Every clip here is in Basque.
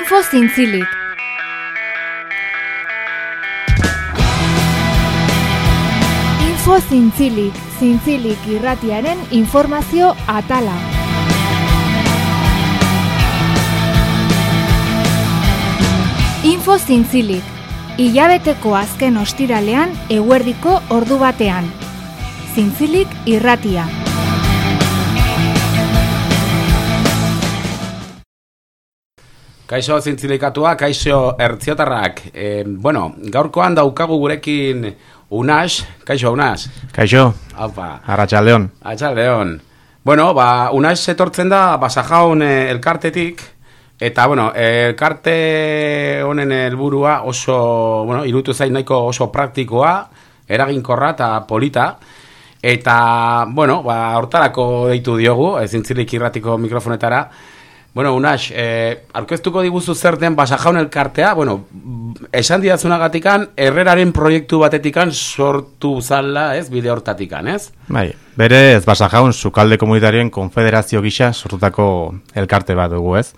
Info zintzilik. Info zintzilik, zintzilik irratiaren informazio atala. Info zintzilik, hilabeteko azken ostiralean eguerdiko ordu batean. Zintzilik irratia. Kaixo zintzilikatuak, kaixo ertziotarrak. E, bueno, gaurkoan daukagu gurekin Unas, kaixo Unas. Kaixo, Haupa, Arratxaldeon. atxaldeon. Bueno, ba, Unas etortzen da Basajaun eh, elkartetik, eta, bueno, elkarte honen helburua oso, bueno, irutu zain nahiko oso praktikoa, eraginkorra eta polita, eta, bueno, ba, hortarako deitu diogu, ezintzilik irratiko mikrofonetara, Bueno, Unas, eh, aurkeztuko diguzu zer den Basajaun elkartea, bueno, esan didazunagatikan, herreraren proiektu batetikan sortu zala, ez, bide hortatikan, ez? Bai, bere ez basajaun sukalde komunitarioen konfederazio gisa sortutako elkarte bat dugu, ez?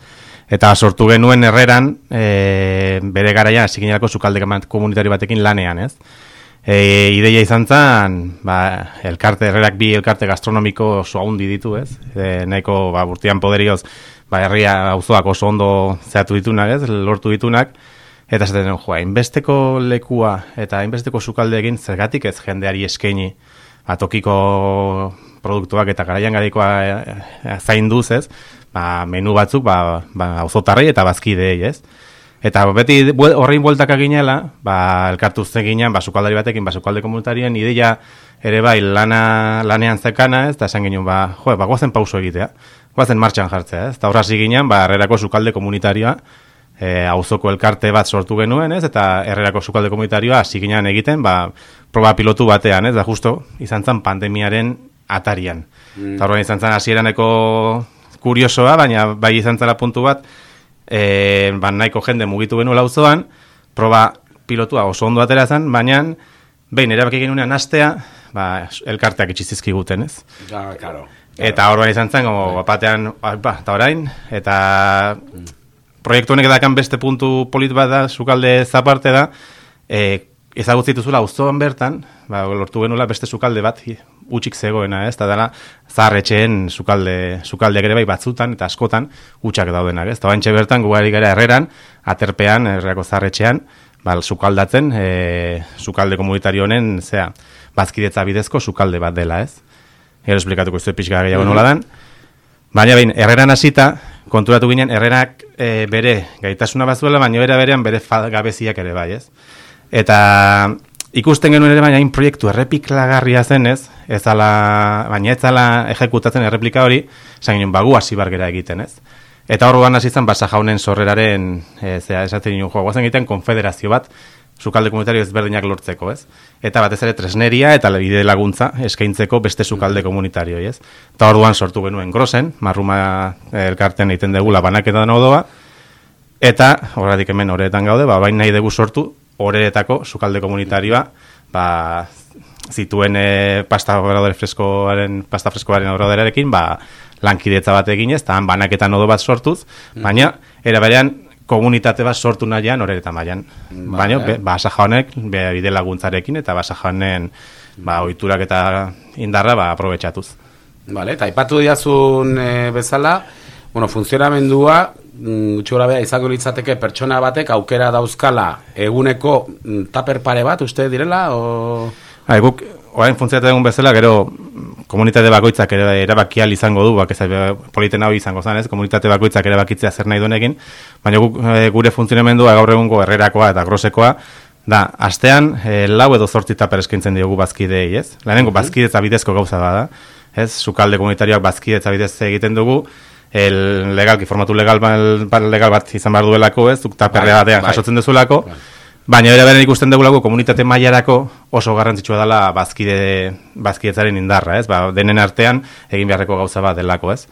Eta sortu genuen herreran, e, bere garaian, zikinelako sukalde komunitario batekin lanean, ez? E, ideia izan zen, ba, elkarte, herrerak bi elkarte gastronomiko haundi ditu, ez? E, nahiko, ba, burtian poderioz, ba, herria auzoak oso ondo zehatu ditunak, ez? Lortu ditunak, eta zaten, joa, inbesteko lekua eta inbesteko sukalde egin zergatik ez jendeari eskaini ba, tokiko produktuak eta garaian garaikoa e, e, zainduz, ez? Ba, menu batzuk, ba, ba, auzotarrei eta bazkidei, ez? Eta beti horrein bueltaka ginela, ba, elkartu zeginean, ba, sukaldari batekin, ba, sukalde komunitarien, ideia ere bai lana, lanean zekana, ez, eta esan ginen, ba, jo, ba, guazen pauso egitea, guazen martxan jartzea, ez, eta horra ginean, ba, herrerako sukalde komunitarioa, e, auzoko elkarte bat sortu genuen, ez, eta herrerako sukalde komunitarioa hasi ginen egiten, ba, proba pilotu batean, ez, da justo, izan zen pandemiaren atarian. Mm. Eta horren izan zen hasieraneko kuriosoa, baina bai izan zela puntu bat, e, ba, nahiko jende mugitu genuela auzoan, proba pilotua oso ondo atera zen, baina behin erabaki genuenean astea, ba, elkarteak itxizizkiguten, ez? Ja, claro. Eta orduan izan zen, como, batean, ba, eta orain, eta proiektu honek dakan beste puntu polit bat da, sukalde zaparte da, e, ezagutzituzula auzoan bertan, ba, lortu genuela beste sukalde bat, utxik zegoena, ez, eta dela, zaharretxeen sukalde, sukaldeak ere bai batzutan eta askotan utxak daudenak, ez, eta bantxe bertan, gugari gara herreran, aterpean, herrako zaharretxean, ba, sukaldatzen, e, sukalde komunitario honen, zea, bazkidetza bidezko sukalde bat dela, ez. Gero esplikatuko ez pixka gehiago nola dan. Baina behin, herreran hasita, konturatu ginen, herrerak e, bere gaitasuna bazuela, baina bere berean bere gabeziak ere bai, ez? Eta ikusten genuen ere baina hain proiektu errepiklagarria zenez, ez ala, baina ez ala ejekutatzen erreplika hori, esan ginen, bagu hasi bargera egiten, ez? Eta horroan hasi zen basa jaunen sorreraren, e, zera, esaten ginen, joa, guazen egiten konfederazio bat, sukalde komunitario ezberdinak lortzeko, ez? Eta batez ere tresneria eta bide laguntza eskaintzeko beste sukalde komunitario, ez? Eta orduan sortu genuen grosen, marruma eh, elkartean egiten dugu labanaketan odoa, eta horretik hemen horretan gaude, ba, bain nahi dugu sortu horretako sukalde komunitarioa, ba, zituen e, pasta obradore freskoaren, pasta freskoaren obradorearekin, ba, lankidetza bat eginez, eta han banaketan odo bat sortuz, baina, era berean, komunitate bat sortu nahian horretan mailan. Baina, be, basa jaunek, bide laguntzarekin, eta basa jaunen, ba, oiturak eta indarra, ba, aprobetxatuz. Vale, eta ipatu diazun e, bezala, bueno, funtzionamendua, mm, gutxi bea izango litzateke pertsona batek aukera dauzkala eguneko mm, taper pare bat, uste direla, o... Hai, guk, orain funtzionatu egun bezala, gero komunitate bakoitzak ere erabakia izango du, bak ez politen hau izango zan, ez? Komunitate bakoitzak erabakitzea zer nahi duenekin, baina guk, e, gure funtzionamendua gaur egungo herrerakoa eta grosekoa, da, astean, e, lau edo zortzi taper eskaintzen diogu bazkidei, ez? Lehenengo, bazkidetza bidezko gauza bada, ez? Sukalde komunitarioak bazkidetza bidez egiten dugu, el legalki, formatu legal, legal bat izan behar duelako, ez? Duk taperre Bai, batean bai. jasotzen duzulako, Baina ere beren ikusten dugulako komunitate mailarako oso garrantzitsua dela bazkide, bazkidetzaren indarra, ez? Ba, denen artean egin beharreko gauza bat delako, ez?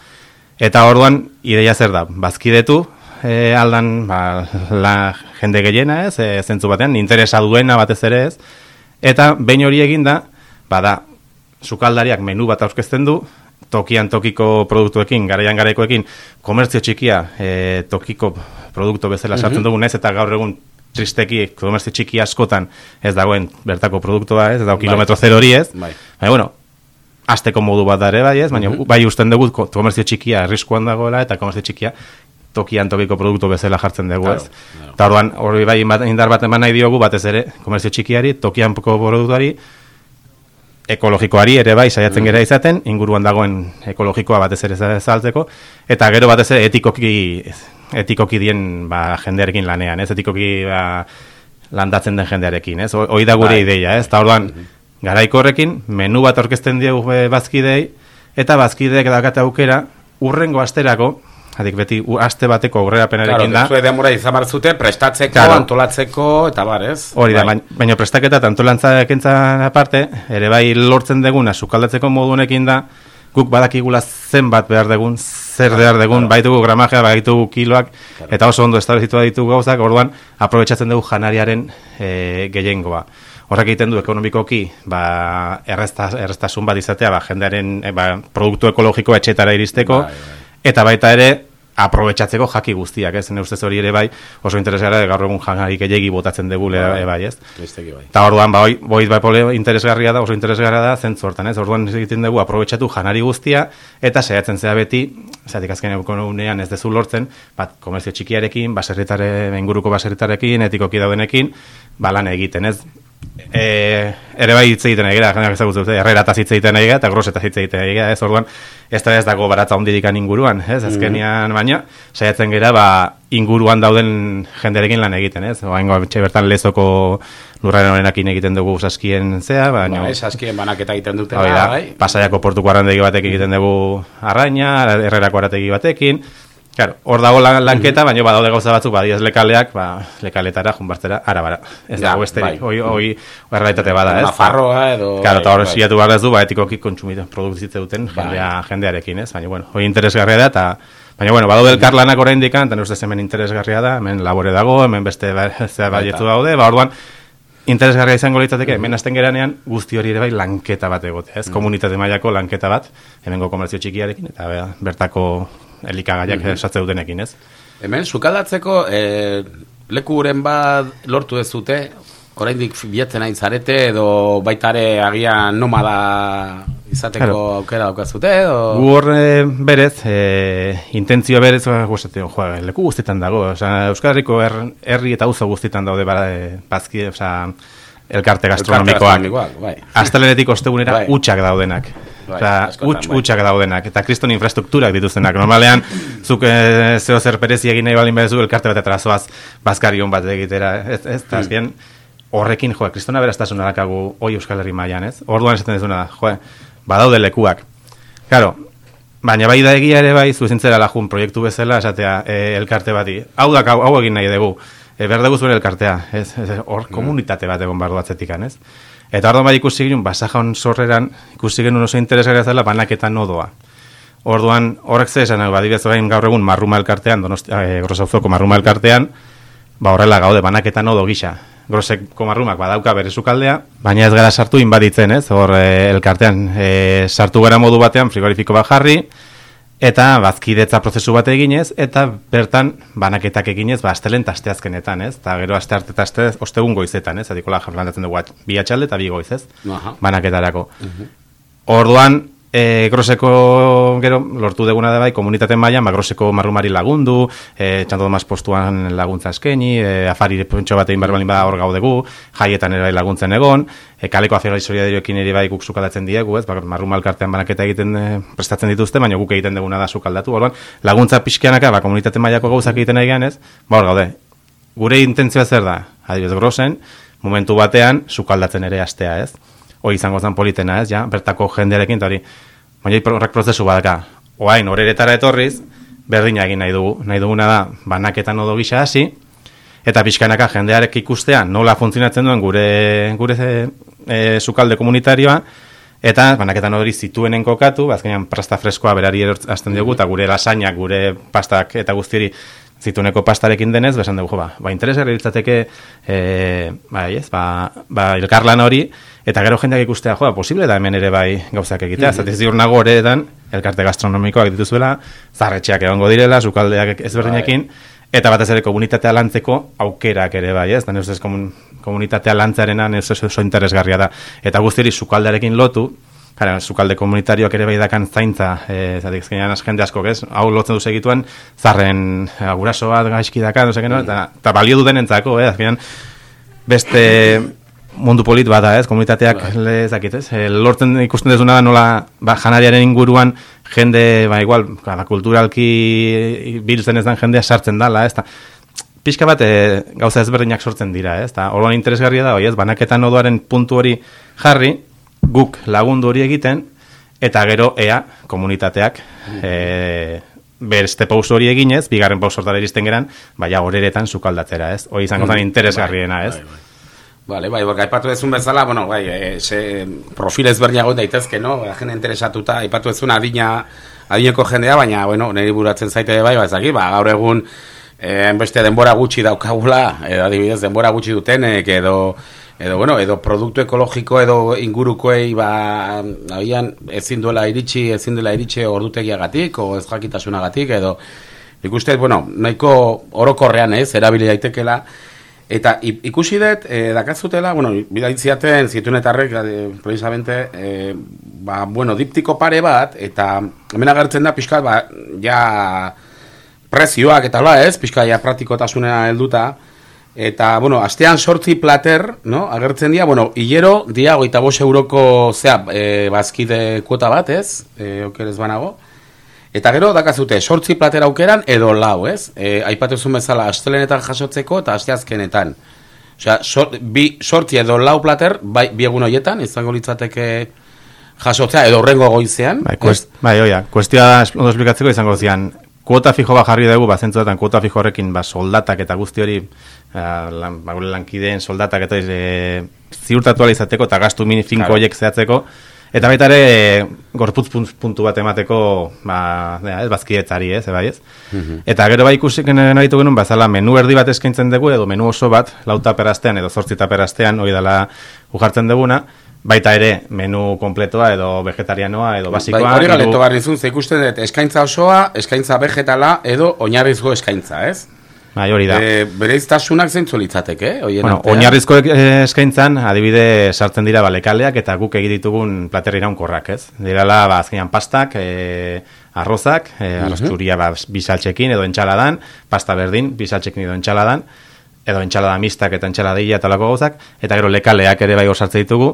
Eta orduan, ideia zer da, bazkidetu, e, aldan ba, la jende gehiena, ez? E, zentzu batean, interesa duena batez ere, ez? Eta behin hori eginda, bada, sukaldariak menu bat aurkezten du, tokian tokiko produktuekin, garaian garaikoekin, komertzio txikia, e, tokiko produktu bezala sartzen dugu, nez, eta gaur egun tristeki, komerzio txiki askotan ez dagoen bertako produktua, ez, ez dago Bai. kilometro zero hori ez, Bai. baina, bueno, azteko modu bat dare bai ez, baina bai usten dugu ko- komerzio txikia arriskuan dagoela, eta komerzio txikia tokian tokiko produktu bezala jartzen dugu Claro, ez. claro. Eta orduan, hori bai indar bat eman nahi diogu, batez ere, komerzio txikiari, tokianko produktuari, ekologikoari ere bai saiatzen gera izaten, inguruan dagoen ekologikoa batez ere zaltzeko, eta gero batez ere etikoki, etikoki dien ba, jendearekin lanean, ez? Etikoki ba, landatzen den jendearekin, ez? Hoi da gure Bai. ideia, ez? Eta orduan, garaiko horrekin, menu bat orkesten diegu eh, bazkidei, eta bazkideek dakate aukera, urrengo asterako, adik beti u, aste bateko Claro, aurrerapenarekin da, zue demora izan behar zute, prestatzeko, Claro. antolatzeko, eta bar, ez? Hori da, Bai. baina, prestaketa eta antolantza ekentzan aparte, ere bai lortzen deguna sukaldatzeko modu honekin da, guk badakigula zenbat behar degun, zer behar degun, baitugu gramajea, baitugu kiloak, eta oso ondo establezitu ditugu gauzak, orduan, aprobetsatzen dugu janariaren e, gehiengoa. Horrek egiten du ekonomikoki, ba, errezta, erreztasun bat izatea, ba, jendearen e, ba, produktu ekologiko etxetara iristeko, Bai, bai. eta baita ere, aprobetsatzeko jaki guztiak, ez? Ne ustez hori ere bai, oso interesgarra gaur egun janari gehiegi botatzen dugu le, Bai. e, bai, ez? Tristeki bai. Eta orduan, ba, hoi, boiz bai pole interesgarria da, oso interesgarria da, zentzu hortan, ez? Orduan egiten dugu, aprobetsatu janari guztia, eta saiatzen zea beti, zatik azken unean ez dezu lortzen, bat, komerzio txikiarekin, baserritare, inguruko baserritarekin, etikoki daudenekin, ba, lan egiten, ez? E, ere bai hitz egiten egira, jendeak ezagutzen dute, errerataz hitz egiten egira, eta grosetaz hitz egiten egira, ez orduan, ez da ez dago baratza ondirikan inguruan, ez, azkenian baina, saiatzen gera, ba, inguruan dauden jenderekin lan egiten, ez, oaingo etxe bertan lezoko lurraren horenakin egiten dugu saskien zea, baina, Bai, saskien banaketa egiten dute, da, bai. pasaiako portuko arrandegi batek egiten dugu arraina, herrerako arategi batekin, Claro, hor dago lan, lanketa, baina badaude gauza batzuk, badiaz lekaleak, ba, lekaletara, junbartera, arabara. Ez Ja, dago besterik, bai. hoi, hoi, errealitate bada, ez? Nafarroa edo... Claro, eta hor bai. silatu behar ez du, ba, etikoki kontsumitu, produktitze duten Bai. jendea, jendearekin, ez? Baina, bueno, hoi interesgarria da, eta Baina, bueno, badaude elkarlanak oraindik eta nire ustez hemen interesgarria da, hemen labore dago, hemen beste ba, zea baietzu daude, ba, orduan, interesgarria izango litzateke, hemen hasten geranean guzti hori ere bai lanketa bat egotea, ez? Komunitate mailako lanketa bat, hemengo komerzio txikiarekin, eta bea, bertako elikagaiak esatze dutenekin, ez? Hemen, sukaldatzeko e, lekuren bat lortu ez dute, oraindik bilatzen hain zarete, edo baitare agian nomada izateko Claro. aukera daukazute, edo... Gu hor eh, berez, e, intentzio berez, ba, gustatzen, jo, leku guztietan dago, Euskal Herriko her, herri eta auzo guztietan daude bara, e, bazki, osea, elkarte gastronomikoak. gastronomikoak, bai. Astelenetik ostegunera Bai. utxak daudenak. Bai, askotan, huts, bai. utxak daudenak, eta kriston infrastrukturak dituztenak. Normalean, zuk e, zeo zer perezi egin nahi balin bezu, elkarte bat trazoaz bazkarion bat egitera. Ez, ez, eta azken, horrekin, joa, kristona beraztasuna dakagu hoi Euskal Herri mailan ez? Orduan esaten dezuna da, joa, badaude lekuak. Claro, baina bai da egia ere bai, zuzentzera lajun proiektu bezala, esatea, e, elkarte bati. Hau da, hau, hau egin nahi dugu. E, behar dugu zuen elkartea, ez? ez hor komunitate bat egon bardu atzetikan, ez? Eta orduan bai ikusi ginen, basajaun sorreran, ikusi genuen oso interesgarria zela banaketa nodoa. Orduan, horrek ze esan, badibaz orain gaur egun marruma elkartean, donostia, e, grosauzoko marruma elkartean, ba horrela gaude banaketa nodo gisa. Groseko marrumak badauka bere sukaldea, baina ez gara sartu inbaditzen, ez? Hor e, elkartean e, sartu gara modu batean frigorifiko bat jarri, eta bazkidetza prozesu bat eginez, eta bertan banaketak eginez, ba, astelen eta asteazkenetan, ez? Eta gero aste arte aste ostegun goizetan, ez? Adikola jarlantatzen dugu bi atxalde eta bi goiz, ez? Banaketarako. Orduan, e, groseko gero lortu deguna da bai komunitate mailan ba groseko marrumari lagundu, e, txanto domas postuan laguntza eskaini, e, afari pontxo bat egin barbalin bada hor gaudegu, jaietan ere bai laguntzen egon, e, kaleko afero solidariokien ere bai guk sukaldatzen diegu, ez? Ba, marruma elkartean banaketa egiten e, prestatzen dituzte, baina guk egiten deguna da sukaldatu. Orduan, laguntza pixkianaka ba komunitate mailako gauzak egiten egian, ez? Ba hor gaude. Gure intentzioa zer da? Adibidez, grosen, momentu batean sukaldatzen ere astea, ez? Hoi izango zen politena, ez, ja, bertako jendearekin, eta hori, baina horrek prozesu badaka, oain, horeretara etorriz, berdina egin nahi dugu, nahi duguna da, banaketan odo gisa hasi, eta pixkanaka jendearek ikustea nola funtzionatzen duen gure, gure e, sukalde komunitarioa, eta banaketan hori zituenen kokatu, bazkenean pasta freskoa berari erortzen dugu, eta gure lasainak, gure pastak eta guztieri zituneko pastarekin denez, besan dugu, ba, ba interesgarri litzateke, e, bai, ez, ba, ba, elkarlan hori, eta gero jendeak ikustea, jo, ba, posible da hemen ere bai gauzak egitea, mm -hmm. ziur nago horretan, elkarte gastronomikoak dituzuela, zarretxeak egongo direla, sukaldeak ezberdinekin, eta batez ere komunitatea lantzeko aukerak ere bai, ez? Da neuz ez komun, komunitatea lantzarena neuz ez oso interesgarria da. Eta guztiari sukaldarekin lotu, Gara, sukalde komunitarioak ere bai dakan zaintza, e, zatik zkenean jende asko, ez? Hau lotzen du segituen, zarren e, guraso bat gaizki daka, no no? eta, eta balio du denentzako, eh? Azkenean, beste mundu polit bada, ez? Komunitateak bai. le zakit, ez? E, lortzen ikusten dezuna da nola ba, janariaren inguruan jende, ba, igual, kada, kulturalki biltzen ez dan jendea sartzen dala, ez? Ta, pixka bat e, gauza ezberdinak sortzen dira, ez? Ta, orduan interesgarria da, oi, ez? Banaketan oduaren puntu hori jarri, guk lagundu hori egiten, eta gero ea komunitateak e, beste pauso hori eginez, bigarren pauso hortara iristen geran, baina horeretan sukaldatzera, ez? Hoi izango zen mm. interesgarriena, ez? Bai, bai. Vale, bai, bai, aipatu dezun bezala, bueno, bai, e, se, profil ezberdiago daitezke, no? Jende interesatuta, aipatu dezun adina, adineko jendea, baina, bueno, niri buratzen zaite bai, bai, zaki, ba, gaur egun, eh, beste denbora gutxi daukagula, edo adibidez, denbora gutxi dutenek, edo, edo bueno, edo produktu ekologiko edo ingurukoei ba agian ezin duela iritsi, ezin dela iritsi ordutegiagatik o ez jakitasunagatik edo ikuste bueno, nahiko orokorrean, ez, erabili daitekela. Eta ikusi dut eh dakazutela, bueno, bidaitziaten zitunetarrek eh, precisamente eh, ba, bueno, diptiko pare bat eta hemen agertzen da pixkat ba ja prezioak eta la, ez, pixka ja praktikotasunea helduta Eta, bueno, astean sortzi plater, no? Agertzen dira, bueno, hilero, dia, goita bos euroko, zea, e, bazkide kuota bat, ez? E, okerez banago. Eta gero, dakazute, sortzi plater aukeran, edo lau, ez? E, Aipatuzun bezala, astelenetan jasotzeko, eta asteazkenetan. Osea, sor, bi, sortzi edo lau plater, bai, bi egun horietan, izango litzateke jasotzea, edo horrengo goizean. Bai, kuest, bai, oia, kuestia, ondo esplikatzeko izango zian, kuota fijo bat jarri dugu, bat zentzuetan, kuota fijo horrekin, ba, soldatak eta guzti hori, uh, lan, ba, lankideen soldatak eta e, ziurtatu izateko eta gastu mini finko horiek zehatzeko. Eta baita ere gorputz puntu bat emateko ba, ez, bazkietzari ez, bai ez? Mhm. eta gero bai ikusik nahitu genuen bazala menu erdi bat eskaintzen dugu edo menu oso bat lauta peraztean edo zortzita peraztean hori dela ujartzen duguna Baita ere, menu kompletoa edo vegetarianoa edo bai, basikoa. Bai, hori galeto barrizun, ze ikusten dut, eskaintza osoa, eskaintza vegetala edo oinarrizko eskaintza, ez? Bai, hori da. E, bere iztasunak zeintzu litzateke, eh? Bueno, oinarrizko eh, eskaintzan, adibide sartzen dira balekaleak eta guk egititugun plater iraunkorrak, ez? Dirala, ba, azkenean pastak, e, arrozak, e, arroz txuria ba, bisaltxekin edo entxaladan, pasta berdin, bisaltxekin edo entxaladan, edo entxalada mistak eta entxaladilla eta lako gauzak, eta gero lekaleak ere bai sartzen ditugu,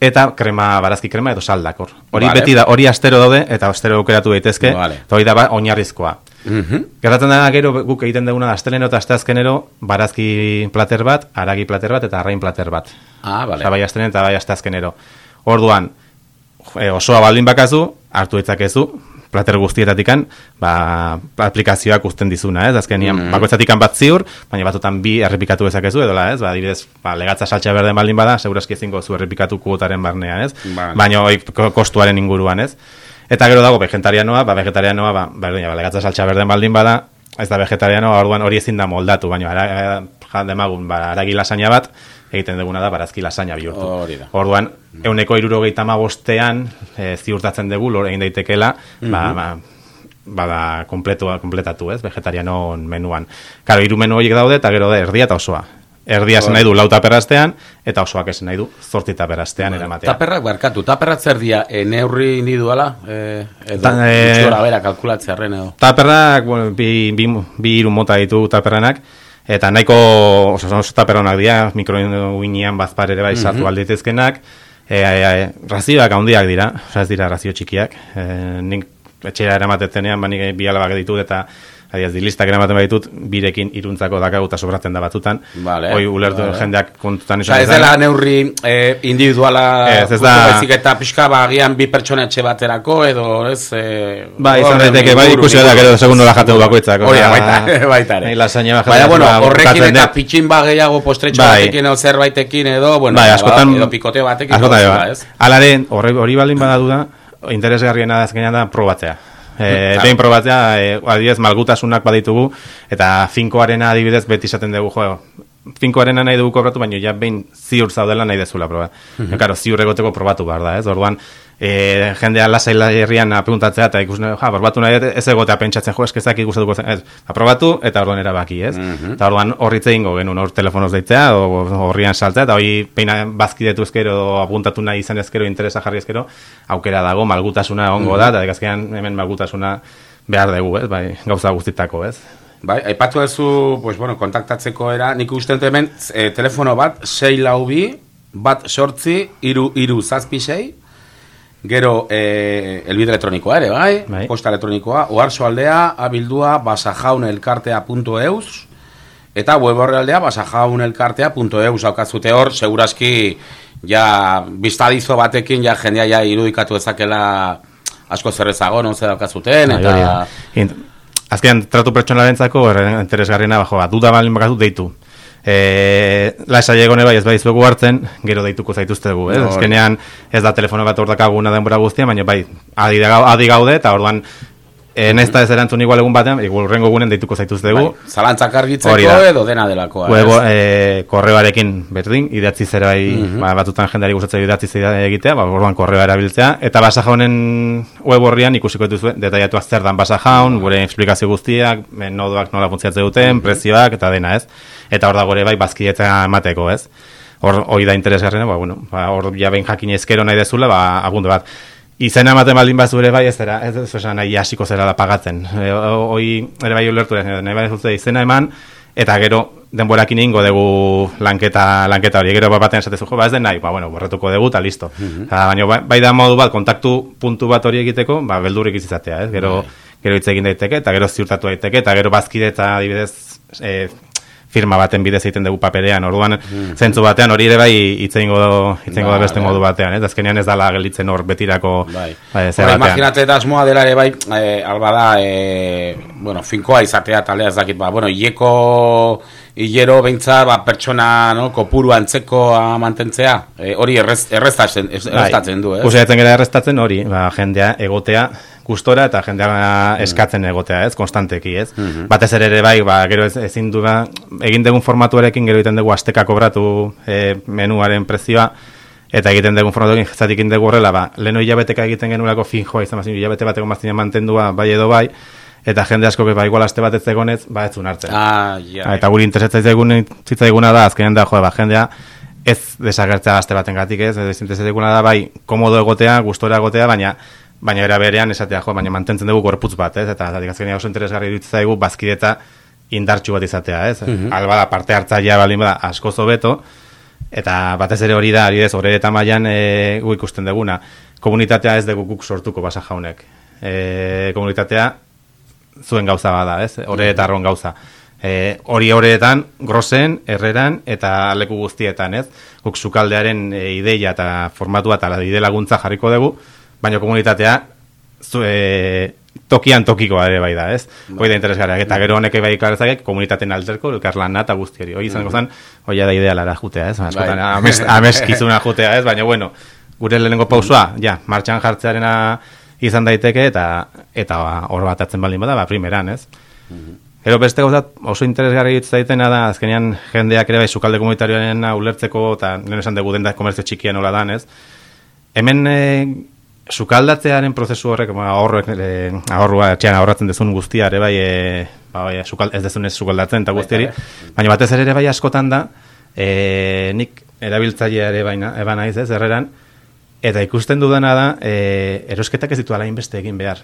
eta krema, barazki krema edo saldak hor. Hori beti da, hori astero daude, eta astero aukeratu daitezke, vale. eta hori da ba, oinarrizkoa. Mm Gertatzen da gero guk egiten duguna asteleno eta asteazkenero barazki plater bat, aragi plater bat eta arrain plater bat. Ah, vale. Osa, bai asteleno eta bai asteazkenero. Orduan, e, osoa baldin bakazu, hartu etzakezu, plater guztietatikan, ba, aplikazioak usten dizuna, ez? Azkenian, mm bakoitzatikan bat ziur, baina batutan bi errepikatu ezakezu edola, ez? Ba, adibidez, ba, legatza saltza berden baldin bada, segurazki ezingo zu errepikatu kuotaren barnean, ez? Vale. Baina, oi, kostuaren inguruan, ez? Eta gero dago vegetarianoa, ba vegetarianoa ba berdina, ba legatza saltza berden baldin bada, ez da vegetarianoa, orduan hori ezin da moldatu, baina ara demagun ba aragi lasaina bat egiten duguna da barazki lasaina bihurtu. Hori da. Orduan 175ean e, ziurtatzen dugu lor egin daitekeela, ba, ba bada kompletua kompletatu, ez, vegetariano menuan. Claro, hiru menu horiek daude eta gero da erdia eta osoa. Erdia zen nahi du lau taperraztean, eta osoak esan nahi du zorti taperraztean bueno, eramatea. Taperrak barkatu, taperrat zer dia, e, neurri individuala, e, edo Ta, e, bera kalkulatzea edo? Taperrak, bueno, bi, bi, bi iru mota ditu taperranak, eta nahiko oso, oso taperronak dira, mikroinean bazpar ere bai mm -hmm. sartu alditezkenak, e, e, e, razioak handiak dira, oza ez dira razio txikiak, e, nik etxera eramatetenean, banik bi alabak ditut, eta Adiaz, di listak eramaten baditut, birekin iruntzako dakaguta sobratzen da batutan. Vale, Hoi, ulertu vale. jendeak kontutan izan. Ez dela neurri eh, individuala, ez, ez da... Bezik eta pixka bagian bi pertsonetxe baterako, edo ez... Eh, ba, izan daiteke, bai ikusi da, gero segundu la jateu bakoitzak. Hori, baita, baita, ere. Baina, bueno, horrekin eta pitxin bageiago postretxo bai. batekin, edo zerbaitekin, edo, bueno, bai, askotan, edo pikoteo batekin. Askotan, bai. Alaren, hori baldin badadu da, interesgarriena da azkenean da probatzea. Eh, behin probatzea, eh, adibidez, malgutasunak baditugu, eta finkoarena adibidez beti izaten dugu, jo, finkoarena nahi dugu kobratu, baina ja behin ziur zaudela nahi dezula proba. Mm -hmm. ziur egoteko probatu behar da, ez? Orduan, e, jendea lasaila herrian apuntatzea eta ikusten, ja, barbatu nahi ez egotea pentsatzen, jo, eskezak ikustatuko zen, ez, aprobatu eta orduan erabaki, ez? Mhm. Eta orduan horritze ingo genuen hor telefonoz deitzea, o horrian saltzea, eta hori peina bazkidetu ezkero, apuntatu nahi izan ezkero, interesa jarri ezkero, aukera dago, malgutasuna ongo da, eta dekazkean hemen malgutasuna behar dugu, ez, bai, gauza guztitako, ez? Bai, aipatu duzu, pues, bueno, kontaktatzeko era, nik uste hemen e, telefono bat, 6 lau bi, bat sortzi, iru, iru zazpi sei, gero e, elbide elektronikoa ere, bai, Bai. posta elektronikoa, oarso aldea, abildua, basajaunelkartea.eus, eta web horrealdea, basajaunelkartea.eus, haukazute hor, segurazki, ja, biztadizo batekin, ja, jendea ja irudikatu ezakela asko zerrezago, non zer daukazuten, Bai, eta... Int- Azkenean, tratu pertsonalentzako erre- interesgarriena, bajo, duda balin bakatu deitu. E, laisa egone bai ez badizuegu hartzen, gero deituko zaituztegu, eh? No. Azkenean ez da telefono bat hor dakaguna denbora guztia, baina bai, adi gaude, eta orduan, e, nesta ez erantzun igual egun batean, igual rengo gunen deituko zaituztegu. Bai, zalantzak argitzeko edo dena delakoa. Webo, ez? e, korreoarekin berdin, idatzi zera bai, ba, batutan jendeari gustatzen idatzi zera egitea, ba, orduan korreoa erabiltzea, eta basa jaunen web horrian ikusiko dituzu, detaiatu zer dan basa jaun, gure esplikazio guztiak, e, nodoak nola funtzionatzen duten, prezioak, eta dena ez. Eta hor da gore bai, bazkidetza emateko ez. Hor, hori da interesgarrena, ba, bueno, ba, hor ja behin jakin ezkero nahi dezula, ba, abundu bat. Izena ematen baldin bazure bai ez zera, ez ez esan nahi hasiko zera da pagatzen. E, hoi ere bai ulertu, eh, nahi bai zute izena eman, eta gero denborakin ingo dugu lanketa, lanketa hori, gero bat batean esatezu, jo, ba ez den nahi, ba, bueno, borretuko dugu, eta listo. Eta, baina bai, bai da modu bat, kontaktu puntu bat hori egiteko, ba, beldurrik izatea, ez? Gero, gero hitz egin daiteke, eta gero ziurtatu daiteke, eta gero bazkide eta adibidez, e, firma baten bidez egiten dugu paperean, orduan zentzu batean hori ere bai itzeingo itzeingo da beste modu batean, ez? Azkenean ez dala gelditzen hor betirako Bai. bai, zer batean. imaginate eta asmoa dela ere bai, eh, alba da, eh, bueno, finkoa izatea talea ez dakit, ba, bueno, hileko hilero behintzat, ba, pertsona, no, kopuru antzekoa mantentzea, eh, hori errez, erreztatzen, ez- erreztatzen du, eh? Kusaiatzen gara errestatzen hori, ba, jendea egotea gustora eta jendea eskatzen egotea, ez, konstanteki, ez. Batez ere ere bai, ba, gero ez, ezin du da, egin dugun formatuarekin gero egiten dugu asteka kobratu e, menuaren prezioa, eta egiten dugun formatuarekin zatik egin dugu horrela, ba, leno hilabeteka egiten genuelako finjoa, izan bazin, hilabete bateko maztina mantendua bai edo bai, eta jende asko ba, igual aste bat ez egonez, ba, ez hartzen. Ah, ja. Ah, eta guri interesatzen zaigun zitzaiguna da, azkenean da, jo, ba, jendea, ez desagertzea gazte baten gatik ez, ez interesatzen da, bai, komodo egotea, gustora egotea, baina baina era berean esatea, jo, baina mantentzen dugu gorputz bat, ez, eta zatik azkenean oso interesgarri iruditzen zaigu, bazkideta indartxu bat izatea, ez, alba da parte hartzailea baldin bada asko zobeto, eta batez ere hori da, ari ez, horre eta mailan e, gu ikusten deguna, komunitatea ez dugu guk sortuko basa jaunek, e, komunitatea zuen gauza bada, ez? Hore eta arron gauza. E, hori horretan, grosen, herreran eta leku guztietan, ez? Guk sukaldearen e, ideia eta formatua eta ide laguntza jarriko dugu, baina komunitatea zu, e, tokian tokikoa ere bai da, ez? Hoi da interesgarriak, eta gero honek bai ikarzak komunitateen alterko, elkarlana eta guzti hori. Hoi izango zen, hoi da idealara jutea, ez? Askotan, Bai. ames, ameskizuna jutea, ez? Baina, bueno, gure lehenengo pausua, ja, martxan jartzearena izan daiteke, eta eta hor batatzen baldin bada, ba, primeran, ez? Gero beste gauza oso interesgarri zaitena da, azkenean jendeak ere bai sukalde komunitarioaren ulertzeko, eta lehen esan dugu denda komerzio txikia nola dan, ez? Hemen e, sukaldatzearen prozesu horrek, ba, e, ahorrua, etxean ahorratzen dezun guztia, ere bai, e, ba, bai sukal, ez dezun ez sukaldatzen eta guztiari, baina batez ere bai askotan da, e, nik erabiltzailea ere baina, eba naiz, ez, erreran, eta ikusten dudana da, e, erosketak ez ditu alain beste egin behar.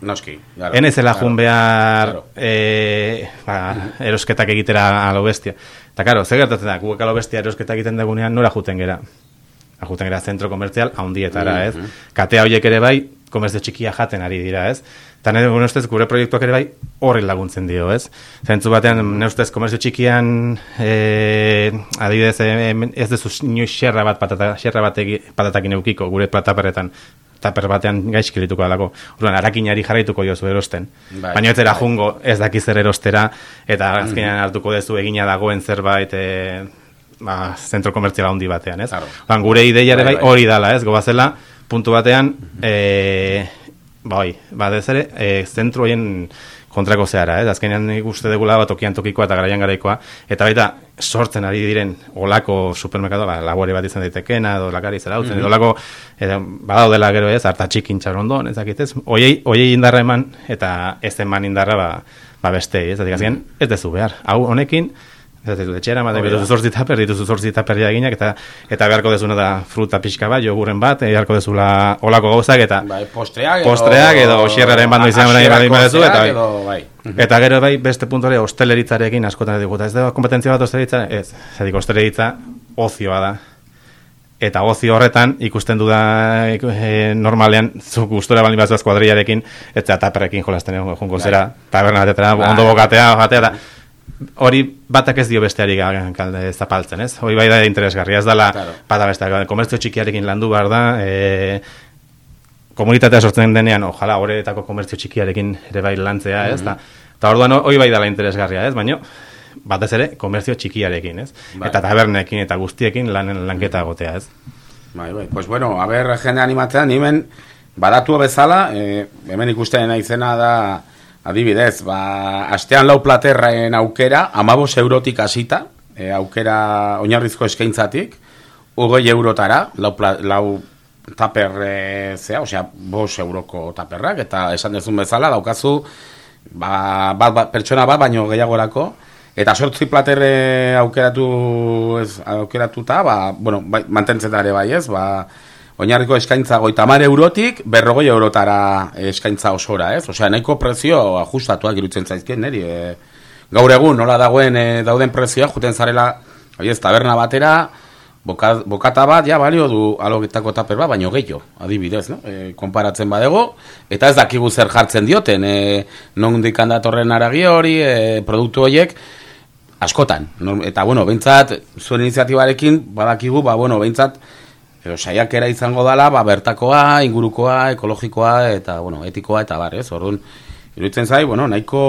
Noski. Claro, Ene zela claro, jun behar claro. e, ba, erosketak egitera alo bestia. Eta karo, zer gertatzen da, guek alo bestia erosketak egiten dugunean nora juten gera. Ba, Juten gera zentro komertzial haundietara, ez? Katea horiek ere bai, komerzio txikia jaten ari dira, ez? Eta nire gure ustez, gure proiektuak ere bai horri laguntzen dio, ez? Zentzu batean, nire ustez, komerzio txikian e, adibidez, e, ez dezu inoiz xerra bat patata, xerra bat patatakin eukiko, gure plataperretan taper batean gaizki lituko dalako. Orduan, arakinari jarraituko jozu erosten. Bai, Baina ez zera bai. jungo, ez dakiz zer erostera, eta azkenean hartuko dezu egina dagoen zerbait, e, ba, zentro komertziala handi batean, ez? Claro. Orduan, gure ideia ere Bai, bai bai. hori dala, ez? Gobazela, puntu batean, e, ba, oi, ba, ere, e, zentro hoien kontrako zehara, ez? Azkenean uste degula bat tokian tokikoa eta garaian garaikoa, eta baita sortzen ari diren olako supermerkado, ba, labore bat izan daitekena, edo lakari zera utzen, mm edo olako, edo, badaudela gero ez, harta txikin txarondon, ez dakit ez, oiei, oiei indarra eman, eta ez eman indarra, ba, ba beste, ez, azkenean, ez dezu behar, hau honekin, Ez dut, etxera, ma, dituzu zortzi taper, dituzu zortzi taper eginak, eta, eta beharko dezuna da fruta pixka bat, jogurren bat, e, beharko dezula olako gauzak, eta bai, postreak, postreak edo, edo xierraren bando izan bai, bai, eta, bai, edo, bai. eta gero bai, beste puntu hori, osteleritzarekin askotan edo, ez da kompetentzia bat osteleritza, ez, zedik, osteleritza ozioa da, eta ozio horretan ikusten du da e, normalean zu gustora baldin bat kuadriarekin eta taperrekin jolasten egon jongo zera taberna batetara ondo bokatea batea hori batak ez dio besteari kalde zapaltzen, ez? Hori bai da interesgarria, ez dala claro. bata besteak, komertzio txikiarekin landu behar da, e, komunitatea sortzen denean, ojala, horretako komertzio txikiarekin ere bai lantzea, ez? Mm Eta orduan hori bai dela interesgarria, ez? Baina, batez ere, komertzio txikiarekin, ez? Bai. Eta tabernekin eta guztiekin lanen lanketa gotea, ez? Bai, bai, pues bueno, a ber, jende animatzea, nimen, badatu bezala, e, hemen ikusten izena da, Adibidez, ba, astean lau platerraen aukera, amabos eurotik hasita, e, aukera oinarrizko eskaintzatik, ugoi eurotara, lau, lau taper e, zea, osea, bos euroko taperrak, eta esan dezun bezala, daukazu, ba, bat, bat, pertsona bat, baino gehiagorako, eta sortzi platerre aukeratu, ez, aukeratuta, ba, bueno, bai, mantentzen dare bai ez, ba, Oinarriko eskaintza goita eurotik, berrogoi eurotara eskaintza osora, ez? Osea, nahiko prezio ajustatuak irutzen zaizkien, neri? E, gaur egun, nola dagoen e, dauden prezioa, juten zarela, oi ez, taberna batera, boka, bokata bat, ja, balio du alogetako taper bat, baino gehiago, adibidez, no? E, konparatzen badego, eta ez dakigu zer jartzen dioten, e, non dikandatorren aragi hori, e, produktu horiek, askotan. eta, bueno, behintzat, zuen iniziatibarekin, badakigu, ba, bueno, behintzat, edo saiakera izango dala, ba, bertakoa, ingurukoa, ekologikoa, eta, bueno, etikoa, eta bar, ez, orduan, iruditzen zai, bueno, nahiko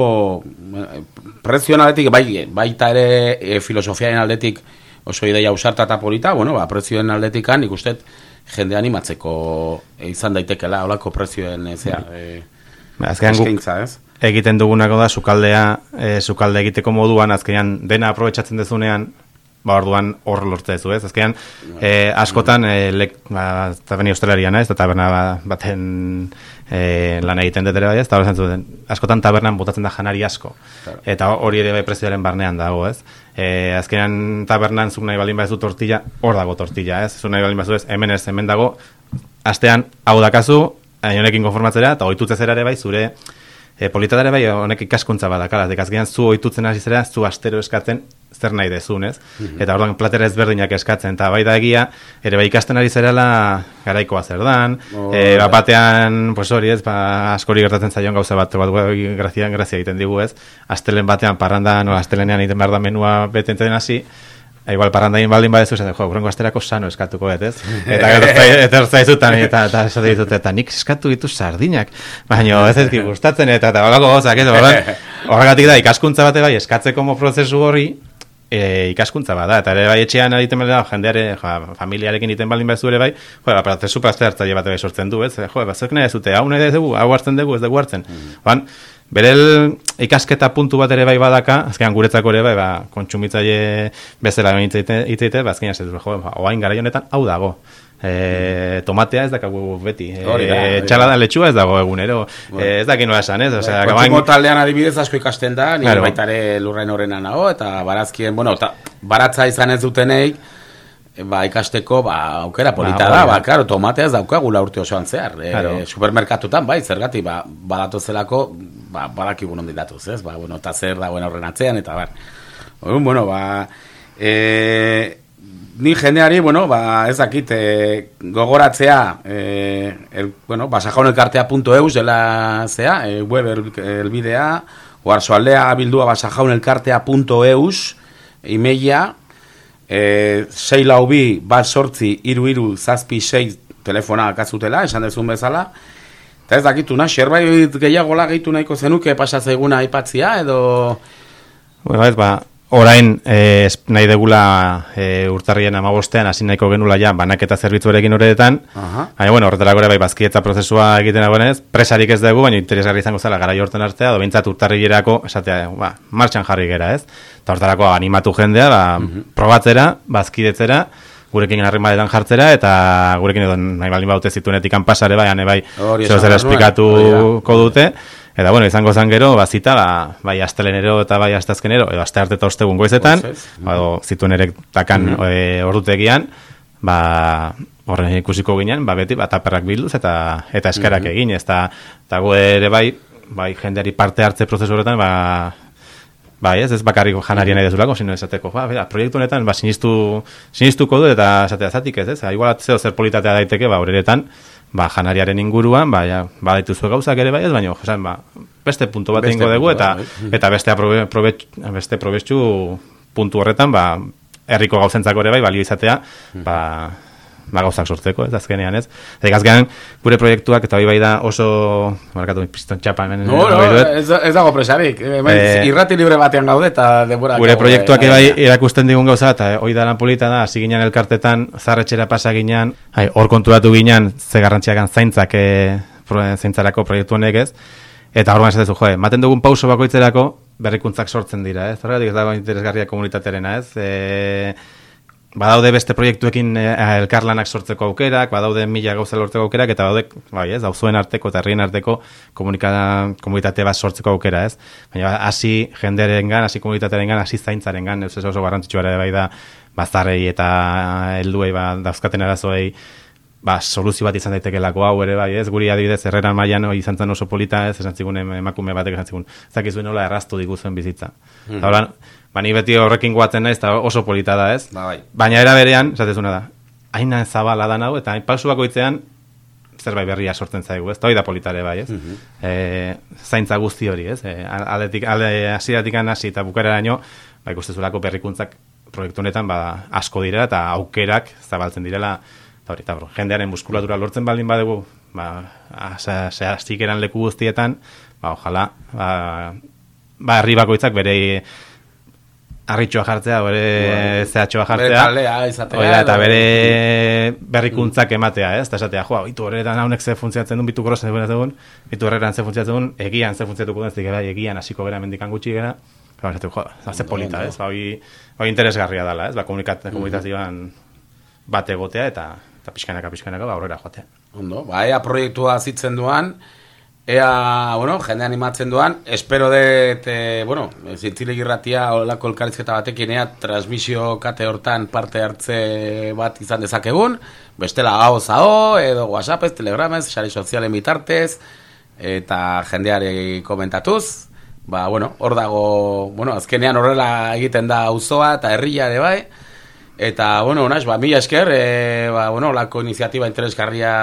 eh, prezioan aldetik, bai, baita ere e, filosofiaren aldetik oso ideia usarta eta polita, bueno, ba, prezioen aldetikan, ikustet, jende animatzeko izan daitekela, olako prezioen, ezea, e, eskaintza, ez? Egiten dugunako da, sukaldea, e, sukalde egiteko moduan, azkenean, dena aprobetsatzen dezunean, ba orduan hor lortze zu, ez? Azkenan eh, askotan eh, lek, ba tabeni hostelarian, ez? Taberna ba, baten eh, lan egiten dut ere bai, ez? Zuten, askotan tabernan botatzen da janari asko. Eta hori ere bai prezioaren barnean dago, ez? Eh, azkenan tabernan zuk nahi balin bazu tortilla, hor dago tortilla, ez? Zuk nahi balin bazu ez, hemen ez, hemen dago astean hau dakazu, honekin konformatzera eta ohitutze ere bai zure E, politadare bai honek ikaskuntza badakala, dekazgean zu oitutzen hasi zera, zu astero eskatzen zer nahi dezun, ez? Mhm. Eta orduan platera ezberdinak eskatzen, eta bai da egia, ere bai ikasten ari zerela garaikoa zer dan, oh, e, batean, pues hori ez, ba, askori gertatzen zaion gauza bat, bat grazian grazia egiten digu ez, astelen batean parranda, no, astelenean egiten behar da menua beten den hasi, e, igual parrandain baldin badezu, zen, jo, burengo asterako sano eskatuko, ez? Eta eta zaizutan, eta, eta, eta, eta, eta nik eskatu ditu sardinak, baina ez ez gustatzen, eta eta balako gozak, ez? Horregatik da, ikaskuntza bate bai, eskatzeko mo prozesu hori, e, ikaskuntza bada, eta ere bai etxean egiten baldin jendeare, ja, familiarekin egiten baldin bezu ere bai, jo, ba, prozesu parte hartzaile bat bai sortzen du, ez? Jo, ba, zek nahi zute, hau nahi dugu, hau hartzen dugu, ez dugu hartzen. Mm. Ban, berel ikasketa puntu bat ere bai badaka, azkenan guretzako ere bai, ba, kontsumitzaile bezala egiten, ba, azkenan du, jo, ba, oain gara honetan, hau dago e, tomatea ez dakagu beti. E, e, txalada letxua ez dago egunero. Bueno. E, ez daki noa esan, ez? Osea, gabain... taldean adibidez asko ikasten da, nire claro. baitare lurren horrena nago, eta barazkien, bueno, ta, baratza izan ez dutenei, ba, ikasteko, ba, aukera polita ba, da, ba, claro, tomatea ez daukagula urte osoan zehar. E, claro. supermerkatutan, bai, zergati, ba, badatu zelako, ba, badakigun ondi datuz, ez? Ba, bueno, eta zer dagoen horren atzean, eta bar. Bueno, ba, e, ni jendeari, bueno, ba, ez dakit, e, gogoratzea, e, el, bueno, basajaunelkartea.eus dela zea, e, web elbidea, el oarzoaldea bildua basajaunelkartea.eus, imeia, e, sei lau bi, bat sortzi, iru iru, zazpi, sei, telefona akazutela, esan dezun bezala, eta ez dakitu, na, gehiago gehitu nahiko zenuke pasatzea eguna aipatzia, edo... Bueno, ez, ba, orain e, nahi degula e, urtarrien amabostean hasi nahiko genula ja banaketa zerbitzuarekin horretan, baina bueno, horretarako bai bazkietza prozesua egiten agonez, presarik ez dugu, baina interesgarri izango zela gara jorten artea, do bintzat urtarrierako, esatea, ba, martxan jarri gera ez, eta horretarako animatu jendea, ba, mhm. probatzera, bazkidetzera, gurekin harri jartzera, eta gurekin edo nahi baldin baute zituenetik anpasare bai, ane bai, zera esplikatuko dute, Eta bueno, izango zan gero, bazita, ba, bai astelenero eta bai astazkenero, edo aste arte eta ostegun goizetan, ba, zituen ere takan mm -hmm. ordutegian, ba, horren ikusiko ginen, ba, beti, bat aperrak bilduz eta eta eskarak mm egin, ez da, eta ere bai, bai jendeari parte hartze prozesu horretan, ba, Bai, ez, ez bakarriko janarien nahi dezulako, sino esateko, ba, bera, proiektu honetan, ba, sinistu, sinistuko du, eta esatea zatik ez, ez, igual atzeo zer politatea daiteke, ba, horretan, ba, janariaren inguruan, ba, ja, ba, gauzak ere bai ez, baina, josan, ba, beste puntu bat ingo dugu, eta, bai. eta beste, aprobe, beste probetxu puntu horretan, ba, herriko gauzentzako ere bai, balio izatea, ba, ba gauzak sortzeko, ez azkenean, ez? Zer, azkenean, gure proiektuak, eta bai da oso, markatu, piston txapa hemen. No, no, ez, ez dago presarik. Eh, irrati libre batean gaude, eta denbora. Gure proiektuak bai erakusten digun gauza, eta hoi da lan polita da, hasi ginen elkartetan, zarretxera pasa ginen, hor konturatu ginen, ze garrantziakan zaintzak e, zaintzarako proiektu honek ez, eta hor esatezu, joe, maten dugun pauso bakoitzerako, berrikuntzak sortzen dira, ez? Zergatik ez dago interesgarria komunitatearena, ez? E, badaude beste proiektuekin e, elkarlanak sortzeko aukerak, badaude mila gauza lortzeko aukerak, eta badaude, bai ez, dauzuen arteko eta herrien arteko komunitate bat sortzeko aukera, ez? Baina hasi jendearen gan, hasi komunitatearen gan, hasi zaintzaren gan, ez oso garrantzitsua ere bai da, bazarrei eta helduei ba, dauzkaten arazoei, ba, soluzio bat izan daitekelako hau ere bai, ez? Guri adibidez, erreran maian izan zen oso polita, ez? Esan zigun emakume batek esan zigun, zakizuen nola erraztu diguzuen bizitza. Mm -hmm. Ba, ni beti horrekin guatzen naiz, eta oso polita da, ez? Ba, bai. Baina era berean, esatezuna da, aina zabala da nago, eta pausu itzean, zerbait berria sortzen zaigu, ez? Toi da politare bai, ez? Mm zaintza guzti hori, ez? E, aldetik, alde hasieratik hasi eta bukera daño, ba, ikustezulako berrikuntza proiektu honetan, ba, asko direla, eta aukerak zabaltzen direla, eta hori, eta jendearen muskulatura lortzen baldin badegu, ba, zehaztik eran leku guztietan, ba, ojala, ba, ba, herri bakoitzak bere arritxoa jartzea, bere bai. zehatxoa jartzea. Bere izatea. Oida, eta bere berrikuntzak ematea, ez? Eta esatea, joa, bitu horretan haunek ze funtzionatzen duen, bitu grosa ze duen, bitu horretan ze funtzionatzen duen, egian ze funtzionatuko duen, zik bai, egian hasiko gara mendikan gutxi gara. Eta esatu, joa, ze polita, ez? Ba, hoi interesgarria dela, ez? Ba, komunikazioan bate egotea eta, eta pixkanaka, pixkanaka, ba, horrela joatea. Ondo, ba, ea proiektua zitzen duan, Ea, bueno, jende animatzen duan, espero dut, e, bueno, zintzile girratia olako elkarizketa batekin, ea, transmisio kate hortan parte hartze bat izan dezakegun, bestela hau zao, edo whatsappez, telegramez, sari sozialen bitartez, eta jendeari komentatuz, ba, bueno, hor dago, bueno, azkenean horrela egiten da auzoa eta herria ere bai, eta, bueno, naz, ba, mila esker, e, ba, bueno, olako iniziatiba interesgarria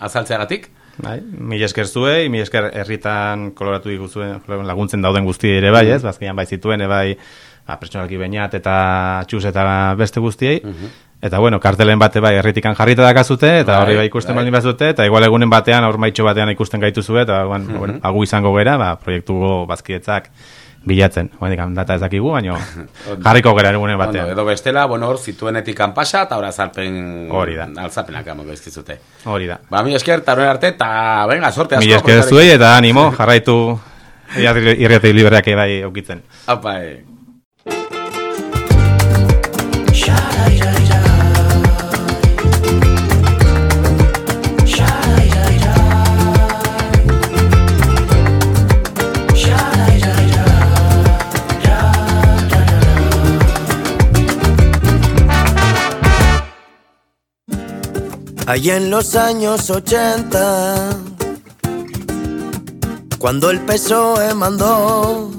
azaltzeagatik, Bai, mi esker zuei, mi esker herritan koloratu diguzuen laguntzen dauden guzti ere bai, ez? Bazkian bai zituen, bai, ba, pertsonalki bainat eta txus eta beste guztiei. Mhm. Eta bueno, kartelen bate bai herritikan jarrita dakazute eta bai, hori bai ikusten bai. baldin bazute eta igual egunen batean aur batean ikusten gaituzue eta bueno, mm agu izango gera, ba proiektu bazkietzak bilatzen. Oendik, data ez dakigu, baina jarriko gara egunen batean. edo bestela, bueno, hor, zituenetik pasa, eta hor azalpen... Hori da. Alzapenak amoko ezkizute. Hori da. Ba, mi esker, eta arte, eta venga, sorte asko. Mi esker zuei, eta animo, jarraitu irriatei liberak ebai aukitzen. Apa, eh. Allí en los años 80, cuando el PSOE mandó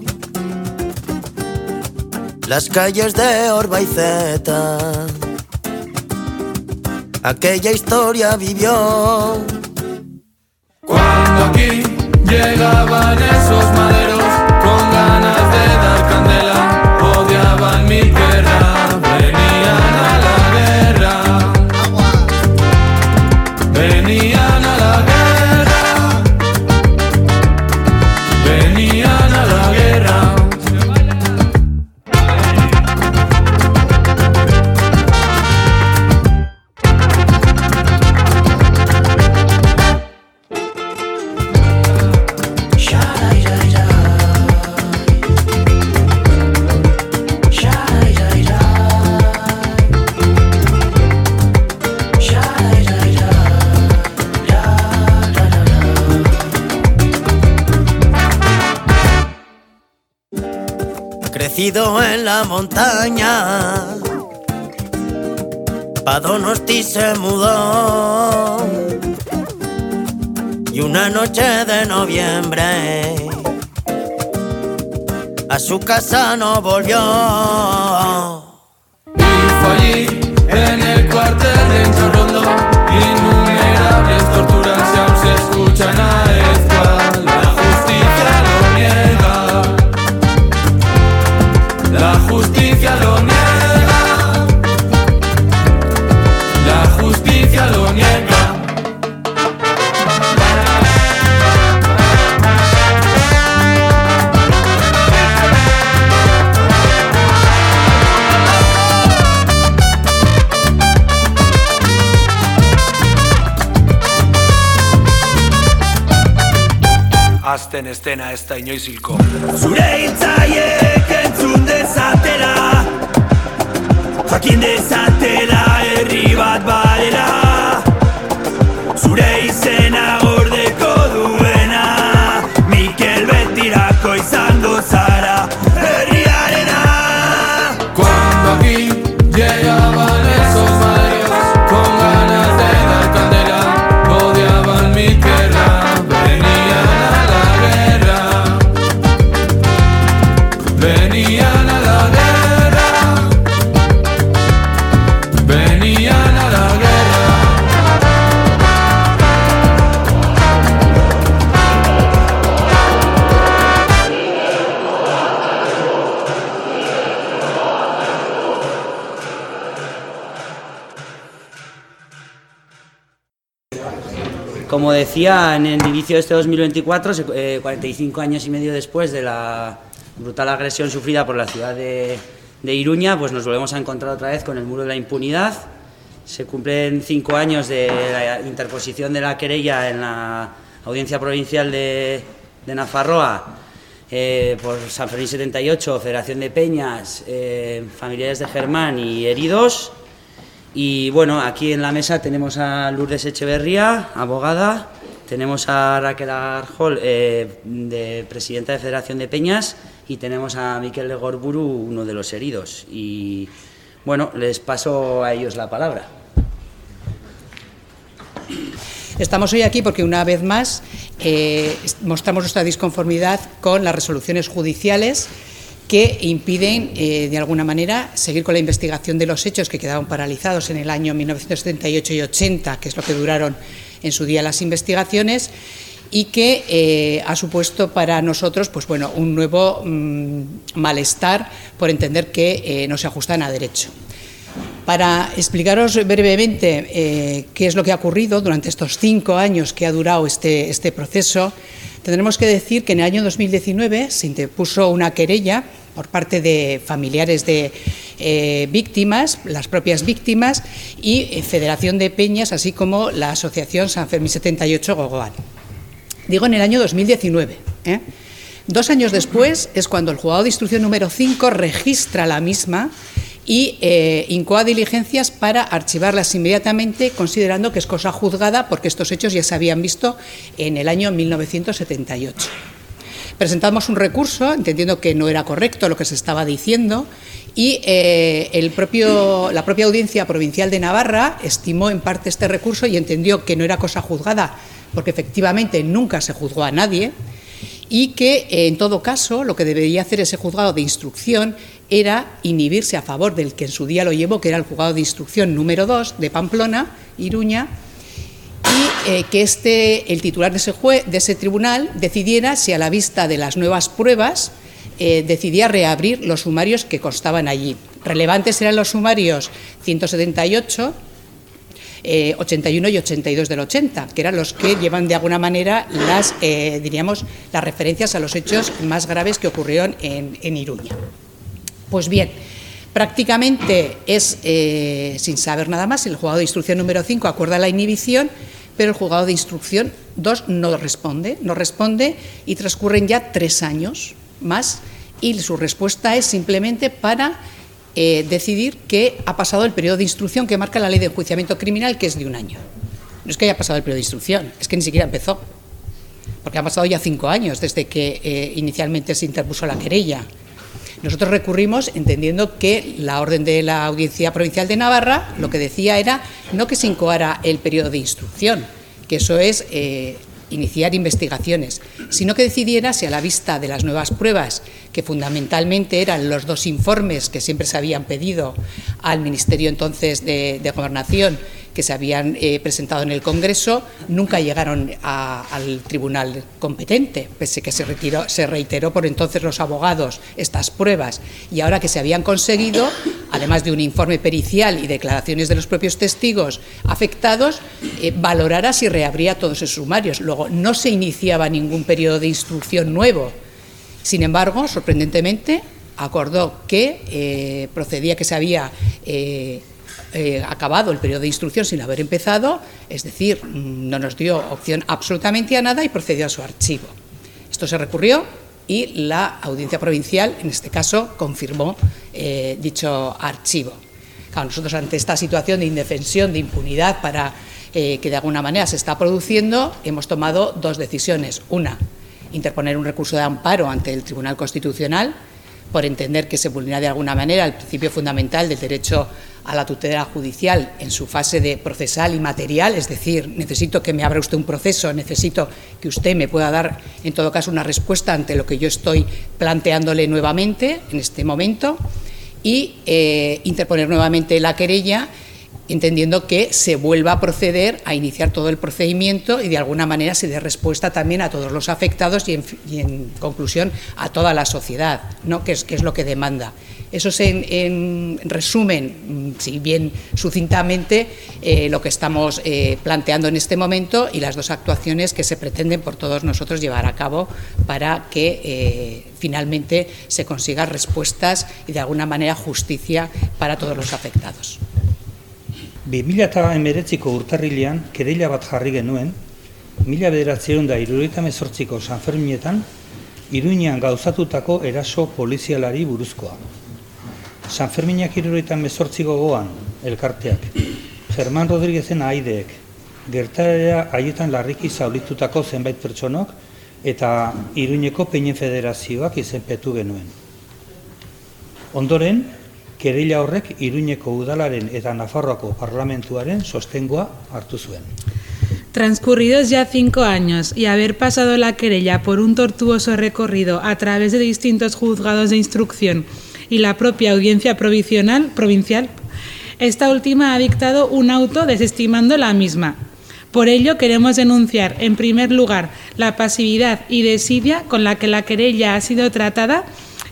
las calles de Orbaiceta, aquella historia vivió. Cuando aquí llegaban esos maderos con ganas de en la montaña. Pa' Donosti se mudó. Y una noche de noviembre a su casa no volvió. Y fue allí, en el cuartel de Chorrondo, innumerables torturas y aún se escuchan a Ezcual. La justicia lo niega. Azten estena ez da inoiz hilko. Bat badela. Zure izena decía, en el inicio de este 2024, se- eh, 45 años y medio después de la brutal agresión sufrida por la ciudad de, de Iruña, pues nos volvemos a encontrar otra vez con el muro de la impunidad. Se cumplen cinco años de la interposición de la querella en la Audiencia Provincial de, de Nafarroa eh, por San Fermín 78, Federación de Peñas, eh, familiares de Germán y heridos. Y bueno, aquí en la mesa tenemos a Lourdes Echeverría, abogada, tenemos a Raquel Arjol, eh, de presidenta de Federación de Peñas, y tenemos a Miquel de Gorburu, uno de los heridos. Y bueno, les paso a ellos la palabra. Estamos hoy aquí porque una vez más eh, mostramos nuestra disconformidad con las resoluciones judiciales que impiden, eh, de alguna manera, seguir con la investigación de los hechos que quedaron paralizados en el año 1978 y 80, que es lo que duraron en su día las investigaciones, y que eh, ha supuesto para nosotros pues, bueno, un nuevo mm, malestar por entender que eh, no se ajustan a derecho. Para explicaros brevemente eh, qué es lo que ha ocurrido durante estos cinco años que ha durado este, este proceso, tendremos que decir que en el año 2019 se interpuso una querella por parte de familiares de eh, víctimas, las propias víctimas y eh, Federación de Peñas, así como la Asociación San Fermín 78 Gogoan. Digo en el año 2019. ¿eh? Dos años después es cuando el juzgado de instrucción número 5 registra la misma y incoa diligencias para archivarlas inmediatamente, considerando que es cosa juzgada porque estos hechos ya se habían visto en el año 1978. Presentamos un recurso, entendiendo que no era correcto lo que se estaba diciendo, y eh, el propio, la propia Audiencia Provincial de Navarra estimó en parte este recurso y entendió que no era cosa juzgada, porque efectivamente nunca se juzgó a nadie, y que eh, en todo caso lo que debería hacer ese juzgado de instrucción era inhibirse a favor del que en su día lo llevó, que era el juzgado de instrucción número 2 de Pamplona, Iruña, eh, que este, el titular de ese, jue- de ese tribunal decidiera si a la vista de las nuevas pruebas eh, decidía reabrir los sumarios que constaban allí. Relevantes eran los sumarios 178, eh, 81 y 82 del 80, que eran los que llevan de alguna manera las, eh, diríamos, las referencias a los hechos más graves que ocurrieron en, en Iruña. Pues bien, prácticamente es, eh, sin saber nada más, el juzgado de instrucción número 5 acuerda la inhibición, pero el juzgado de instrucción 2 no responde, no responde y transcurren ya tres años más y su respuesta es simplemente para eh, decidir que ha pasado el periodo de instrucción que marca la ley de enjuiciamiento criminal, que es de un año. No es que haya pasado el periodo de instrucción, es que ni siquiera empezó, porque han pasado ya cinco años desde que eh, inicialmente se interpuso la querella. Nosotros recurrimos entendiendo que la orden de la Audiencia Provincial de Navarra lo que decía era no que se incoara el periodo de instrucción, que eso es eh, iniciar investigaciones, sino que decidiera si a la vista de las nuevas pruebas, que fundamentalmente eran los dos informes que siempre se habían pedido al Ministerio entonces de, Gobernación, que se habían eh, presentado en el Congreso, nunca llegaron a, al tribunal competente, pese que se, retiró, se reiteró por entonces los abogados estas pruebas. Y ahora que se habían conseguido, además de un informe pericial y declaraciones de los propios testigos afectados, eh, valorara si reabría todos esos sumarios. Luego, no se iniciaba ningún periodo de instrucción nuevo. Sin embargo, sorprendentemente, acordó que eh, procedía que se había eh, eh, acabado el periodo de instrucción sin haber empezado, es decir, no nos dio opción absolutamente a nada y procedió a su archivo. Esto se recurrió y la audiencia provincial, en este caso, confirmó dicho archivo. Claro, nosotros ante esta situación de indefensión, de impunidad para que de alguna manera se está produciendo, hemos tomado dos decisiones. Una, interponer un recurso de amparo ante el Tribunal Constitucional por entender que se vulnera de alguna manera el principio fundamental del derecho a la tutela judicial en su fase de procesal y material, es decir, necesito que me abra usted un proceso, necesito que usted me pueda dar, en todo caso, una respuesta ante lo que yo estoy planteándole nuevamente en este momento y eh, interponer nuevamente la querella entendiendo que se vuelva a proceder a iniciar todo el procedimiento y de alguna manera se dé respuesta también a todos los afectados y en, conclusión a toda la sociedad, ¿no? que, es, que es lo que demanda. Eso es en, en resumen, mm, si bien sucintamente, eh, lo que estamos eh, planteando en este momento y las dos actuaciones que se pretenden por todos nosotros llevar a cabo para que eh, finalmente se consigan respuestas y de alguna manera justicia para todos los afectados. 2008ko urtarrilean kereila bat jarri genuen, mila bederatzeron da iruroita mezortziko Sanferminetan, Iruñean gauzatutako eraso polizialari buruzkoa. Sanferminak iruroita mezortziko goan, elkarteak, Germán Rodríguezen aideek, gertarera haietan larriki zaulitutako zenbait pertsonok, eta Iruñeko Peinen Federazioak izenpetu genuen. Ondoren, kereila horrek Iruñeko udalaren eta Nafarroako parlamentuaren sostengoa hartu. Transcurridos ya cinco años y haber pasado la querella por un tortuoso recorrido a través de distintos juzgados de instrucción y la propia audiencia provincial, provincial, esta última ha dictado un auto desestimando la misma. Por ello queremos denunciar, en primer lugar, la pasividad y desidia con la que la querella ha sido tratada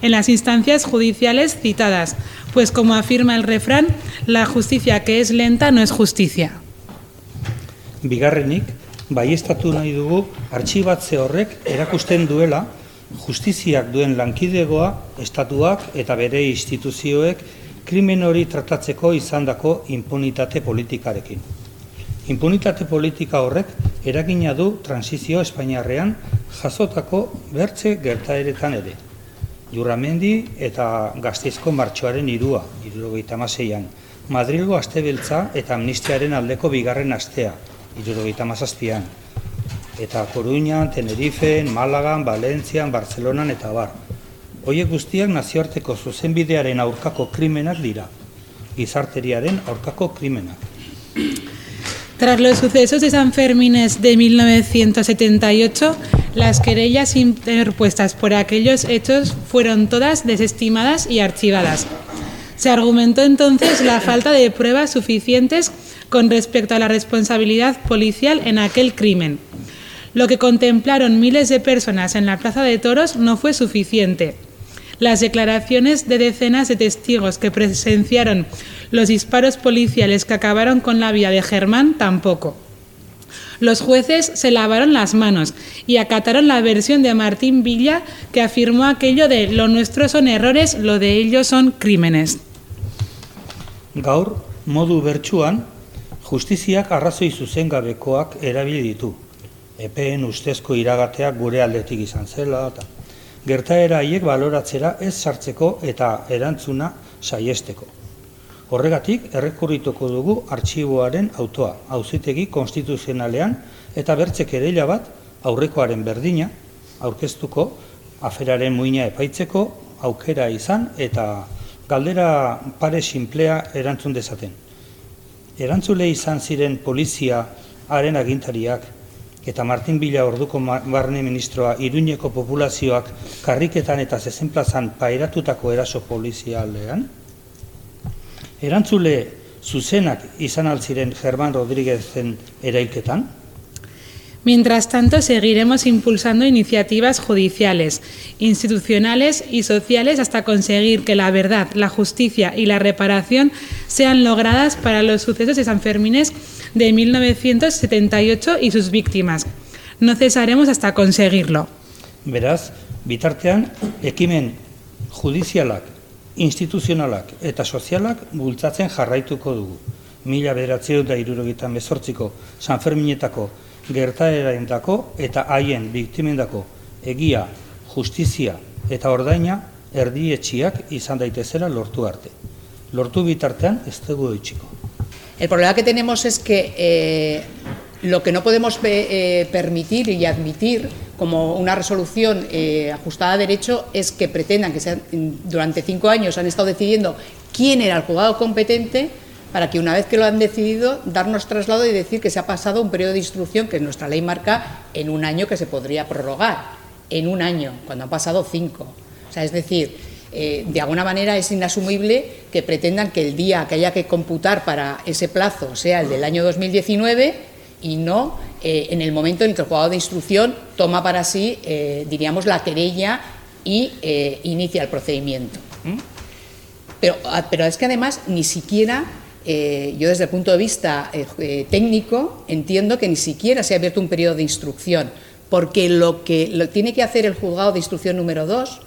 en las instancias judiciales citadas, pues como afirma el refrán, la justicia que es lenta no es justicia. Bigarrenik, baiestatu nahi dugu artxibatze horrek erakusten duela justiziak duen lankidegoa, estatuak eta bere instituzioek krimen hori tratatzeko izandako impunitate politikarekin. Impunitate politika horrek eragina du transizio Espainiarrean jasotako bertze gertaeretan ere. Jurramendi eta gazteizko martxoaren irua, irurogeita maseian. Madrilgo astebeltza eta amnistiaren aldeko bigarren astea, irurogeita mazazpian. Eta Coruñan, Tenerife, Malagan, Valentzian, Barcelonan eta bar. Hoiek guztiak nazioarteko zuzenbidearen aurkako krimenak dira. Gizarteriaren aurkako krimenak. Tras los sucesos de San Fermines de 1978, las querellas interpuestas por aquellos hechos fueron todas desestimadas y archivadas. Se argumentó entonces la falta de pruebas suficientes con respecto a la responsabilidad policial en aquel crimen. Lo que contemplaron miles de personas en la Plaza de Toros no fue suficiente. Las declaraciones de decenas de testigos que presenciaron los disparos policiales que acabaron con la vida de Germán tampoco. Los jueces se lavaron las manos y acataron la versión de Martín Villa que afirmó aquello de lo nuestro son errores, lo de ellos son crímenes. Gaur, modu bertsuan, justiziak arrazoi zuzengabekoak erabili ditu. Epeen ustezko iragateak gure aldetik izan zela eta gertaera haiek baloratzera ez sartzeko eta erantzuna saiesteko. Horregatik, errekurrituko dugu artxiboaren autoa, auzitegi konstituzionalean eta bertze kereila bat aurrekoaren berdina aurkeztuko aferaren muina epaitzeko aukera izan eta galdera pare sinplea erantzun dezaten. Erantzule izan ziren polizia haren agintariak eta Martin Bila orduko barne ministroa Iruñeko populazioak karriketan eta zezenplazan pairatutako eraso polizialean? Erantzule zuzenak izan altziren Germán Rodríguezen erailketan? Mientras tanto, seguiremos impulsando iniciativas judiciales, institucionales y sociales hasta conseguir que la verdad, la justicia y la reparación sean logradas para los sucesos de San Fermines de 1978 y sus víctimas. No cesaremos hasta conseguirlo. Beraz, bitartean, ekimen judizialak, instituzionalak eta sozialak bultzatzen jarraituko dugu. Mila bederatzeo da irurogeita mezortziko San Ferminetako gertaeraindako eta haien biktimendako egia, justizia eta ordaina erdietxiak izan daitezela lortu arte. Lortu bitartean ez dugu itxiko. El problema que tenemos es que eh, lo que no podemos eh, permitir y admitir como una resolución eh, ajustada a derecho es que pretendan que sean, durante cinco años han estado decidiendo quién era el juzgado competente para que una vez que lo han decidido darnos traslado y decir que se ha pasado un periodo de instrucción que nuestra ley marca en un año que se podría prorrogar, en un año, cuando han pasado cinco. O sea, es decir, eh, de alguna manera es inasumible que pretendan que el día que haya que computar para ese plazo sea el del año 2019 y no eh, en el momento en el que el juzgado de instrucción toma para sí, eh, diríamos, la querella y eh, inicia el procedimiento. ¿m? Pero, ah, pero es que además ni siquiera, yo desde el punto de vista técnico, entiendo que ni siquiera se ha abierto un periodo de instrucción, porque lo que lo tiene que hacer el juzgado de instrucción número 2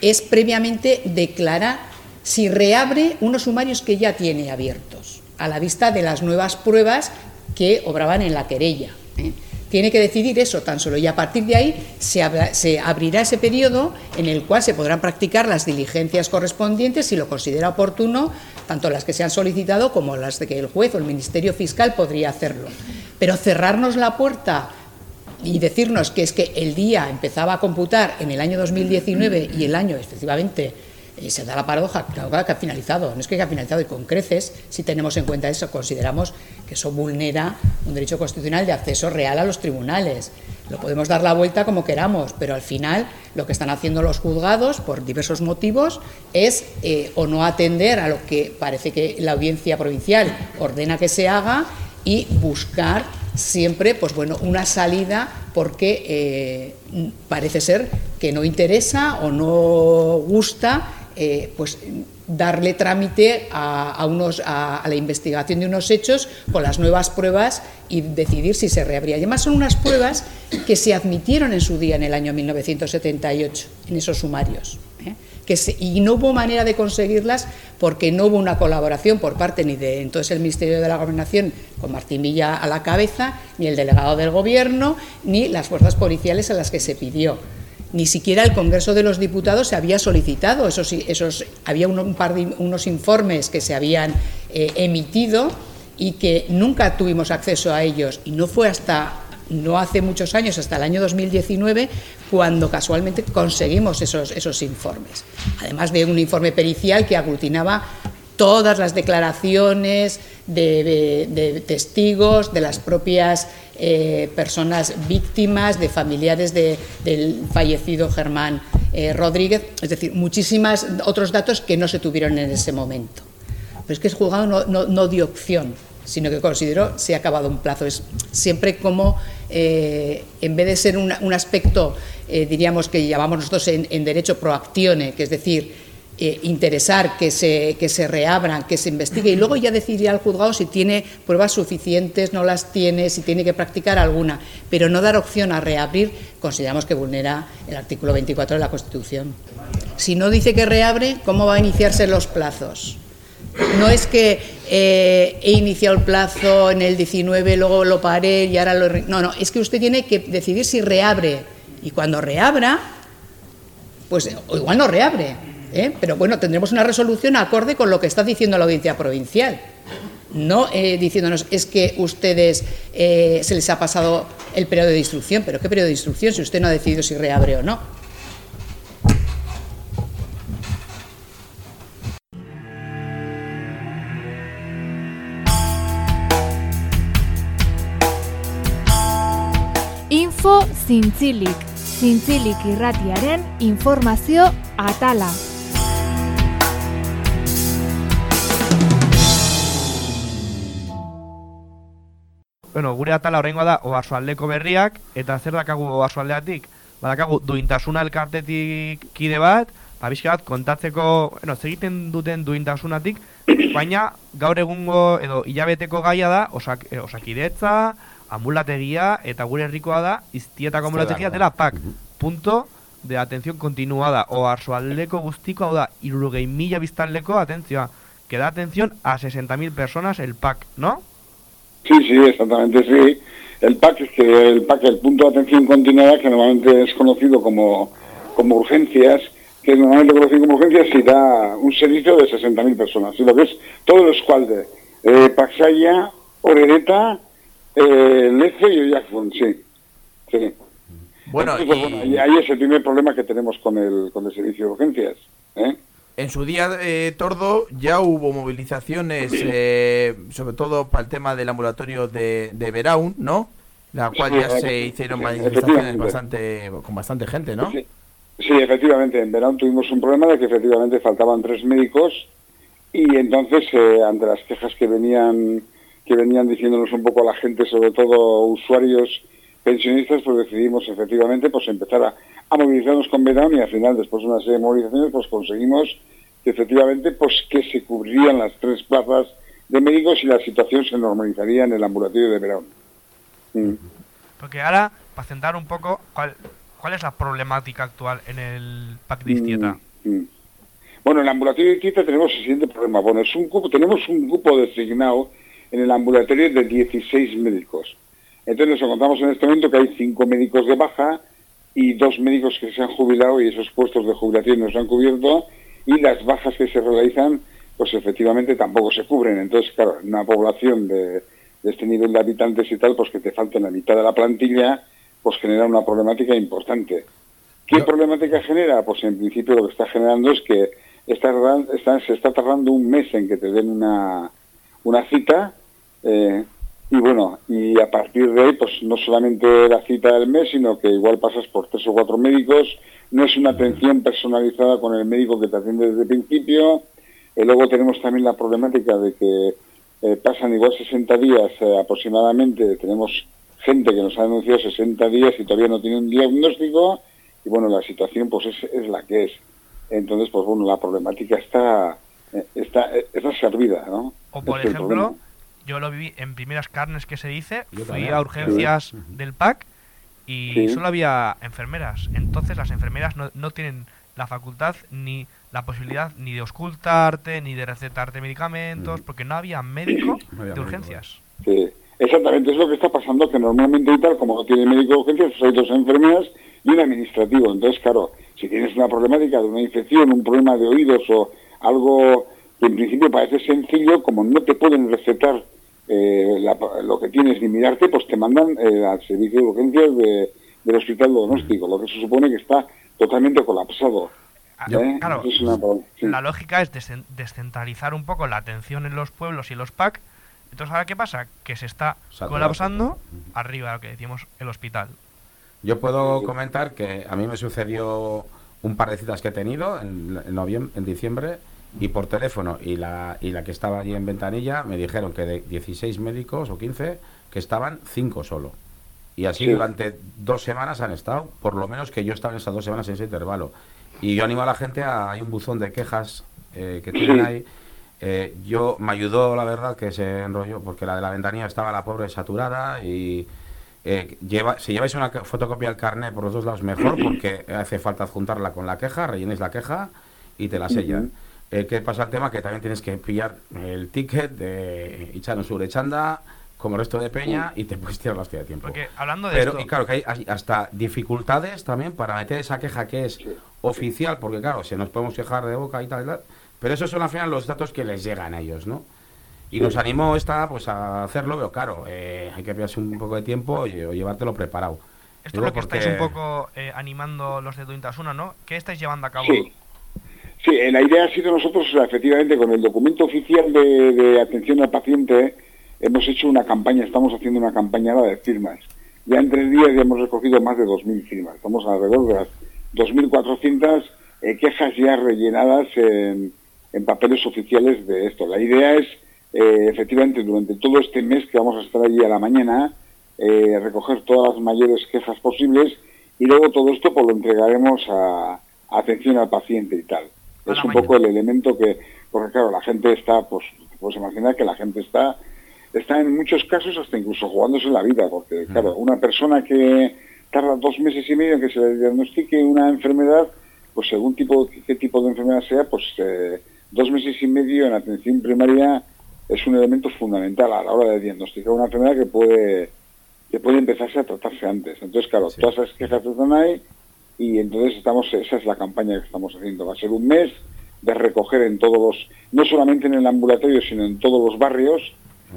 es previamente declarar si reabre unos sumarios que ya tiene abiertos, a la vista de las nuevas pruebas que obraban en la querella. ¿eh? Tiene que decidir eso tan solo y a partir de ahí se, se abrirá ese periodo en el cual se podrán practicar las diligencias correspondientes si lo considera oportuno, tanto las que se han solicitado como las de que el juez o el Ministerio Fiscal podría hacerlo. Pero cerrarnos la puerta y decirnos que es que el día empezaba a computar en el año 2019 y el año, efectivamente, eh, se da la paradoja, claro que ha finalizado, no es que ha finalizado y con creces, si tenemos en cuenta eso, consideramos que eso vulnera un derecho constitucional de acceso real a los tribunales. Lo podemos dar la vuelta como queramos, pero al final lo que están haciendo los juzgados, por diversos motivos, es eh, o no atender a lo que parece que la audiencia provincial ordena que se haga y buscar siempre pues bueno una salida porque eh, parece ser que no interesa o no gusta eh, pues darle trámite a, a unos, a, la investigación de unos hechos con las nuevas pruebas y decidir si se reabría. Además son unas pruebas que se admitieron en su día en el año 1978 en esos sumarios. ¿eh? Que y no hubo manera de conseguirlas porque no hubo una colaboración por parte ni de entonces el Ministerio de la Gobernación con Martín Villa a la cabeza, ni el delegado del Gobierno, ni las fuerzas policiales a las que se pidió. Ni siquiera el Congreso de los Diputados se había solicitado, esos, esos, había un, par de unos informes que se habían eh, emitido y que nunca tuvimos acceso a ellos. Y no fue hasta, no hace muchos años, hasta el año 2019, cuando casualmente conseguimos esos, esos informes. Además de un informe pericial que aglutinaba todas las declaraciones de, testigos, de las propias eh, personas víctimas, de familiares de- del fallecido Germán eh, Rodríguez, es decir, muchísimos otros datos que no se tuvieron en ese momento. Pero es que el juzgado no, no- no dio opción, sino que consideró se ha acabado un plazo. Es siempre como, eh, en vez de ser una- un aspecto, diríamos que llamamos nosotros en, en derecho proactione, que es decir, eh, interesar que se, que se reabran, que se investigue y luego ya decidirá el juzgado si tiene pruebas suficientes, no las tiene, si tiene que practicar alguna, pero no dar opción a reabrir, consideramos que vulnera el artículo 24 de la Constitución. Si no dice que reabre, ¿cómo va a iniciarse los plazos? No es que eh, he iniciado el plazo en el 19, luego lo paré y ahora lo... No, no, es que usted tiene que decidir si reabre. Y cuando reabra, pues o igual no reabre, ¿eh? pero bueno, tendremos una resolución acorde con lo que está diciendo la audiencia provincial. No eh, diciéndonos es que ustedes eh, se les ha pasado el periodo de instrucción, pero ¿qué periodo de instrucción si usted no ha decidido si reabre o no? Info Zintzilik, Zintzilik irratiaren informazio atala. Bueno, gure atala horrengoa da oarsoaldeko berriak, eta zer dakagu oarsoaldeatik? Badakagu duintasuna elkartetik kide bat, ba, pixka bat kontatzeko, bueno, egiten duten duintasunatik, baina gaur egungo edo hilabeteko gaia da, osak, eh, osakidetza, ambulategia, eta gure herrikoa da, iztietako ambulategia dela PAK, punto de atención continuada, o arsoaldeko guztiko, hau da, irurugei mila biztanleko, atentzioa, que da atención a 60.000 personas el PAK, ¿no? Sí, sí, exactamente, sí. El PAC es que el PAC, el punto de atención continuada, que normalmente es conocido como, como urgencias, que es normalmente conocido como urgencias, y da un servicio de 60.000 personas. Y lo que es todo el escualde, eh, Paxaya, Orereta, eh, Lece y Oyaxfun, sí. sí. Bueno, Entonces, y- bueno, y ahí es el primer problema que tenemos con el, con el servicio de urgencias. ¿eh? En su día, eh, Tordo, ya hubo movilizaciones, eh, sobre todo para el tema del ambulatorio de, de Veraun, ¿no? La cual ya se hicieron manifestaciones bastante, con bastante gente, ¿no? Sí, sí, efectivamente, en verano tuvimos un problema de que efectivamente faltaban tres médicos y entonces eh, ante las quejas que venían que venían diciéndonos un poco a la gente, sobre todo usuarios pensionistas, pues decidimos efectivamente pues empezar a, a movilizarnos con verano y al final después de una serie de movilizaciones pues conseguimos que efectivamente pues que se cubrirían las tres plazas de médicos y la situación se normalizaría en el ambulatorio de verano. Mm. Porque ahora, para centrar un poco, ¿cuál, cuál es la problemática actual en el PAC de Iztieta? Mm, mm. Bueno, en el ambulatorio de Tita tenemos el siguiente problema. Bueno, es un grupo, tenemos un grupo designado en el ambulatorio de 16 médicos. Entonces nos encontramos en este momento que hay cinco médicos de baja y dos médicos que se han jubilado y esos puestos de jubilación no se han cubierto y las bajas que se realizan pues efectivamente tampoco se cubren. Entonces, claro, una población de, de este nivel de habitantes y tal, pues que te falta la mitad de la plantilla, pues genera una problemática importante. ¿Qué problemática genera? Pues en principio lo que está generando es que está, está- se está tardando un mes en que te den una, una cita eh, y bueno, y a partir de ahí pues no solamente la cita del mes, sino que igual pasas por tres o cuatro médicos, no es una atención personalizada con el médico que te atiende desde el principio, y luego tenemos también la problemática de que eh, pasan igual 60 días eh, aproximadamente, tenemos gente que nos ha denunciado 60 días y todavía no tiene un diagnóstico, y bueno, la situación pues es, es la que es. Entonces, pues bueno, la problemática está, eh, está, eh, está servida, ¿no? O por Este es el ejemplo, problema. Yo lo viví en primeras carnes que se dice, fui a urgencias del PAC y Sí. solo había enfermeras. Entonces las enfermeras no, no tienen la facultad ni la posibilidad ni de auscultarte, ni de recetarte medicamentos, porque no había médico de urgencias. Sí, exactamente, es lo que está pasando, que normalmente y tal, como no tiene médico de urgencias, pues hay dos enfermeras y un administrativo. Entonces, claro, si tienes una problemática de una infección, un problema de oídos o algo que en principio parece sencillo, como no te pueden recetar eh, la- lo que tienes ni mirarte, pues te mandan eh, al servicio de urgencias de- del hospital diagnóstico, lo que se supone que está totalmente colapsado. ¿eh? claro, Eso es una pro- sí. La lógica es descen- descentralizar un poco la atención en los pueblos y los PAC. Entonces, ¿ahora qué pasa? Que se está Saturado. colapsando arriba, lo que decíamos, el hospital. Yo puedo comentar que a mí me sucedió un par de citas que he tenido en, en noviembre, en diciembre y por teléfono y la, y la que estaba allí en Ventanilla me dijeron que de 16 médicos o 15 que estaban 5 solo. Y así Sí. durante dos semanas han estado, por lo menos que yo estaba en esas dos semanas en ese intervalo. Y yo animo a la gente a, hay un buzón de quejas eh, que tienen ahí. Eh, yo me ayudó la verdad que se enrolló porque la de la ventanilla estaba la pobre saturada y eh, lleva, si lleváis una fotocopia del carnet por los dos lados mejor porque hace falta adjuntarla con la queja, rellenéis la queja y te la sellan. Eh, ¿Qué pasa el tema? Que también tienes que pillar el ticket de echar un surechanda como el resto de peña y te puedes tirar la hostia de tiempo. Porque hablando de Pero, esto- y claro, que hay hasta dificultades también para meter esa queja que es oficial, porque claro, se nos podemos quejar de boca y tal, y tal, pero esos son al final los datos que les llegan a ellos, ¿no? Y nos animó esta pues a hacerlo, pero claro, eh, hay que pillarse un poco de tiempo y, o llevártelo preparado. Esto Digo es lo que estáis un porque- poco eh, animando los de Duintasuna, ¿no? ¿Qué estáis llevando a cabo? Sí. Sí, eh, la idea ha sido nosotros, efectivamente, con el documento oficial de, atención al paciente, hemos hecho una campaña, estamos haciendo una campaña de firmas. ya en tres días ya hemos recogido más de 2.000 firmas. Estamos alrededor de las 2.400 eh, quejas ya rellenadas en, papeles oficiales de esto. La idea es, eh, efectivamente, durante todo este mes que vamos a estar allí a la mañana, recoger todas las mayores quejas posibles y luego todo esto pues lo entregaremos a atención al paciente y tal. Es un poco el elemento que, porque claro, la gente está, pues, puedes imaginar que la gente está, está en muchos casos hasta incluso jugándose la vida, porque claro, una persona que tarda dos meses y medio en que se le diagnostique una enfermedad, pues según tipo, qué tipo de enfermedad sea, pues eh, dos meses y medio en atención primaria es un elemento fundamental a la hora de diagnosticar una enfermedad que puede que puede empezarse a tratarse antes. Entonces, claro, todas esas quejas están ahí y entonces estamos, esa es la campaña que estamos haciendo. Va a ser un mes de recoger en todos los, no solamente en el ambulatorio, sino en todos los barrios.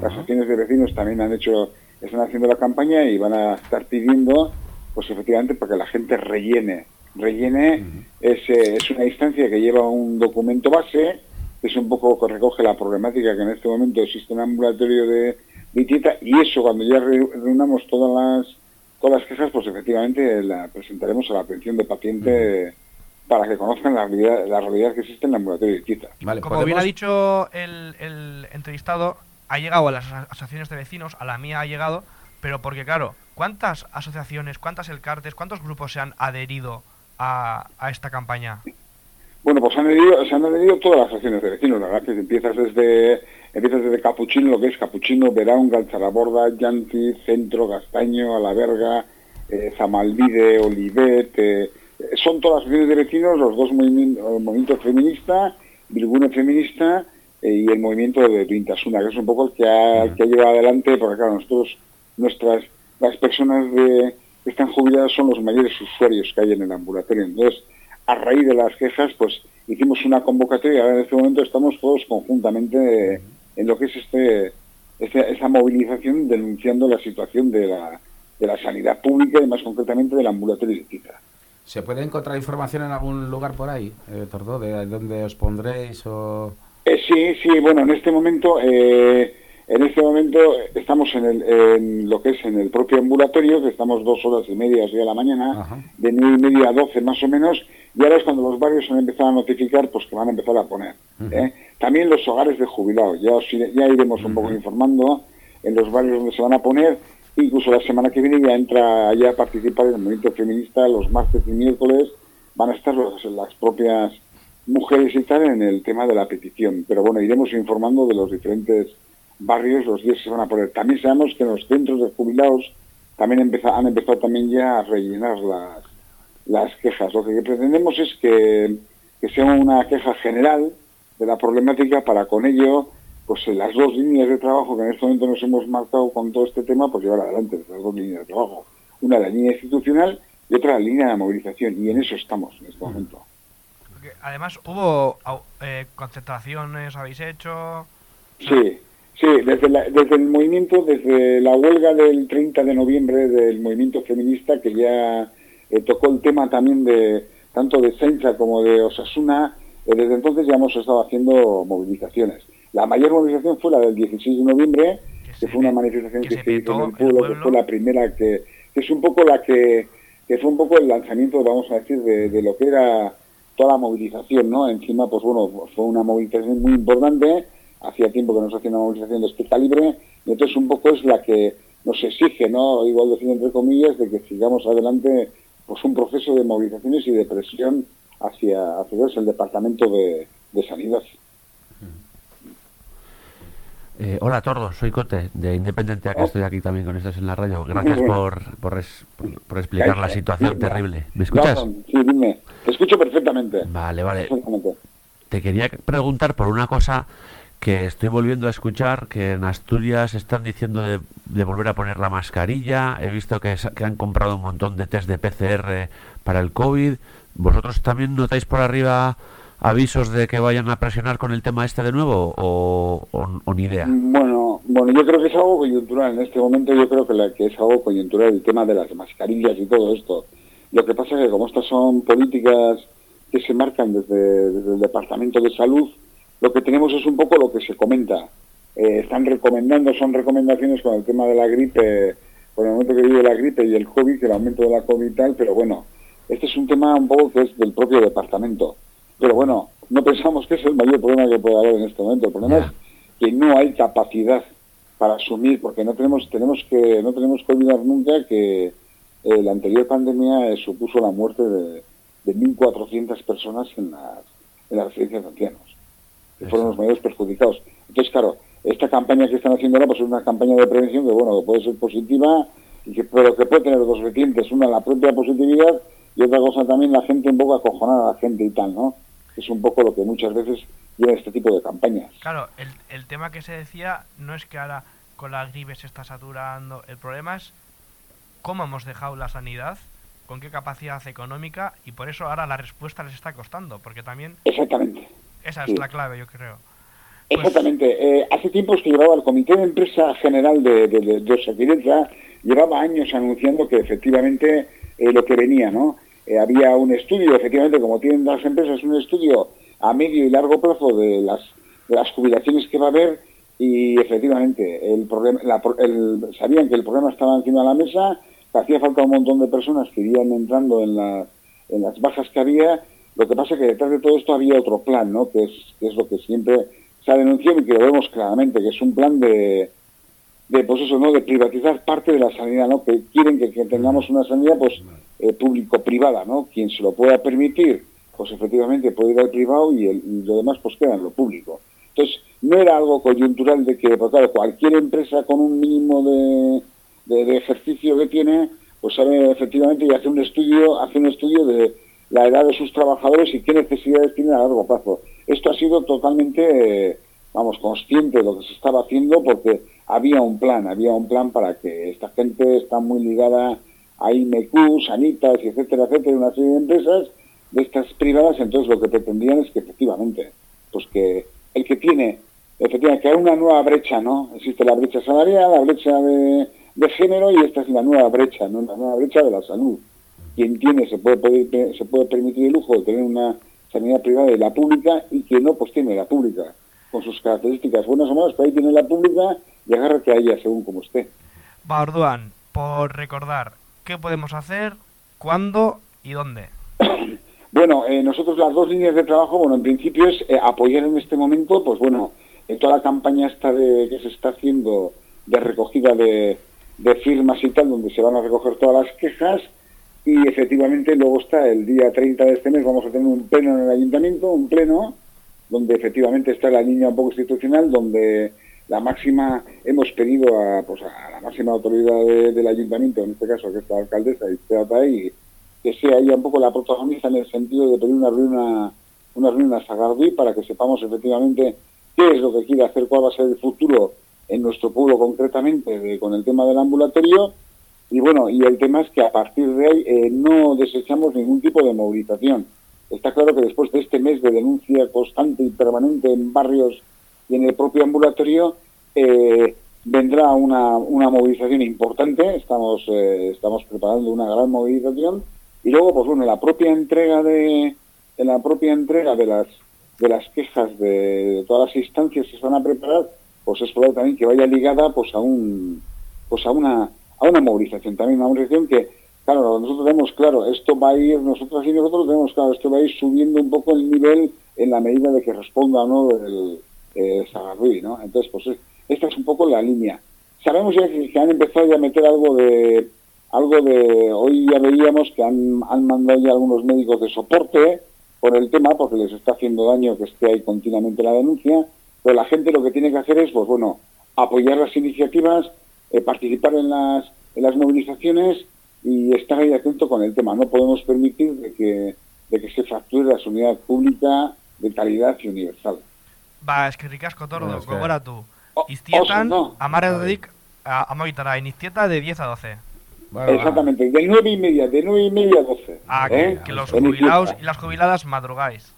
Las asociaciones de vecinos también han hecho, están haciendo la campaña y van a estar pidiendo, pues efectivamente, para que la gente rellene. Rellene es, eh, es una instancia que lleva un documento base, que es un poco que recoge la problemática que en este momento existe en el ambulatorio de Vitita, y eso cuando ya re- reunamos todas las todas las quejas, pues efectivamente la presentaremos a la atención de paciente para que conozcan la realidad, la realidad que existe en el ambulatorio de Vitita. Como bien ha dicho el, el entrevistado, ha llegado a las aso- asociaciones de vecinos, a la mía ha llegado, pero porque claro, ¿cuántas asociaciones, cuántas elcartes, cuántos grupos se han adherido a, a esta campaña? Bueno, pues han adherido, se han adherido todas las asociaciones de vecinos, la verdad que empiezas desde, empiezas desde Capuchino, lo que es Capuchino, Verón, Galcharaborda, Llanti, Centro, Gastaño, Alaverga, eh, Zamalvide, Olivet, eh, eh, son todas las asociaciones de vecinos, los dos movimientos, el movimiento feminista, Bilgune feminista eh, y el movimiento de Vintasuna, que es un poco el que ha, el llevado adelante, porque claro, nosotros, nuestras, las personas que están jubiladas son los mayores usuarios que hay en el ambulatorio, entonces a raíz de las quejas, pues hicimos una convocatoria y ahora en este momento estamos todos conjuntamente en lo que es este, este- esa movilización denunciando la situación de la, de la sanidad pública y más concretamente del ambulatorio de Tita. ¿Se puede encontrar información en algún lugar por ahí, eh, Tordo, de dónde os pondréis o...? Eh, sí, sí, bueno, en este momento, eh, en este momento estamos en, el, en lo que es en el propio ambulatorio, que estamos dos horas y media a la mañana, de nueve y media a doce más o menos, y ahora es cuando los barrios han empezado a notificar, pues que van a empezar a poner. ¿eh? También los hogares de jubilados, ya, os ya iremos un poco informando en los barrios donde se van a poner, incluso la semana que viene ya entra ya a participar en el movimiento feminista, los martes y miércoles van a estar los- las propias mujeres y tal en el tema de la petición. Pero bueno, iremos informando de los diferentes barrios los días se van a poner. También sabemos que en los centros de jubilados también empeza- han empezado también ya a rellenar las, las quejas. Lo que pretendemos es que, que sea una queja general de la problemática para con ello pues en las dos líneas de trabajo que en este momento nos hemos marcado con todo este tema, pues llevar adelante las dos líneas de trabajo. Una la línea institucional y otra la línea de movilización. Y en eso estamos en este momento. Además hubo eh, concentraciones, habéis hecho... Sí, sí, desde, la- desde el movimiento, desde la huelga del 30 de noviembre del movimiento feminista, que ya eh, tocó el tema también de tanto de Sencha como de Osasuna, eh, desde entonces ya hemos estado haciendo movilizaciones. La mayor movilización fue la del 16 de noviembre, que fue una manifestación que, se hizo en el pueblo, que fue la primera que, que es un poco la que, que fue un poco el lanzamiento, vamos a decir, de, de lo que era toda la movilización, ¿no? Encima, pues bueno, fue una movilización muy importante, hacía tiempo que no se hacía una movilización de este calibre, y entonces un poco es la que nos exige, ¿no? Igual decir entre comillas, de que sigamos adelante pues un proceso de movilizaciones y de presión hacia, hacia el Departamento de, de Sanidad. Eh, hola, Tordo, soy Cote, de Independiente, que estoy aquí también con estos en la radio. Gracias Muy por, por, es- por- por explicar la situación terrible. ¿Me escuchas? Sí, dime. Te escucho perfectamente. Vale, vale. Perfectamente. Te quería preguntar por una cosa que estoy volviendo a escuchar, que en Asturias están diciendo de, volver a poner la mascarilla. He visto que, han comprado un montón de test de PCR para el COVID. ¿Vosotros también notáis por arriba avisos de que vayan a presionar con el tema este de nuevo o, o- ni idea? Bueno, bueno, yo creo que es algo coyuntural. En este momento yo creo que, la, que es algo coyuntural el tema de las mascarillas y todo esto. Lo que pasa es que como estas son políticas que se marcan desde el Departamento de Salud, lo que tenemos es un poco lo que se comenta. Eh, están recomendando, son recomendaciones con el tema de la gripe, por el momento que vive la gripe y el COVID, que el aumento de la COVID y tal, pero bueno, este es un tema un poco que es del propio departamento. Pero bueno, no pensamos que es el mayor problema que puede haber en este momento. El problema es que no hay capacidad para asumir, porque no tenemos, tenemos que, no tenemos que olvidar nunca que eh, la anterior pandemia eh, supuso la muerte de, de 1.400 personas en las, en las residencias de ancianos, que fueron los mayores perjudicados. Entonces, claro, esta campaña que están haciendo ahora pues es una campaña de prevención que, bueno, que puede ser positiva, y que, pero que puede tener dos vertientes. Una, la propia positividad, y otra cosa también, la gente un poco acojonada, la gente y tal, ¿no? Es un poco lo que muchas veces lleva este tipo de campañas. Claro, el, el tema que se decía no es que ahora con la gripe se está saturando, el problema es cómo hemos dejado la sanidad, con qué capacidad económica, y por eso ahora la respuesta les está costando, porque también... Exactamente. Esa Sí. es la clave, yo creo. Exactamente. Eh, hace tiempos que llevaba el Comité de Empresa General de, de, de, de llevaba años anunciando que efectivamente eh, lo que venía, ¿no? Eh, había un estudio, efectivamente, como tienen las empresas, un estudio a medio y largo plazo de las, de las jubilaciones que va a haber y efectivamente el problema, la pro- el- sabían que el problema estaba encima de la mesa, que hacía falta un montón de personas que irían entrando en, la- en las bajas que había. Lo que pasa es que detrás de todo esto había otro plan, ¿no? Que es, es lo que siempre se ha denunciado y que lo vemos claramente, que es un plan de, de pues eso, ¿no? De privatizar parte de la sanidad, ¿no? Que quieren que, que tengamos una sanidad, pues, eh, público-privada, ¿no? Quien se lo pueda permitir, pues efectivamente puede ir al privado y lo demás pues queda en lo público. Entonces, no era algo coyuntural de que, pues claro, cualquier empresa con un mínimo de, de, de ejercicio que tiene, pues sabe efectivamente y hace un estudio, hace un estudio de la edad de sus trabajadores y qué necesidades tienen a largo plazo. Esto ha sido totalmente, vamos, consciente de lo que se estaba haciendo porque había un plan, había un plan para que esta gente está muy ligada a IMQ, Sanitas, etcétera, etcétera, una serie de empresas de estas privadas, entonces lo que pretendían es que efectivamente, pues que el que tiene, efectivamente, que hay una nueva brecha, ¿no? Existe la brecha salarial, la brecha de, de género y esta es la nueva brecha, ¿no? La nueva brecha de la salud. Quien tiene se puede, se puede permitir el lujo de tener una sanidad privada y la pública y quien no, pues tiene la pública, con sus características buenas o malas, pero ahí tiene la pública y agárrate a ella según como esté. Va, Orduan, por recordar, ¿qué podemos hacer, cuándo y dónde? Bueno, eh, nosotros las dos líneas de trabajo, bueno, en principio es eh, apoyar en este momento, pues bueno, en toda la campaña esta de, que se está haciendo de recogida de, de firmas y tal, donde se van a recoger todas las quejas y efectivamente luego está el día 30 de este mes, vamos a tener un pleno en el ayuntamiento, un pleno donde efectivamente está la línea un poco institucional, donde la máxima, hemos pedido a, pues, a la máxima autoridad de- del ayuntamiento, en este caso que es la alcaldesa, Istea Tay, que sea ella un poco la protagonista en el sentido de pedir una reunión, una reunión a Sagardí para que sepamos efectivamente qué es lo que quiere hacer, cuál va a ser el futuro en nuestro pueblo concretamente con el tema del ambulatorio. Y bueno, y el tema es que a partir de ahí eh, no desechamos ningún tipo de movilización. Está claro que después de este mes de denuncia constante y permanente en barrios y en el propio ambulatorio, eh, vendrá una, una movilización importante. Estamos, eh, estamos preparando una gran movilización. Y luego, pues bueno, la propia entrega de, en la propia entrega de las de las quejas de, de todas las instancias que se van a preparar, pues es probable también que vaya ligada pues a un pues a una a una movilización también una movilización que claro nosotros tenemos claro esto va a ir nosotros y nosotros tenemos claro esto va a ir subiendo un poco el nivel en la medida de que responda no el eh, Sagarruy, ¿no? entonces pues es- esta es un poco la línea sabemos ya que, que han empezado ya a meter algo de algo de hoy ya veíamos que han, han mandado ya algunos médicos de soporte por el tema porque les está haciendo daño que esté ahí continuamente la denuncia pero la gente lo que tiene que hacer es pues bueno apoyar las iniciativas eh, participar en las en las movilizaciones y estar ahí atento con el tema no podemos permitir de que de que se fracture la sanidad pública de calidad y universal Ba, eskerrik asko tordo, Bueno, esker. gogoratu. Iztietan, no. amarretik a- amaitara, iniztieta de 10 a 12. exactamente de nueve y media de nueve y media a doce Ah, ¿eh? que, que los jubilados y las jubiladas madrugáis.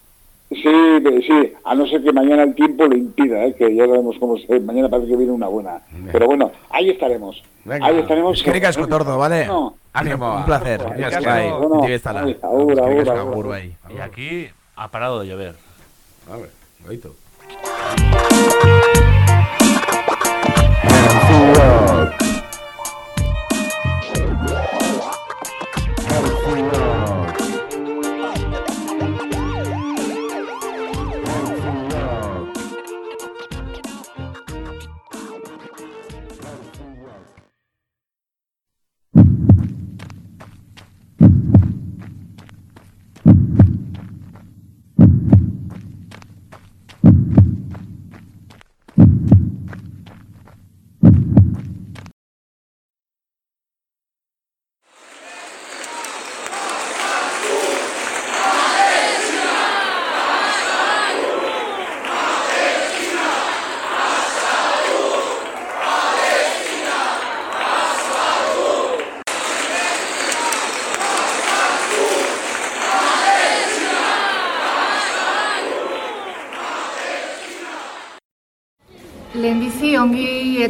Sí, sí, a no ser que mañana el tiempo lo impida, ¿eh? que ya sabemos cómo se, mañana parece que viene una buena. Pero bueno, ahí estaremos. Venga. Ahí estaremos. Asko, Tordo, ¿vale? No. Ánimo. Un placer. Bueno. Y aquí ha parado de llover. A ver,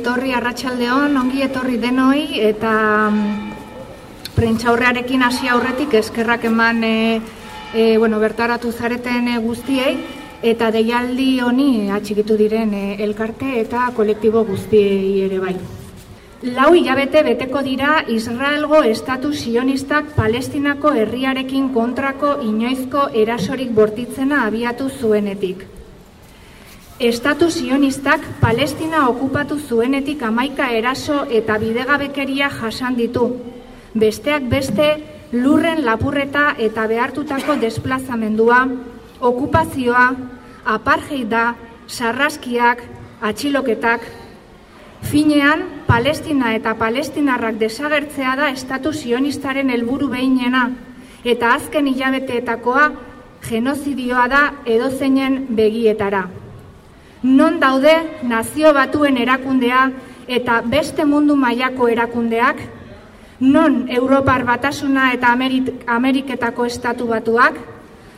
etorri arratsaldeon, ongi etorri denoi eta mm, prentxaurrearekin hasi aurretik eskerrak eman e, e, bueno, bertaratu zareten e, guztiei eta deialdi honi atxikitu diren e, elkarte eta kolektibo guztiei ere bai. Lau hilabete beteko dira Israelgo estatu sionistak Palestinako herriarekin kontrako inoizko erasorik bortitzena abiatu zuenetik. Estatu sionistak Palestina okupatu zuenetik amaika eraso eta bidegabekeria jasan ditu. Besteak beste, lurren lapurreta eta behartutako desplazamendua, okupazioa, apartheida, sarraskiak, atxiloketak. Finean, Palestina eta palestinarrak desagertzea da estatu sionistaren helburu behinena, eta azken hilabeteetakoa genozidioa da edozeinen begietara non daude nazio batuen erakundea eta beste mundu mailako erakundeak, non Europar batasuna eta Amerik Ameriketako estatu batuak,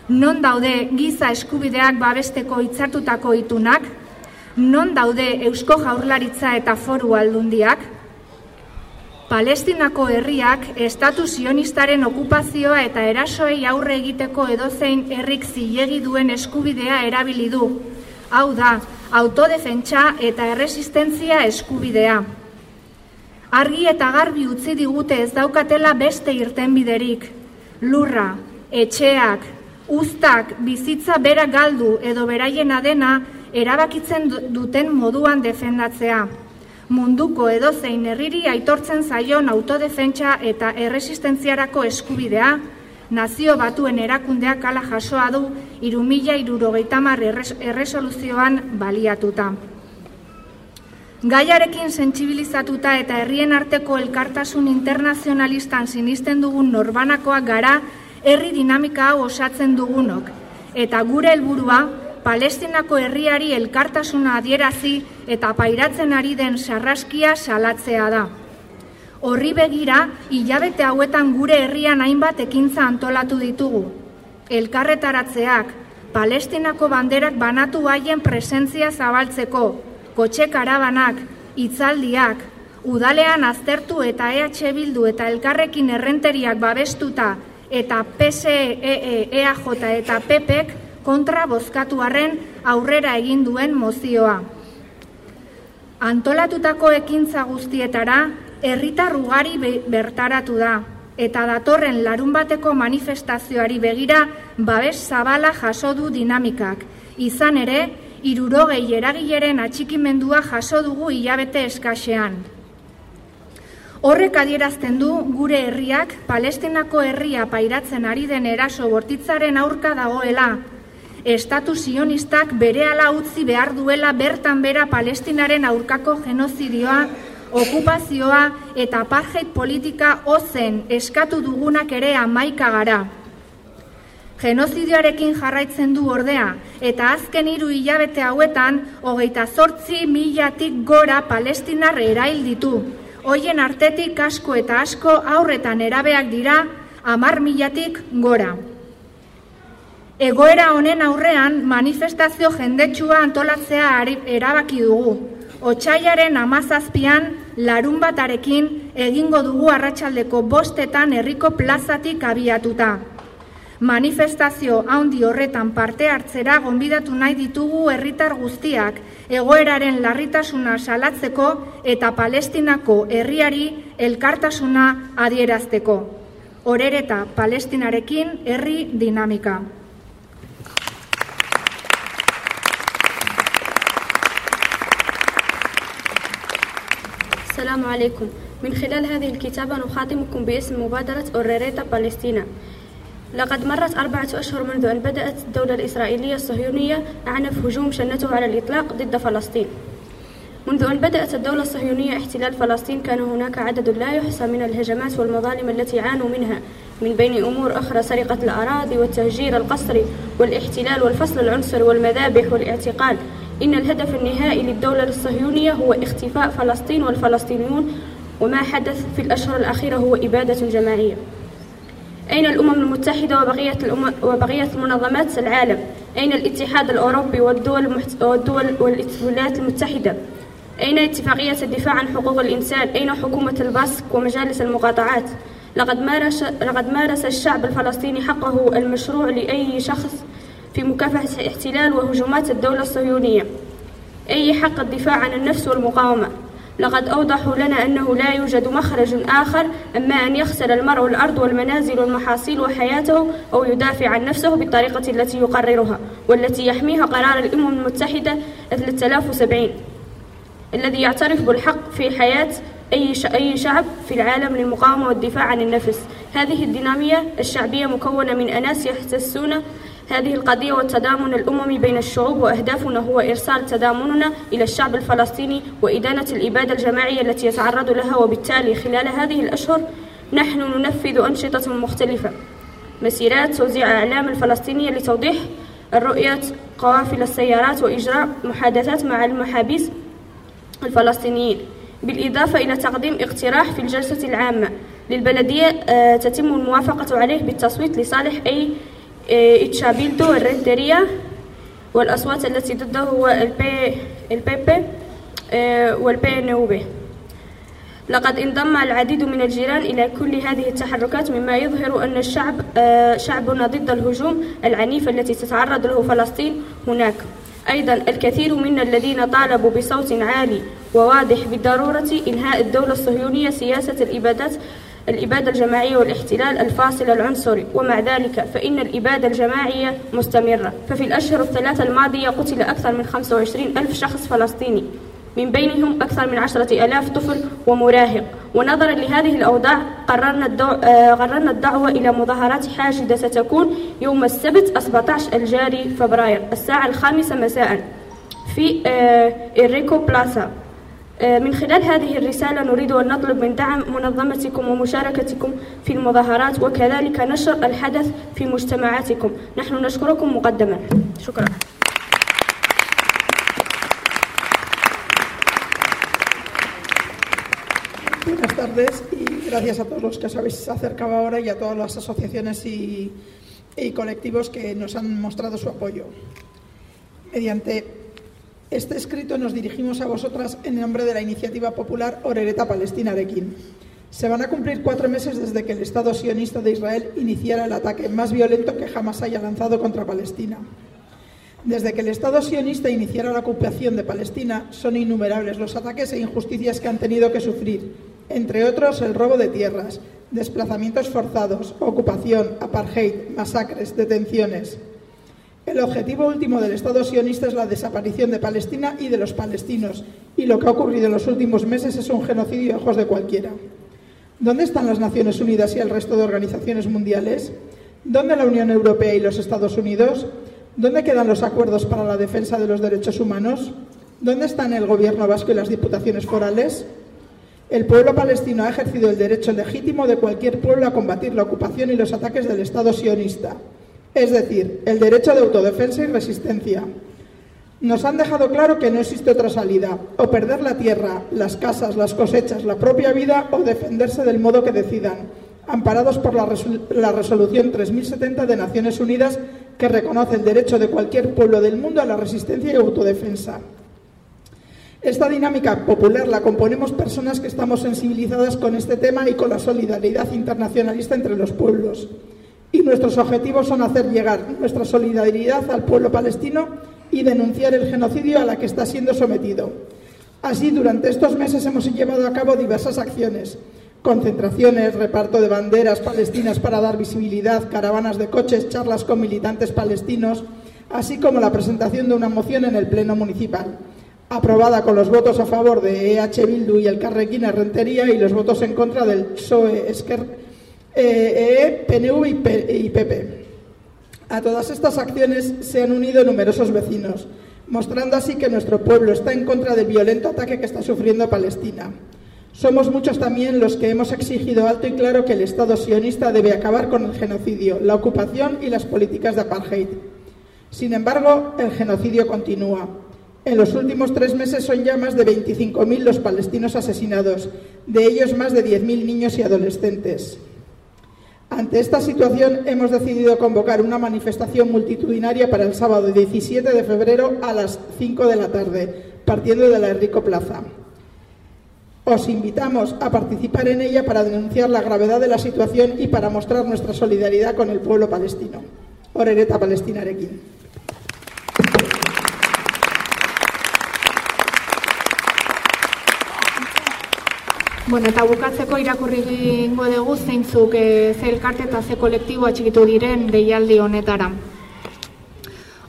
non daude giza eskubideak babesteko hitzartutako itunak, non daude Eusko Jaurlaritza eta Foru Aldundiak, Palestinako herriak estatu sionistaren okupazioa eta erasoei aurre egiteko edozein herrik zilegi duen eskubidea erabili du. Hau da, autodefentsa eta erresistentzia eskubidea. Argi eta garbi utzi digute ez daukatela beste irtenbiderik. Lurra, etxeak, uztak, bizitza bera galdu edo beraiena dena erabakitzen duten moduan defendatzea. Munduko edozein herriri aitortzen zaion autodefentsa eta erresistentziarako eskubidea, nazio batuen erakundeak ala jasoa du irumila irurogeita mar erresoluzioan baliatuta. Gaiarekin sentsibilizatuta eta herrien arteko elkartasun internazionalistan sinisten dugun norbanakoak gara herri dinamika hau osatzen dugunok, eta gure helburua Palestinako herriari elkartasuna adierazi eta pairatzen ari den sarraskia salatzea da. Horri begira, hilabete hauetan gure herrian hainbat ekintza antolatu ditugu. Elkarretaratzeak, Palestinako banderak banatu haien presentzia zabaltzeko, kotxe karabanak, itzaldiak, udalean aztertu eta EH Bildu eta elkarrekin errenteriak babestuta eta PSE, EAJ eta PPek kontra bozkatuaren aurrera egin duen mozioa. Antolatutako ekintza guztietara, herritar ugari bertaratu da eta datorren larun bateko manifestazioari begira babes zabala jaso du dinamikak. Izan ere, irurogei eragileren atxikimendua jaso dugu hilabete eskasean. Horrek adierazten du gure herriak Palestinako herria pairatzen ari den eraso bortitzaren aurka dagoela. Estatu sionistak berehala utzi behar duela bertan bera Palestinaren aurkako genozidioa okupazioa eta apartheid politika ozen eskatu dugunak ere amaika gara. Genozidioarekin jarraitzen du ordea, eta azken hiru hilabete hauetan, hogeita zortzi milatik gora palestinar erail ditu. Hoien artetik asko eta asko aurretan erabeak dira, amar milatik gora. Egoera honen aurrean manifestazio jendetsua antolatzea erabaki dugu. Otsaiaren amazazpian larun batarekin egingo dugu arratsaldeko bostetan herriko plazatik abiatuta. Manifestazio handi horretan parte hartzera gonbidatu nahi ditugu herritar guztiak egoeraren larritasuna salatzeko eta palestinako herriari elkartasuna adierazteko. Horereta palestinarekin herri dinamika. السلام عليكم. من خلال هذه الكتابة نخاطبكم باسم مبادرة أوريريتا بالستينا لقد مرت أربعة أشهر منذ أن بدأت الدولة الإسرائيلية الصهيونية أعنف هجوم شنته على الإطلاق ضد فلسطين. منذ أن بدأت الدولة الصهيونية احتلال فلسطين كان هناك عدد لا يحصى من الهجمات والمظالم التي عانوا منها من بين أمور أخرى سرقة الأراضي والتهجير القسري والاحتلال والفصل العنصري والمذابح والاعتقال. إن الهدف النهائي للدولة الصهيونية هو اختفاء فلسطين والفلسطينيون وما حدث في الأشهر الأخيرة هو إبادة جماعية أين الأمم المتحدة وبقية, وبقية منظمات العالم؟ أين الاتحاد الأوروبي والدول, المحت... والدول والولايات المتحدة؟ أين اتفاقية الدفاع عن حقوق الإنسان؟ أين حكومة الباسك ومجالس المقاطعات؟ لقد مارس لقد مارس الشعب الفلسطيني حقه المشروع لأي شخص في مكافحة احتلال وهجومات الدولة الصهيونية. أي حق الدفاع عن النفس والمقاومة. لقد أوضحوا لنا أنه لا يوجد مخرج آخر أما أن يخسر المرء الأرض والمنازل والمحاصيل وحياته أو يدافع عن نفسه بالطريقة التي يقررها والتي يحميها قرار الأمم المتحدة 3070 الذي يعترف بالحق في حياة أي أي شعب في العالم للمقاومة والدفاع عن النفس. هذه الدينامية الشعبية مكونة من أناس يحتسون هذه القضية والتضامن الأممي بين الشعوب وأهدافنا هو إرسال تضامننا إلى الشعب الفلسطيني وإدانة الإبادة الجماعية التي يتعرض لها وبالتالي خلال هذه الأشهر نحن ننفذ أنشطة مختلفة. مسيرات توزيع أعلام الفلسطينية لتوضيح الرؤية قوافل السيارات وإجراء محادثات مع المحابيس الفلسطينيين بالإضافة إلى تقديم اقتراح في الجلسة العامة للبلدية آه، تتم الموافقة عليه بالتصويت لصالح أي آه، إتشابيلدو الرنتريا والأصوات التي ضده هو البي البيبي آه، والبي نوبي لقد انضم العديد من الجيران إلى كل هذه التحركات مما يظهر أن الشعب آه، شعبنا ضد الهجوم العنيف التي تتعرض له فلسطين هناك. أيضا الكثير منا الذين طالبوا بصوت عالي وواضح بضرورة إنهاء الدولة الصهيونية سياسة الإبادات الإبادة الجماعية والاحتلال الفاصل العنصري ومع ذلك فإن الإبادة الجماعية مستمرة. ففي الأشهر الثلاثة الماضية قتل أكثر من 25 ألف شخص فلسطيني. من بينهم أكثر من عشرة ألاف طفل ومراهق. ونظرا لهذه الأوضاع قررنا, الدو... آه، قررنا الدعوة إلى مظاهرات حاشدة ستكون يوم السبت 17 الجاري فبراير الساعة الخامسة مساء في إريكو بلاسا آه، من خلال هذه الرسالة نريد أن نطلب من دعم منظمتكم ومشاركتكم في المظاهرات وكذلك نشر الحدث في مجتمعاتكم نحن نشكركم مقدما شكرا Buenas tardes y gracias a todos los que os habéis acercado ahora y a todas las asociaciones y, y colectivos que nos han mostrado su apoyo. Mediante este escrito nos dirigimos a vosotras en nombre de la iniciativa popular Orereta Palestina Arequín. Se van a cumplir cuatro meses desde que el Estado sionista de Israel iniciara el ataque más violento que jamás haya lanzado contra Palestina. Desde que el Estado sionista iniciara la ocupación de Palestina, son innumerables los ataques e injusticias que han tenido que sufrir, entre otros el robo de tierras, desplazamientos forzados, ocupación, apartheid, masacres, detenciones. El objetivo último del Estado sionista es la desaparición de Palestina y de los palestinos, y lo que ha ocurrido en los últimos meses es un genocidio a ojos de cualquiera. ¿Dónde están las Naciones Unidas y el resto de organizaciones mundiales? ¿Dónde la Unión Europea y los Estados Unidos? ¿Dónde quedan los acuerdos para la defensa de los derechos humanos? ¿Dónde están el gobierno vasco y las diputaciones forales? El pueblo palestino ha ejercido el derecho legítimo de cualquier pueblo a combatir la ocupación y los ataques del Estado sionista, es decir, el derecho de autodefensa y resistencia. Nos han dejado claro que no existe otra salida, o perder la tierra, las casas, las cosechas, la propia vida, o defenderse del modo que decidan, amparados por la, resol la resolución 3070 de Naciones Unidas que reconoce el derecho de cualquier pueblo del mundo a la resistencia y autodefensa. Esta dinámica popular la componemos personas que estamos sensibilizadas con este tema y con la solidaridad internacionalista entre los pueblos. Y nuestros objetivos son hacer llegar nuestra solidaridad al pueblo palestino y denunciar el genocidio a la que está siendo sometido. Así, durante estos meses hemos llevado a cabo diversas acciones, concentraciones, reparto de banderas palestinas para dar visibilidad, caravanas de coches, charlas con militantes palestinos, así como la presentación de una moción en el Pleno Municipal, aprobada con los votos a favor de EH Bildu y el Carrequín Rentería y los votos en contra del PSOE, Esquer, eh, EE, PNV y, y PP. A todas estas acciones se han unido numerosos vecinos, mostrando así que nuestro pueblo está en contra del violento ataque que está sufriendo Palestina. Somos muchos también los que hemos exigido alto y claro que el Estado sionista debe acabar con el genocidio, la ocupación y las políticas de apartheid. Sin embargo, el genocidio continúa. En los últimos tres meses son ya más de 25.000 los palestinos asesinados, de ellos más de 10.000 niños y adolescentes. Ante esta situación hemos decidido convocar una manifestación multitudinaria para el sábado 17 de febrero a las 5 de la tarde partiendo de la Enrico Plaza. Os invitamos a participar en ella para denunciar la gravedad de la situación y para mostrar nuestra solidaridad con el pueblo palestino. Orereta Palestinarekin. Bueno, eta bukatzeko irakurri egingo dugu zeintzuk e, ze elkarte eta ze kolektibo atxikitu diren deialdi honetara.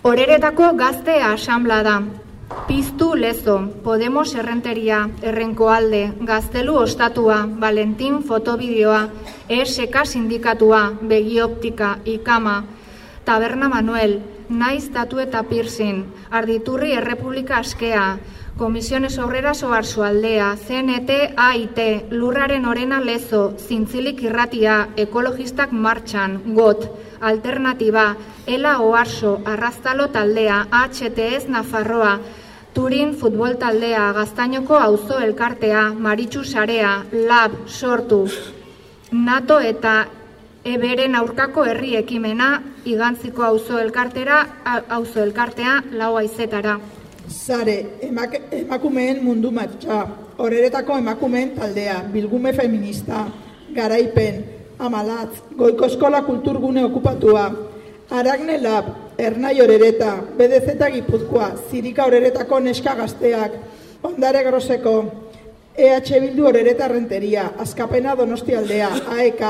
Horeretako gazte asamla da. Piztu lezo, Podemos errenteria, errenko alde, gaztelu ostatua, Valentin fotobideoa, ESK sindikatua, begioptika, ikama, taberna Manuel, naiz tatu eta piercing, arditurri errepublika askea, Komisiones Obreras Oarzo aldea, CNT AIT, Lurraren Orena Lezo, Zintzilik Irratia, Ekologistak Martxan, GOT, Alternatiba, Ela Oarzo, Arrastalo Taldea, HTS Nafarroa, Turin Futbol Taldea, Gaztainoko Auzo Elkartea, Maritxu Sarea, Lab, Sortu, NATO eta Eberen aurkako herri ekimena, Igantziko Auzo Elkartera, Auzo Elkartea, Lau Aizetara. Zare, emak, emakumeen mundu matxa, horeretako emakumeen taldea, bilgume feminista, garaipen, amalatz, goiko eskola kulturgune okupatua, aragne lab, ernai horereta, BDZ gipuzkoa, zirika horeretako neska gazteak, ondare groseko, EH Bildu horereta renteria, azkapena donosti aldea, AEK,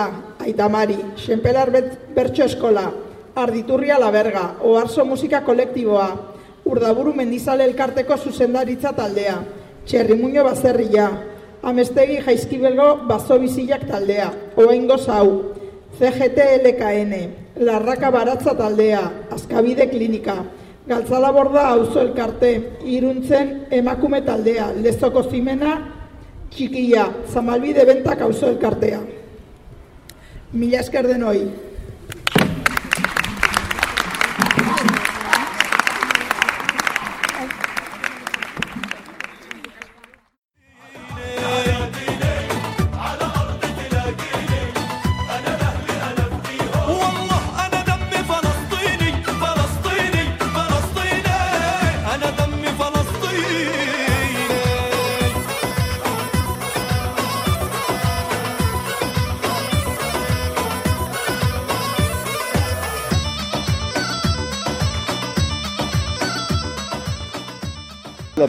Aitamari, Xenpelar Bertxo Eskola, Arditurria La Berga, Oarzo Musika Kolektiboa, Urdaburu Mendizale elkarteko zuzendaritza taldea, Txerrimuño Bazerria, Amestegi Jaizkibelgo Bazo Bizilak taldea, Oengo Zau, CGT LKN, Larraka Baratza taldea, Azkabide Klinika, Galtzala Borda Auzo Elkarte, Iruntzen Emakume taldea, Lezoko Zimena, Txikia, Zamalbide Bentak Auzo Elkartea. Mila esker denoi.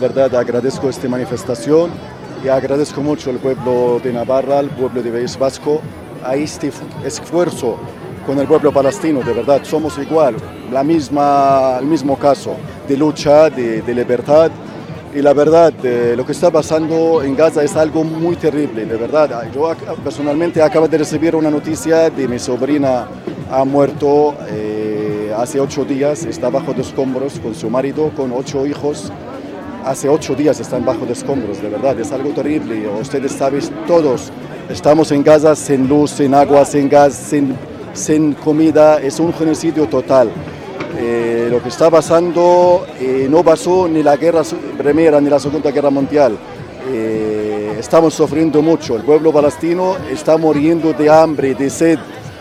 Verdad agradezco esta manifestación y agradezco mucho al pueblo de Navarra, al pueblo de País Vasco, a este esfuerzo con el pueblo palestino. De verdad, somos igual, la misma, el mismo caso de lucha, de, de libertad. Y la verdad, eh, lo que está pasando en Gaza es algo muy terrible, de verdad. Yo ac- personalmente acabo de recibir una noticia de mi sobrina ha muerto eh, hace ocho días, está bajo de escombros con su marido, con ocho hijos hace ocho días están bajo de escombros, de verdad, es algo terrible. Ustedes saben, todos estamos en Gaza sin luz, sin agua, sin gas, sin, sin comida, es un genocidio total. Eh, lo que está pasando eh, no pasó ni la guerra primera ni la segunda guerra mundial. Eh, estamos sufriendo mucho, el pueblo palestino está muriendo de hambre, de sed,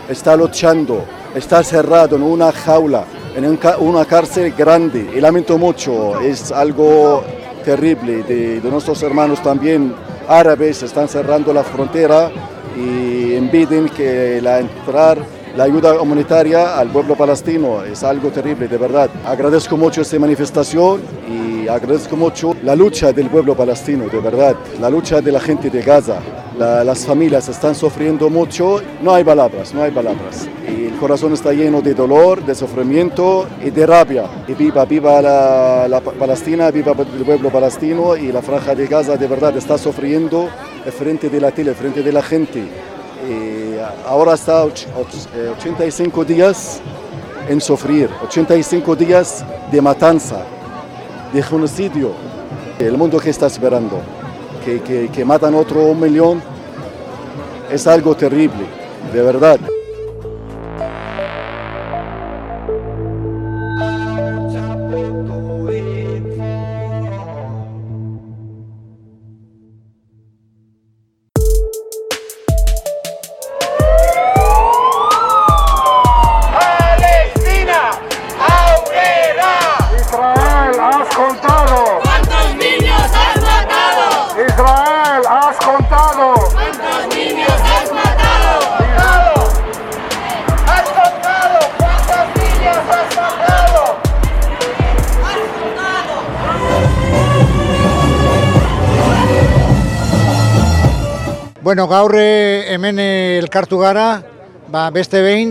está luchando, está cerrado en una jaula, en una cárcel grande. Y lamento mucho, es algo terrible de, de nuestros hermanos también árabes, están cerrando la frontera y impiden que la entrar la ayuda humanitaria al pueblo palestino. Es algo terrible, de verdad. Agradezco mucho esta manifestación y agradezco mucho la lucha del pueblo palestino, de verdad. La lucha de la gente de Gaza. La- las familias están sufriendo mucho. No hay palabras, no hay palabras. El corazón está lleno de dolor, de sufrimiento y de rabia. Y viva, viva la, la Pa- Palestina, viva el pueblo palestino y la franja de Gaza de verdad está sufriendo frente de la tele, frente de la gente. Ahora está och- och- eh, 85 días en sufrir, 85 días de matanza, de genocidio. El mundo que está esperando, que, que, que matan otro un millón, es algo terrible, de verdad. Bueno, gaur eh, hemen eh, elkartu gara, ba, beste behin,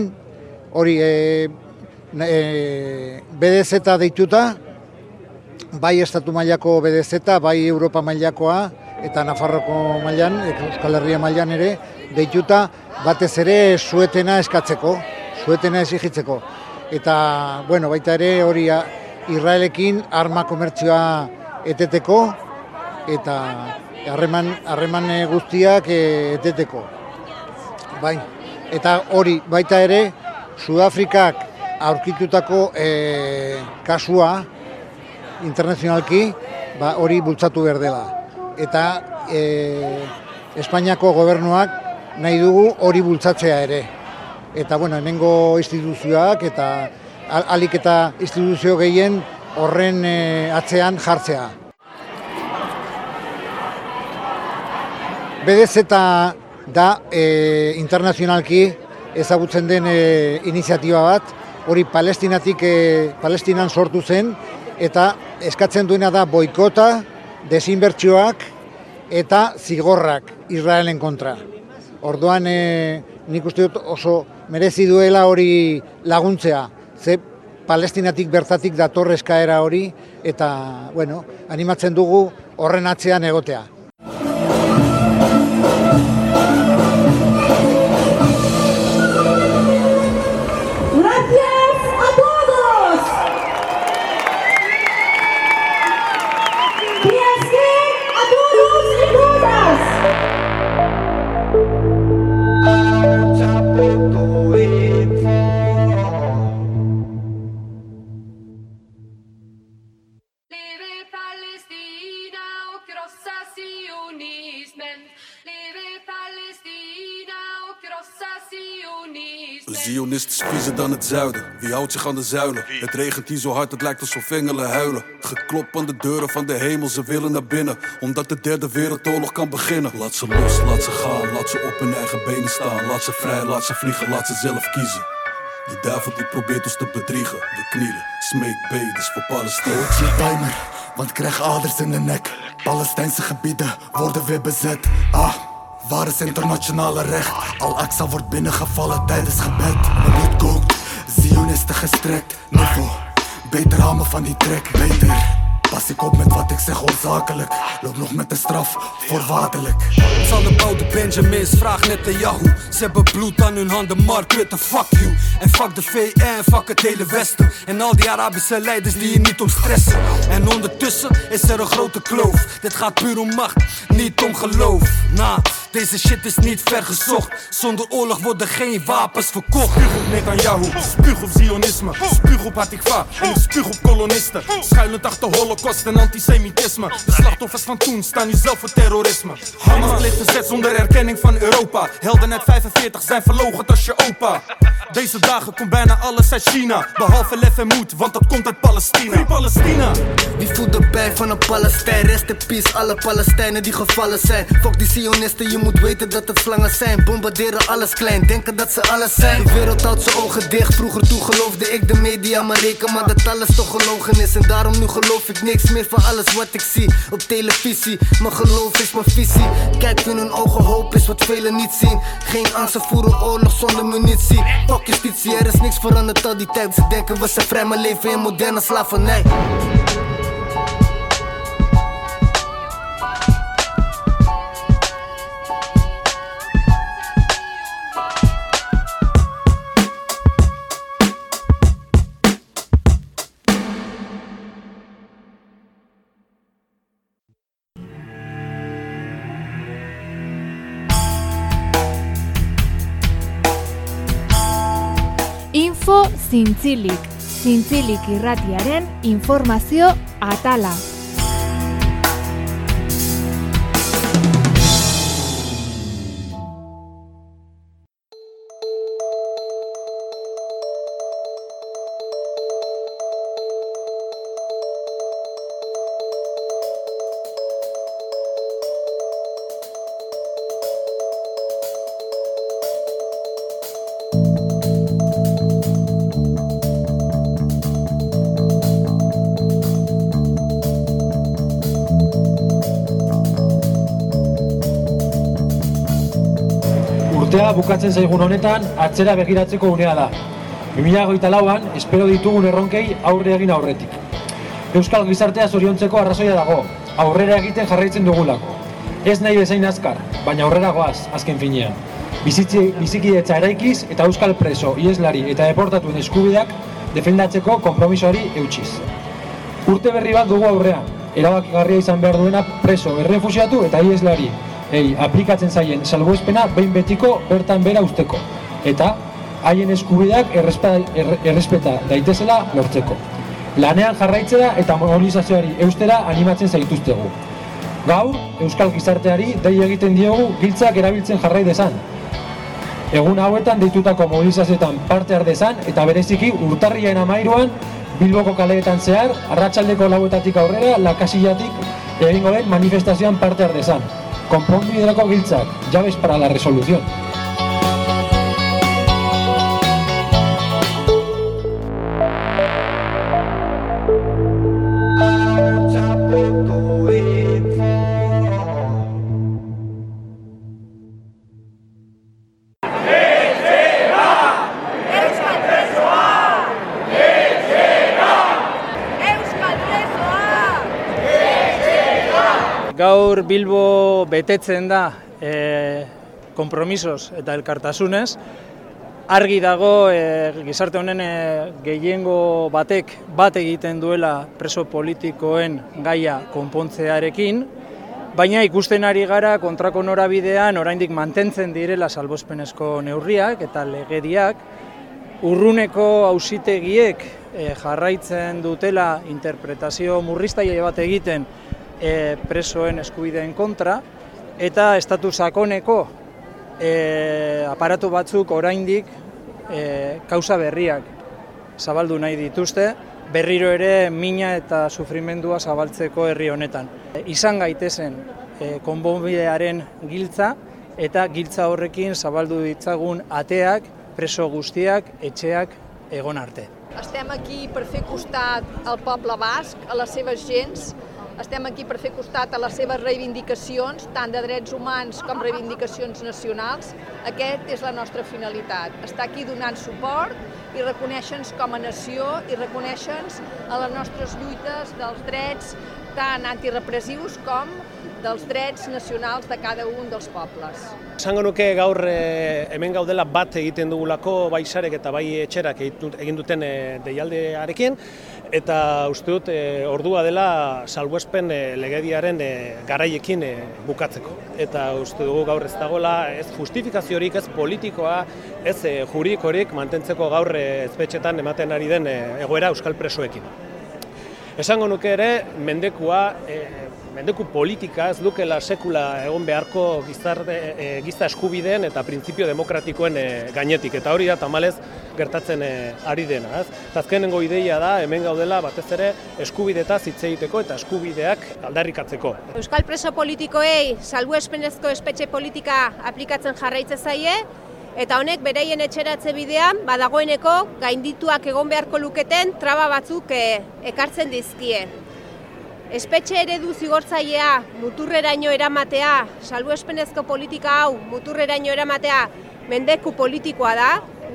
hori e, e, BDZ deituta, bai estatu mailako BDZ, bai Europa mailakoa, eta Nafarroko mailan, Euskal Herria mailan ere, deituta batez ere suetena eskatzeko, suetena exigitzeko. Eta, bueno, baita ere hori Israelekin arma komertzioa eteteko, eta harreman harreman guztiak eh, eteteko. Bai. Eta hori baita ere Sudafrikak aurkitutako eh, kasua internazionalki ba, hori bultzatu behar dela. Eta eh, Espainiako gobernuak nahi dugu hori bultzatzea ere. Eta bueno, hemengo instituzioak eta al- alik eta instituzio gehien horren eh, atzean jartzea. BDZ da e, internazionalki ezagutzen den e, iniziatiba bat, hori Palestinatik e, Palestinan sortu zen eta eskatzen duena da boikota, desinbertsioak eta zigorrak Israelen kontra. Orduan e, nik uste dut oso merezi duela hori laguntzea, ze Palestinatik bertatik dator eskaera hori eta bueno, animatzen dugu horren atzean egotea. Zionist is viezer dan het zuiden. Wie houdt zich aan de zuilen? Het regent hier zo hard, het lijkt alsof engelen huilen. Geklop aan de deuren van de hemel, ze willen naar binnen. Omdat de derde wereldoorlog kan beginnen. Laat ze los, laat ze gaan, laat ze op hun eigen benen staan. Laat ze vrij, laat ze vliegen, laat ze zelf kiezen. De duivel die probeert ons te bedriegen. We knielen, smeek beders voor Palestijn. je timer, want krijg aders in de nek. Palestijnse gebieden worden weer bezet. Ah, waar is internationale recht? Al-Aqsa wordt binnengevallen tijdens gebed. Mijn bloed kookt, Zionisten gestrekt. Niveau, beter hamen van die trek, beter. Pas ik op met wat ik zeg oorzakelijk. Loop nog met de straf, voorwaardelijk. Zal de oude Benjamins, vraag net de Yahoo. Ze hebben bloed aan hun handen, Mark Rutte, fuck you. En fuck de VN, fuck het hele Westen. En al die Arabische leiders die je niet om stressen. En ondertussen is er een grote kloof. Dit gaat puur om macht, niet om geloof. Nah, deze shit is niet vergezocht. Zonder oorlog worden geen wapens verkocht. Spuug op Netanyahu, spuug op Zionisme, spuug op Hatikva en spuug op kolonisten. Schuilend achter holocaust en antisemitisme. De slachtoffers van toen staan nu zelf voor terrorisme. Hamas pleegt verzet zonder erkenning van Europa. Helden uit 45 zijn verlogen als je opa. Deze dagen komt bijna alles uit China. Behalve lef en moed, want dat komt uit Palestina. Free Palestina! Wie voelt de pijn van een Palestijn? Rest in peace, alle Palestijnen die gevallen zijn. Fuck die Zionisten, je moet weten dat het slangen zijn. Bombarderen alles klein, denken dat ze alles zijn. De wereld houdt zijn ogen dicht. Vroeger toe geloofde ik de media, maar reken maar dat alles toch gelogen is. En daarom nu geloof ik niks meer van alles wat ik zie op televisie. Mijn geloof is mijn visie. Kijk in hun ogen, hoop is wat velen niet zien. Geen angst, ze voeren oorlog zonder munitie. Fuck justitie, er is niks veranderd al die tijd. Ze denken we zijn vrij, maar leven in moderne slavernij. Zintzilik. Zintzilik irratiaren informazio atala. Urtea bukatzen zaigun honetan atzera begiratzeko unea da. 2008 lauan, espero ditugun erronkei aurre egin aurretik. Euskal gizartea zoriontzeko arrazoia dago, aurrera egiten jarraitzen dugulako. Ez nahi bezain azkar, baina aurrera goaz, azken finean. Bizitzi, bizikidetza eraikiz eta euskal preso, ieslari eta deportatuen eskubideak defendatzeko konpromisoari eutxiz. Urte berri bat dugu aurrean, erabakigarria izan behar duena preso, errefusiatu eta ieslari. Ei, aplikatzen zaien salbuespena behin betiko bertan bera usteko. Eta haien eskubideak errespeta, erre- errespeta daitezela lortzeko. Lanean jarraitzera eta mobilizazioari eustera animatzen zaituztegu. Gaur, Euskal Gizarteari dei egiten diogu giltzak erabiltzen jarrai dezan. Egun hauetan deitutako mobilizazioetan parte har dezan eta bereziki urtarriaren amairuan Bilboko kaleetan zehar, arratsaldeko lauetatik aurrera, lakasillatik egingo den manifestazioan parte har dezan. Konponbiderako giltzak, llaves para la resolución. Bilbo betetzen da e, kompromisos eta elkartasunez. Argi dago e, gizarte honen e, gehiengo batek bat egiten duela preso politikoen gaia konpontzearekin, baina ikusten ari gara kontrako norabidean oraindik mantentzen direla salbospenezko neurriak eta legediak, urruneko auzitegiek e, jarraitzen dutela interpretazio murriztaile bat egiten e, presoen eskubideen kontra eta estatu sakoneko e, aparatu batzuk oraindik e, kausa berriak zabaldu nahi dituzte, berriro ere mina eta sufrimendua zabaltzeko herri honetan. E, izan gaitezen e, konbonbidearen giltza eta giltza horrekin zabaldu ditzagun ateak, preso guztiak, etxeak egon arte. Estem aquí per fer costat al poble basc, a les seves gens, estem aquí per fer costat a les seves reivindicacions, tant de drets humans com reivindicacions nacionals. Aquest és la nostra finalitat, estar aquí donant suport i reconèixer-nos com a nació i reconèixer-nos a les nostres lluites dels drets tant antirepressius com dels drets nacionals de cada un dels pobles. Esango nuke gaur eh, hemen gaudela bat egiten dugulako bai sarek eta bai etxerak egin duten eh, deialdearekin eta uste dut eh, ordua dela salbuespen eh, legediaren eh, garaiekin eh, bukatzeko. Eta uste dugu gaur ez dagoela ez justifikaziorik, ez politikoa, ez eh, juridikorik mantentzeko gaur espetxetan ematen ari den egoera euskal presoekin. Esango nuke ere, mendekua, e, mendeku politika ez dukela sekula egon beharko gizarte, e, giza eskubideen eta printzipio demokratikoen e, gainetik. Eta hori da tamalez gertatzen e, ari dena. Ez? Azkenengo ideia da, hemen gaudela batez ere eskubidetaz hitz egiteko eta eskubideak aldarrikatzeko. Euskal preso politikoei salbuespenezko espetxe politika aplikatzen jarraitze zaie, eta honek bereien etxeratze bidean badagoeneko gaindituak egon beharko luketen traba batzuk eh, ekartzen dizkie. Espetxe eredu zigortzailea muturreraino eramatea, salbuespenezko politika hau muturreraino eramatea mendeku politikoa da,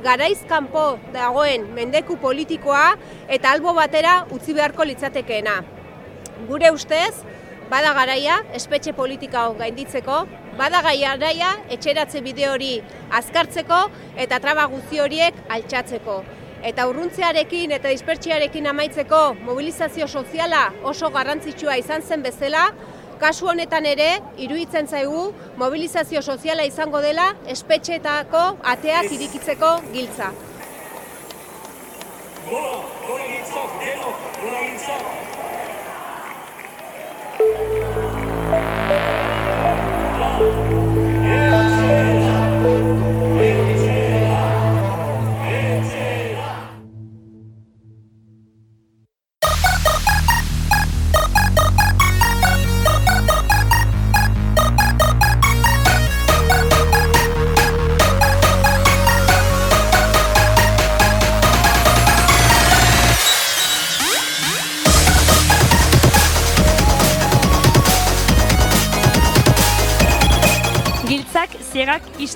garaiz kanpo dagoen mendeku politikoa eta albo batera utzi beharko litzatekeena. Gure ustez, bada garaia espetxe politika hau gainditzeko, bada garaia etxeratze bide hori azkartzeko eta traba guzti horiek altxatzeko. Eta urruntzearekin eta dispertsiarekin amaitzeko mobilizazio soziala oso garrantzitsua izan zen bezala, kasu honetan ere, iruditzen zaigu, mobilizazio soziala izango dela espetxeetako ateak irikitzeko giltza. Gora, gora gintzok, gora gintzok!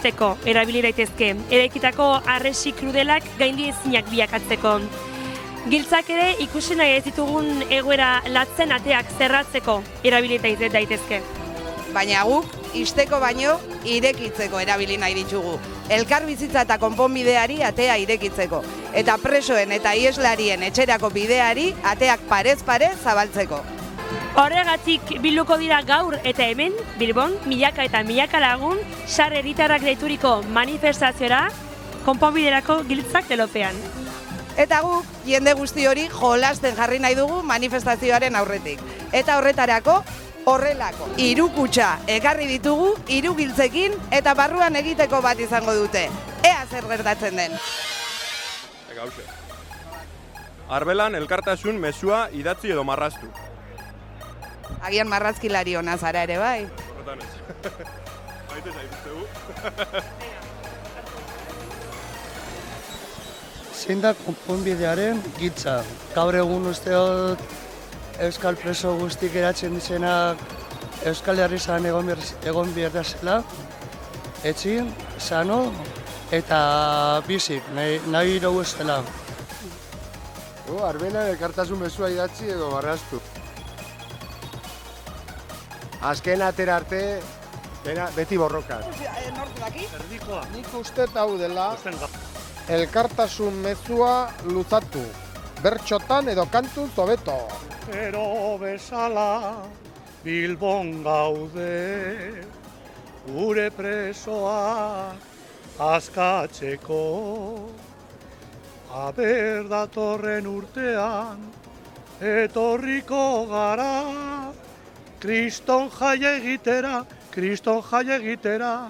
Isteko erabili daitezke, eraikitako arresi krudelak gaindi ezinak biakatzeko. Giltzak ere ikusi nahi ez ditugun egoera latzen ateak zerratzeko erabili daite- daitezke. baina guk isteko baino irekitzeko erabili nahi ditugu. Elkar bizitza eta konponbideari atea irekitzeko. Eta presoen eta ieslarien etxerako bideari ateak parez pare zabaltzeko. Horregatik biluko dira gaur eta hemen, Bilbon, milaka eta milaka lagun, sar eritarrak deituriko manifestaziora, konponbiderako giltzak telopean. Eta guk jende guzti hori jolasten jarri nahi dugu manifestazioaren aurretik. Eta horretarako horrelako hiru kutxa ekarri ditugu hiru giltzekin eta barruan egiteko bat izango dute. Ea zer gertatzen den. Ega. Arbelan elkartasun mezua idatzi edo marraztu. Agian marrazkilari ona zara ere bai. Hortan ez. Maite zaituztegu. Zein da konponbidearen gitza. Gaur egun usteot Euskal preso guztik eratzen dizenak Euskal Herrizan egon, behar- egon behar da zela, etxin, sano eta bizik, nahi, nahi dugu ez dela. Oh, arbelan elkartasun mezua idatzi edo marraztu. Azken atera arte, dena, beti borrokan. Erdikoa. Nik uste hau dela, elkartasun mezua luzatu. Bertxotan edo kantuz hobeto. Ero bezala Bilbon gaude Gure presoa askatzeko Aber datorren urtean Etorriko gara Kriston jai egitera Kriston jai egitera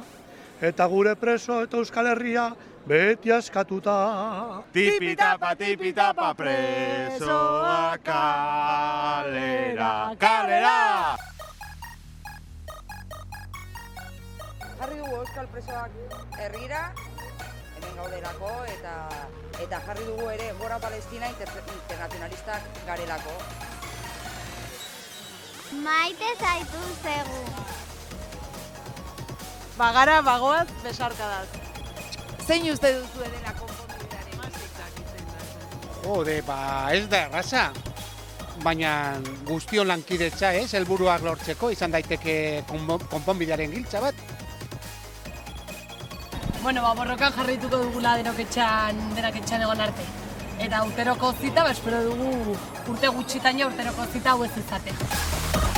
Eta gure preso eta Euskal Herria beti askatuta. Tipitapa, tipitapa, presoa kalera, kalera! Jarri dugu Euskal Presoak herrira, hemen gaudelako, eta eta jarri dugu ere gora Palestina inter internazionalistak garelako. Maite zaitu zegu. Bagara bagoaz besarkadaz. Zein uste duzu dela konponbidearen? Jode, ba, ez da erraza. Baina guztion lankidetza, ez, helburuak lortzeko, izan daiteke konponbidearen giltza bat. Bueno, ba, borrokan jarrituko dugula denok etxan, denak etxan egon arte. Eta urteroko zita, ba, espero dugu urte gutxitaino urteroko zita hau ez izatea.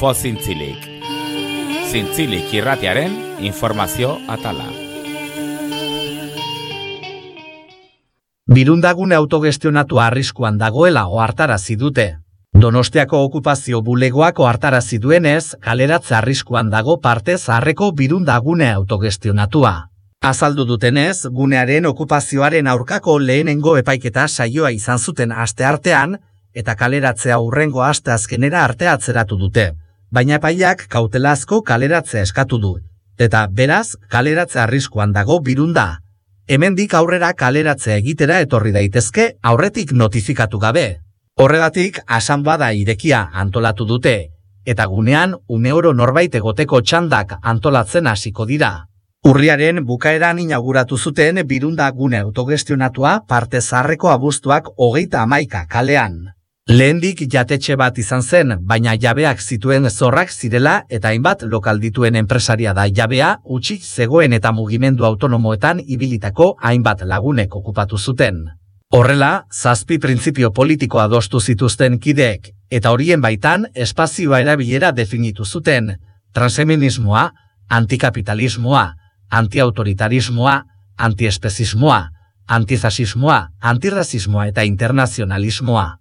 Info Zintzilik. Zintzilik irratiaren informazio atala. Birundagune autogestionatu arriskuan dagoela ohartarazi dute. Donostiako okupazio bulegoak ohartarazi duenez, kaleratze arriskuan dago parte zaharreko birundagune autogestionatua. Azaldu dutenez, gunearen okupazioaren aurkako lehenengo epaiketa saioa izan zuten aste artean, eta kaleratzea urrengo aste azkenera arte atzeratu dute. Baina epaiak kautelazko kaleratzea eskatu du. Eta beraz, kaleratze arriskuan dago birunda. Hemendik aurrera kaleratzea egitera etorri daitezke aurretik notifikatu gabe. Horregatik, asan bada irekia antolatu dute, eta gunean uneoro norbait egoteko txandak antolatzen hasiko dira. Urriaren bukaeran inauguratu zuten birunda gune autogestionatua parte zarreko abuztuak hogeita amaika kalean. Lehendik jatetxe bat izan zen, baina jabeak zituen zorrak zirela eta hainbat lokal dituen enpresaria da jabea, utxik zegoen eta mugimendu autonomoetan ibilitako hainbat lagunek okupatu zuten. Horrela, zazpi printzipio politikoa adostu zituzten kideek, eta horien baitan espazioa erabilera definitu zuten, transfeminismoa, antikapitalismoa, antiautoritarismoa, antiespezismoa, antizasismoa, antirrazismoa eta internazionalismoa.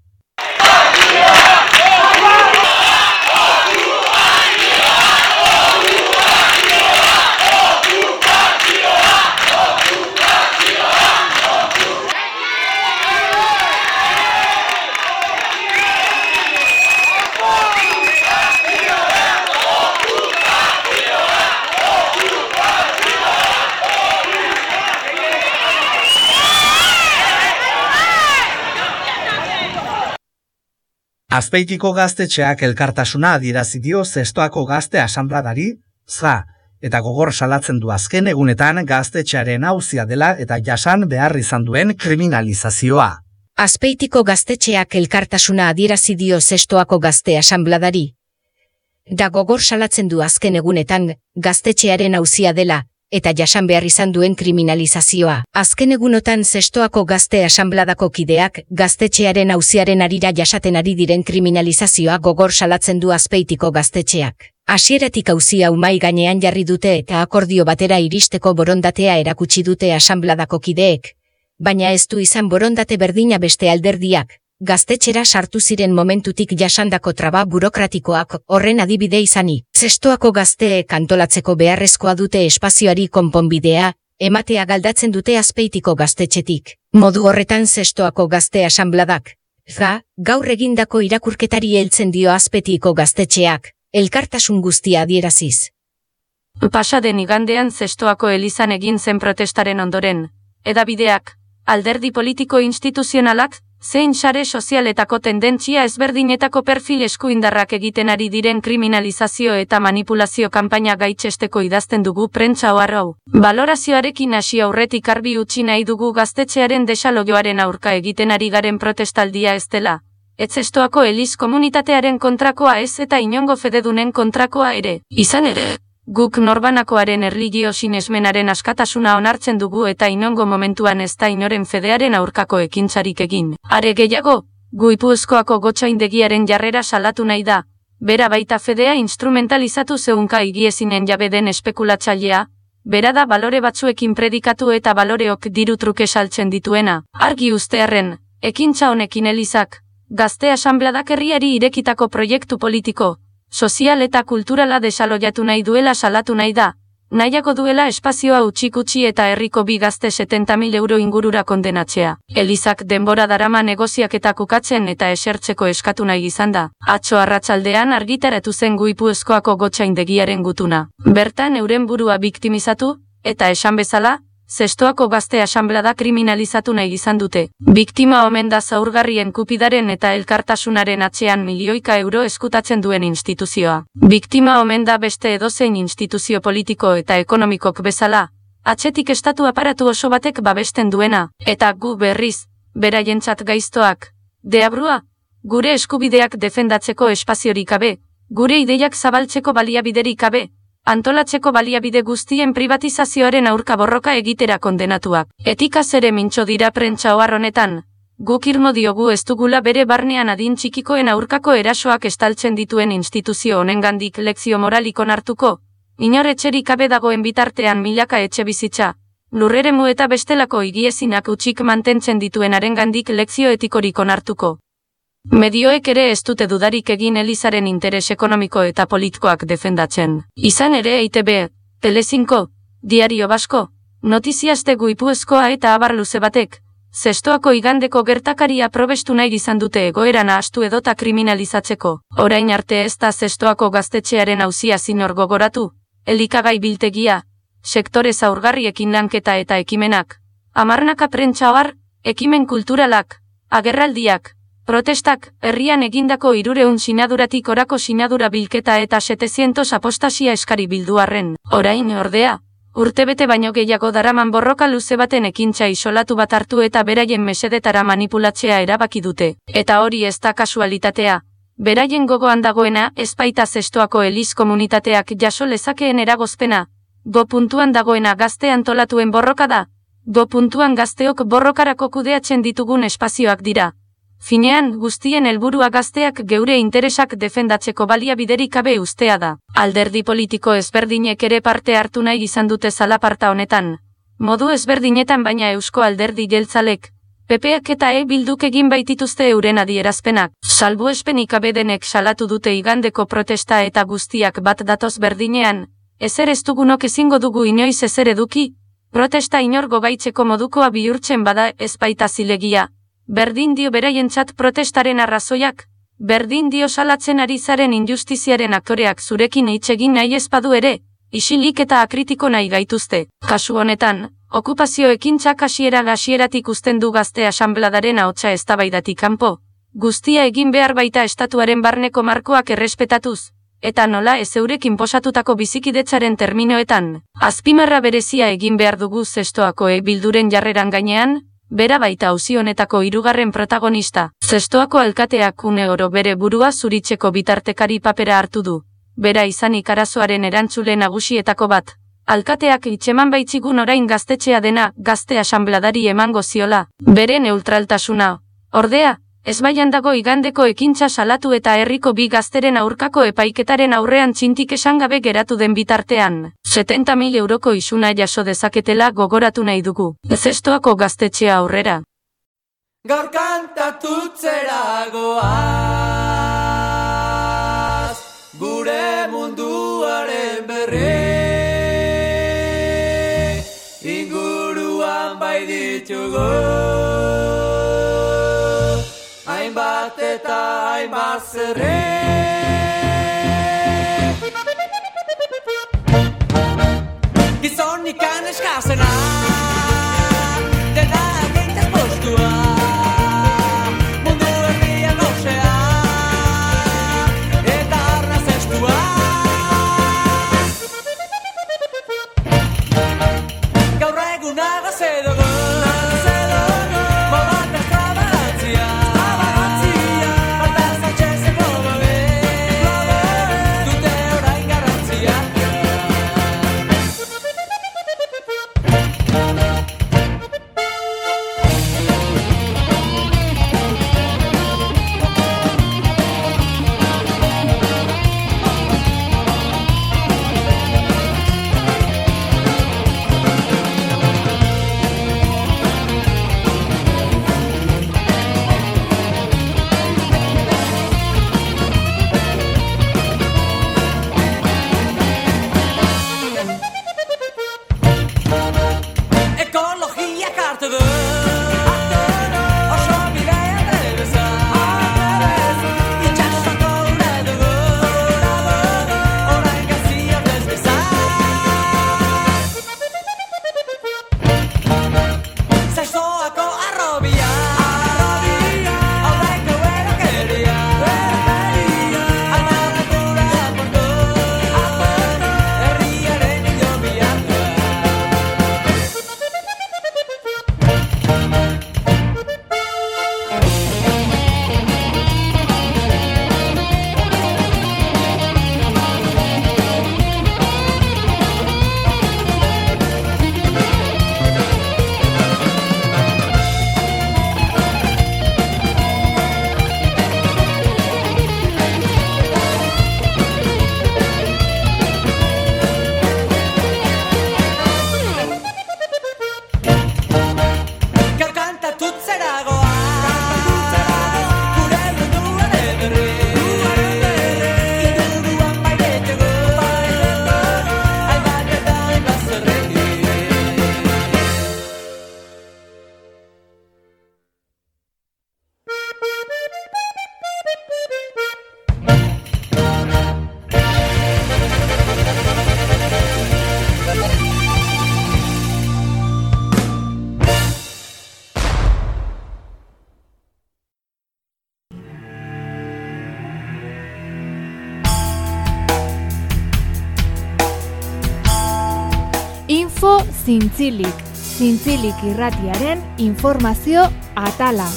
Azpeitiko gaztetxeak elkartasuna adierazi dio zestoako gazte asanbladari, za, eta gogor salatzen du azken egunetan gaztetxearen hauzia dela eta jasan behar izan duen kriminalizazioa. Azpeitiko gaztetxeak elkartasuna adierazi dio zestoako gazte asanbladari. Da gogor salatzen du azken egunetan gaztetxearen hauzia dela eta jasan behar izan duen kriminalizazioa. Azken egunotan zestoako gazte asanbladako kideak, gaztetxearen auziaren arira jasaten ari diren kriminalizazioa gogor salatzen du azpeitiko gaztetxeak. Hasieratik auzia umai gainean jarri dute eta akordio batera iristeko borondatea erakutsi dute asanbladako kideek. Baina ez du izan borondate berdina beste alderdiak, gaztetxera sartu ziren momentutik jasandako traba burokratikoak horren adibide izani. Zestoako gazteek antolatzeko beharrezkoa dute espazioari konponbidea, ematea galdatzen dute azpeitiko gaztetxetik. Modu horretan zestoako gazte asanbladak. Za, gaur egindako irakurketari heltzen dio azpetiko gaztetxeak, elkartasun guztia adieraziz. Pasaden igandean zestoako elizan egin zen protestaren ondoren, edabideak, alderdi politiko instituzionalak, zein sare sozialetako tendentzia ezberdinetako perfil eskuindarrak egiten ari diren kriminalizazio eta manipulazio kanpaina gaitxesteko idazten dugu prentsa oarrau. Balorazioarekin hasi aurretik arbi utzi nahi dugu gaztetxearen desalogioaren aurka egiten ari garen protestaldia ez dela. Etzestoako eliz komunitatearen kontrakoa ez eta inongo fededunen kontrakoa ere. Izan ere, Guk norbanakoaren erligio sinesmenaren askatasuna onartzen dugu eta inongo momentuan ez da inoren fedearen aurkako ekintzarik egin. Are gehiago, gu ipuezkoako gotxaindegiaren jarrera salatu nahi da, bera baita fedea instrumentalizatu zeunka igiezinen jabe den espekulatzailea, bera da balore batzuekin predikatu eta baloreok diru truke saltzen dituena. Argi ustearren, ekintza honekin elizak, gazte asanbladak herriari irekitako proiektu politiko, sozial eta kulturala desaloiatu nahi duela salatu nahi da, nahiako duela espazioa utxikutsi eta herriko bi gazte 70.000 euro ingurura kondenatzea. Elizak denbora darama negoziak eta kukatzen eta esertzeko eskatu nahi izan da. Atxo arratsaldean argitaratu zen guipu eskoako gotxaindegiaren gutuna. Bertan euren burua biktimizatu, eta esan bezala, zestoako gazte asanblada kriminalizatu nahi izan dute. Biktima omen da zaurgarrien kupidaren eta elkartasunaren atzean milioika euro eskutatzen duen instituzioa. Biktima omen da beste edozein instituzio politiko eta ekonomikok bezala, atzetik estatu aparatu oso batek babesten duena, eta gu berriz, beraientzat gaiztoak, deabrua, gure eskubideak defendatzeko espaziorik abe, gure ideiak zabaltzeko baliabiderik abe, antolatzeko baliabide guztien privatizazioaren aurka borroka egitera kondenatuak. Etika zere mintxo dira prentsa honetan, guk irmo diogu ez dugula bere barnean adin txikikoen aurkako erasoak estaltzen dituen instituzio honengandik lekzio moralikon hartuko, inor etxerik gabe dagoen bitartean milaka etxe bizitza, lurreremu eta bestelako higiezinak utxik mantentzen dituen arengandik lekzio etikorik onartuko. Medioek ere ez dute dudarik egin Elizaren interes ekonomiko eta politikoak defendatzen. Izan ere EITB, Telezinko, Diario Basko, Notiziazte guipuezkoa eta abar luze batek, zestoako igandeko gertakaria probestu nahi izan dute egoeran ahastu edota kriminalizatzeko. Orain arte ez da zestoako gaztetxearen hauzia zinor gogoratu, elikagai biltegia, sektore zaurgarriekin lanketa eta ekimenak, amarnaka prentxabar, ekimen kulturalak, agerraldiak, protestak, herrian egindako irureun sinaduratik orako sinadura bilketa eta 700 apostasia eskari bilduarren. Orain ordea, urtebete baino gehiago daraman borroka luze baten ekintza isolatu bat hartu eta beraien mesedetara manipulatzea erabaki dute. Eta hori ez da kasualitatea, beraien gogoan dagoena ezpaita zestoako eliz komunitateak jaso lezakeen eragozpena, go puntuan dagoena gazte antolatuen borroka da, go puntuan gazteok borrokarako kudeatzen ditugun espazioak dira. Finean, guztien helburua gazteak geure interesak defendatzeko baliabiderik gabe ustea da. Alderdi politiko ezberdinek ere parte hartu nahi izan dute zalaparta honetan. Modu ezberdinetan baina eusko alderdi jeltzalek, PPak eta E bilduk egin baitituzte euren adierazpenak. Salbu espenik abedenek salatu dute igandeko protesta eta guztiak bat datoz berdinean, ezer ez dugunok ezingo dugu inoiz ezer eduki, protesta inor gobaitzeko modukoa bihurtzen bada ez baita zilegia. Berdin dio beraientzat protestaren arrazoiak, berdin dio salatzen ari zaren injustiziaren aktoreak zurekin eitxegin nahi ezpadu ere, isilik eta akritiko nahi gaituzte. Kasu honetan, okupazio ekintzak hasiera hasieratik uzten du gazte asanbladaren ahotsa eztabaidatik kanpo, guztia egin behar baita estatuaren barneko markoak errespetatuz, eta nola ez eurekin posatutako bizikidetzaren terminoetan, azpimarra berezia egin behar dugu zestoako e bilduren jarreran gainean, bera baita honetako hirugarren protagonista, zestoako alkateak une oro bere burua zuritzeko bitartekari papera hartu du, bera izanik arazoaren erantzule nagusietako bat, alkateak itxeman baitzigun orain gaztetxea dena gazte asanbladari emango ziola, bere neutraltasuna, ordea, Ez baian dago igandeko ekintza salatu eta herriko bi gazteren aurkako epaiketaren aurrean txintik esan gabe geratu den bitartean. 70.000 euroko isuna jaso dezaketela gogoratu nahi dugu. Ez estoako gaztetxea aurrera. Gaur kantatutzera goaz Gure munduaren hainbat Zintzilik, zintzilik irratiaren informazio atala.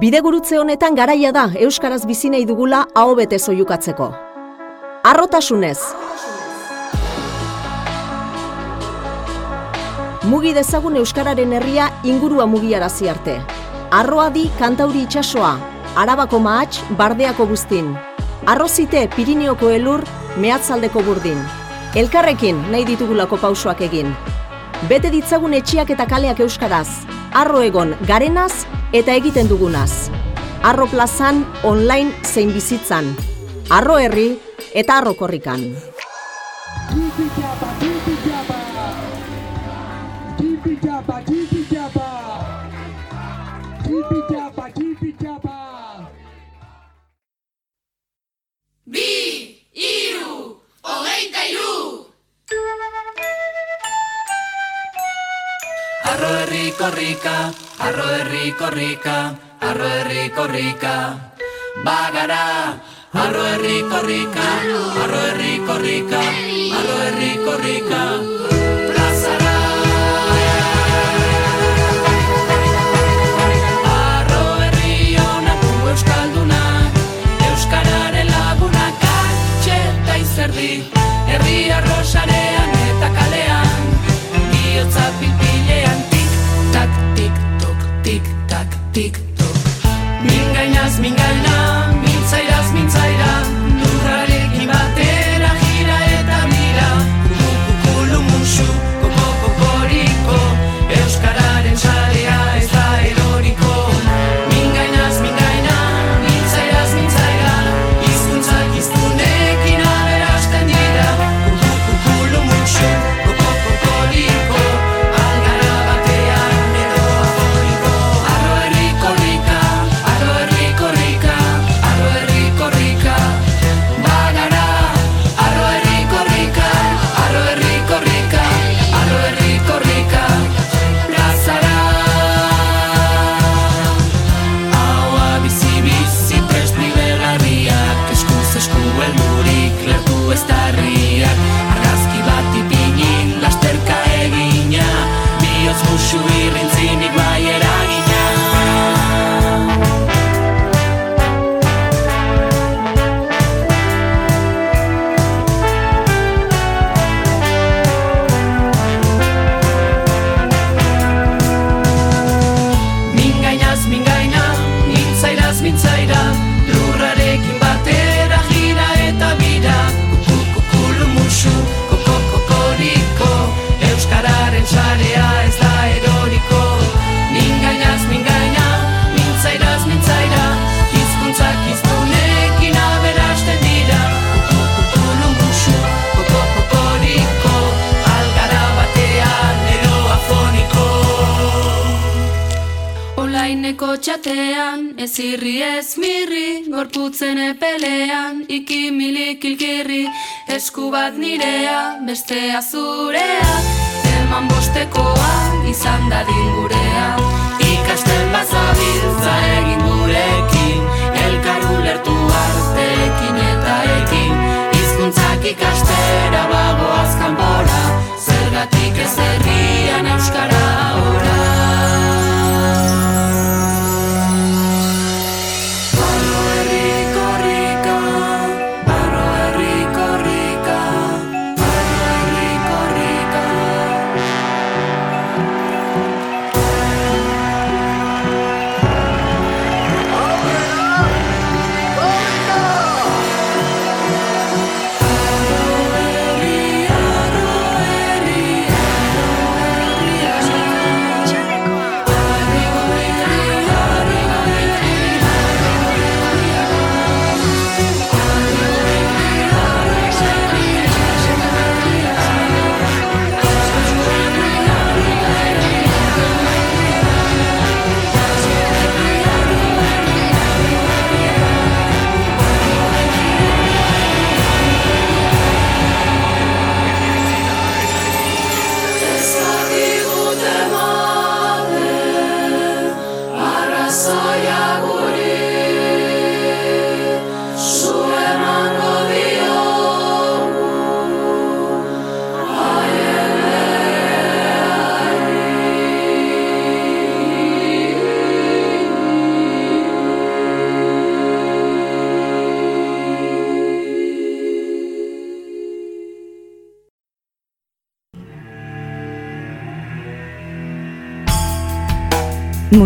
Bidegurutze honetan garaia da euskaraz bizi nahi dugula aho bete soilukatzeko. Arrotasunez. Mugi dezagun euskararen herria ingurua mugiarazi arte. Arroadi kantauri itsasoa, Arabako mahats, Bardeako buztin. Arrozite Pirineoko elur, mehatzaldeko burdin. Elkarrekin nahi ditugulako pausoak egin. Bete ditzagun etxiak eta kaleak euskaraz. Arro egon garenaz eta egiten dugunaz. Arro plazan, online zein bizitzan. Arro herri eta arro korrikan. Bi, iru, hogeita iru! Arro herri korrika, arro herri korrika, arro herri korrika. Bagara, arro herri korrika, arro herri korrika, arro herri korrika. Eta izerdi, herri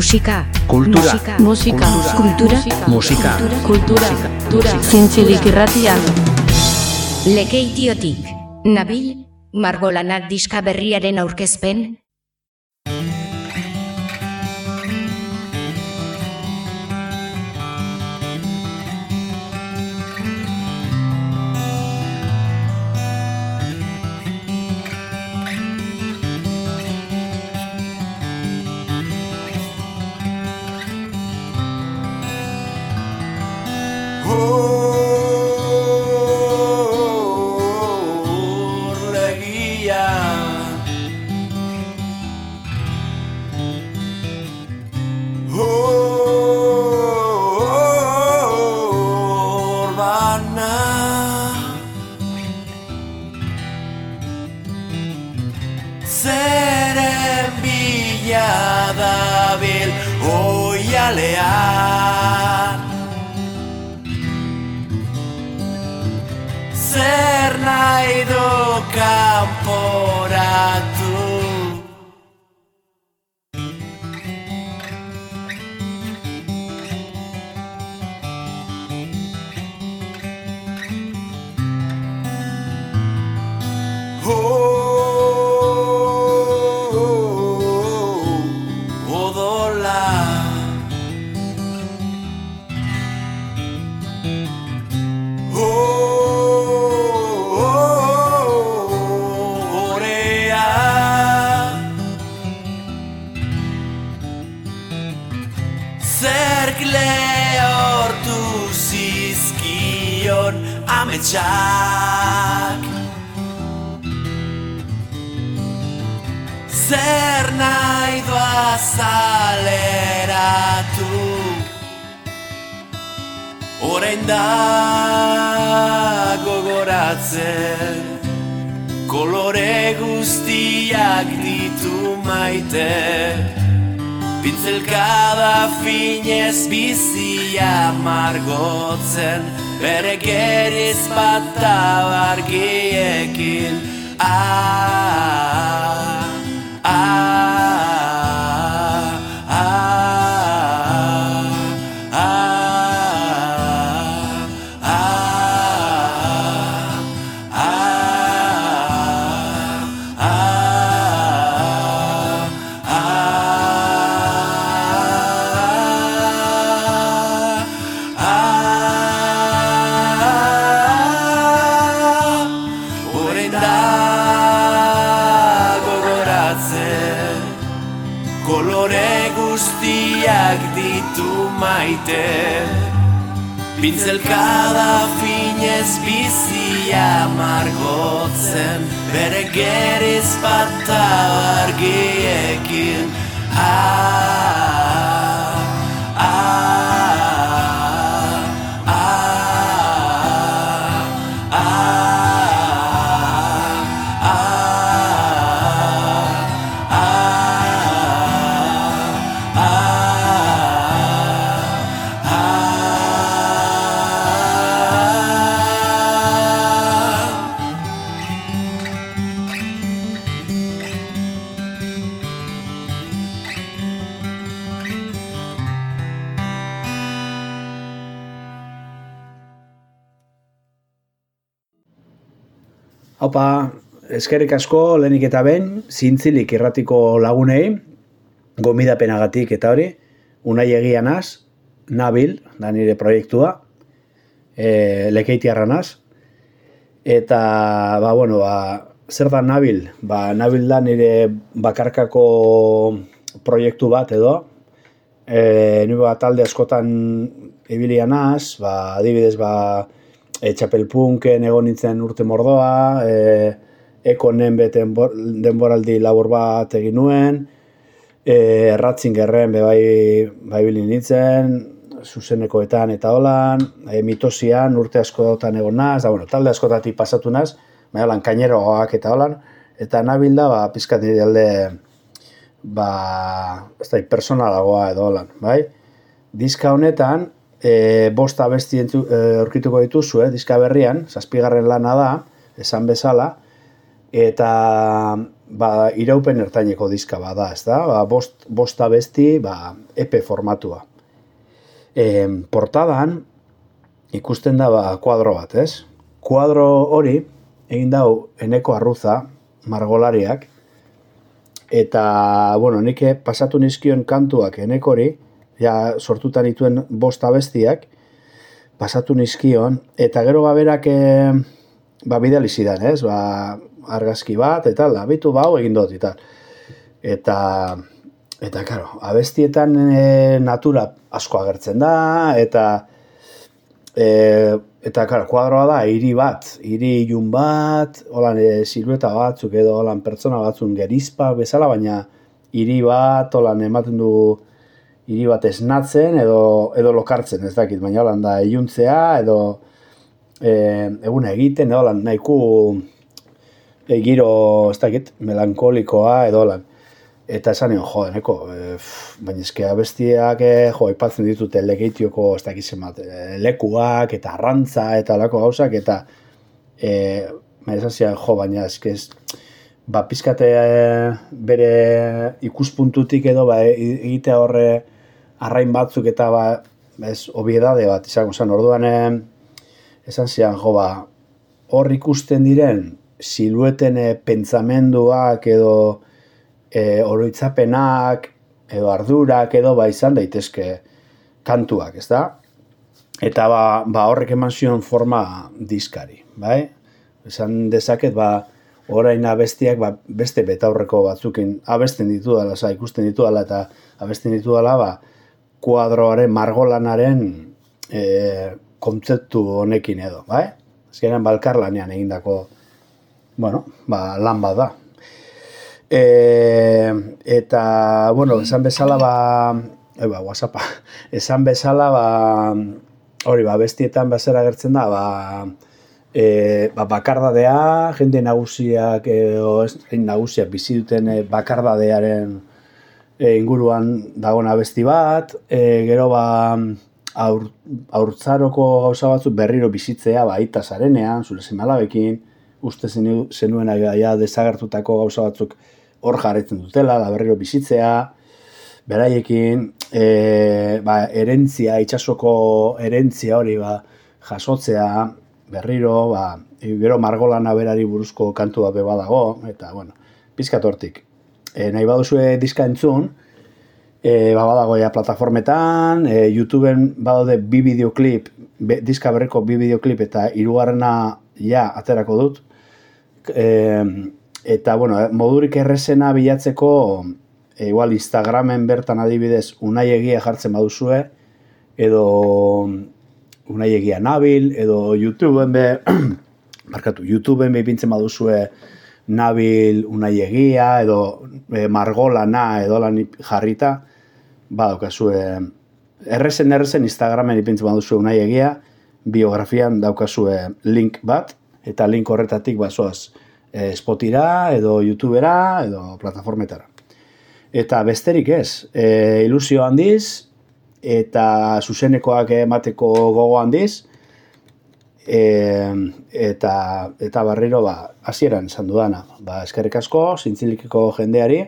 Musika. Kultura. Musika. Kultura. Musika. Kultura. Kultura. Zintzilik irratia. Lekeitiotik. Nabil, Margolanak diska berriaren aurkezpen. Zer nahi du kanporatu eskerrik asko lehenik eta behin, zintzilik irratiko lagunei, gomidapenagatik eta hori, unai egianaz, nabil, da nire proiektua, e, lekeitiarra naz, eta, ba, bueno, ba, zer da nabil? Ba, nabil da nire bakarkako proiektu bat edo, e, nire ba, talde askotan ibilia naz, ba, adibidez, ba, e, txapelpunken egon nintzen urte mordoa, e, ekonen beten denboraldi labur bat egin nuen, e, erratzingerren be bai, bai bilin nintzen, zuzenekoetan eta holan, e, mitosian urte askotan egon naz, da, bueno, talde askotatik pasatu naz, bai holan kaineroak eta holan, eta nabil da, ba, pizkat nire alde, ba, ez da, personalagoa edo holan, bai? Diska honetan, e, bost abesti entu- e, aurkituko dituzu, eh, diska berrian, zazpigarren lana da, esan bezala, eta ba, iraupen ertaineko diska bada, ez da? Ba, bost, bost abesti, ba, epe formatua. E, portadan, ikusten da ba, kuadro bat, ez? Kuadro hori, egin dau, eneko arruza, margolariak, eta, bueno, nik pasatu nizkion kantuak enekori, ja sortutan dituen bost abestiak, pasatu nizkion, eta gero baberak e, ba, bidalizidan, ez? Ba, argazki bat, eta labitu bau egin dut, eta eta eta karo, abestietan e, natura asko agertzen da, eta e, eta karo, kuadroa da, hiri bat, hiri ilun bat, holan e, silueta batzuk edo holan pertsona batzun gerizpa bezala, baina hiri bat, holan ematen du hiri bat esnatzen edo edo lokartzen, ez dakit, baina holan da iluntzea edo e, eguna egiten, holan nahiku e, giro, ez dakit, melankolikoa edo holan. Eta esan nion, jo, eneko, e, baina eske abestiak, e, jo, ipatzen ditute legeitioko, ez dakit zemat, e, lekuak eta arrantza eta lako gauzak, eta e, baina esan jo, baina eske ez, ba, pizkate bere ikuspuntutik edo, ba, e, egitea horre, arrain batzuk eta ba, ez, obiedade bat, izango zen, orduan eh, esan zian, jo, ba, hor ikusten diren, silueten e, pentsamenduak edo e, oroitzapenak edo ardurak edo ba izan daitezke kantuak, ez da? Eta ba, ba horrek eman zion forma diskari, bai? Esan dezaket, ba, orain abestiak ba, beste betaurreko batzukin abesten ditu dela, ikusten ditu dela, eta abesten ditu dela, ba, kuadroaren, margolanaren e, kontzeptu honekin edo, bai? Azkenean balkar lanean egindako, bueno, ba, lan bat da. E, eta, bueno, esan bezala, ba, e, ba, whatsappa, esan bezala, ba, hori, ba, bestietan bazera gertzen da, ba, e, ba, bakardadea, jende nagusiak, edo, nagusiak bizi duten e, bakardadearen, e, inguruan dagoen abesti bat, e, gero ba aur, aurtzaroko gauza batzuk berriro bizitzea ba aita zarenean, zure semalabekin, uste zenuen ja desagertutako gauza batzuk hor jarretzen dutela, da bizitzea, beraiekin, e, ba, erentzia, itxasoko erentzia hori ba, jasotzea, berriro, ba, gero margolana berari buruzko kantu bat badago, eta, bueno, pizkat hortik e, nahi baduzue diska entzun, e, ba, badago ja plataformetan, e, YouTubeen badaude bi videoklip, be, diska berreko bi videoklip eta hirugarrena ja aterako dut. E, eta, bueno, modurik errezena bilatzeko, e, igual Instagramen bertan adibidez unai egia jartzen baduzue, edo unai egia nabil, edo YouTubeen be, markatu, YouTubeen be ipintzen baduzue, nabil unai egia, edo e, margolana edo lan jarrita, ba, daukazue, errezen errezen Instagramen ipintzen baduzu unai egia, biografian daukazue link bat, eta link horretatik bazoaz e, spotira, edo youtubera, edo plataformetara. Eta besterik ez, e, ilusio handiz, eta zuzenekoak emateko gogo handiz, e, eta eta barriro ba hasieran esan dudana. Ba eskerrik asko zintzilikiko jendeari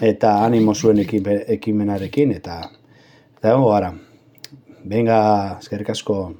eta animo zuen ekimenarekin eta eta egongo gara. Venga eskerrik asko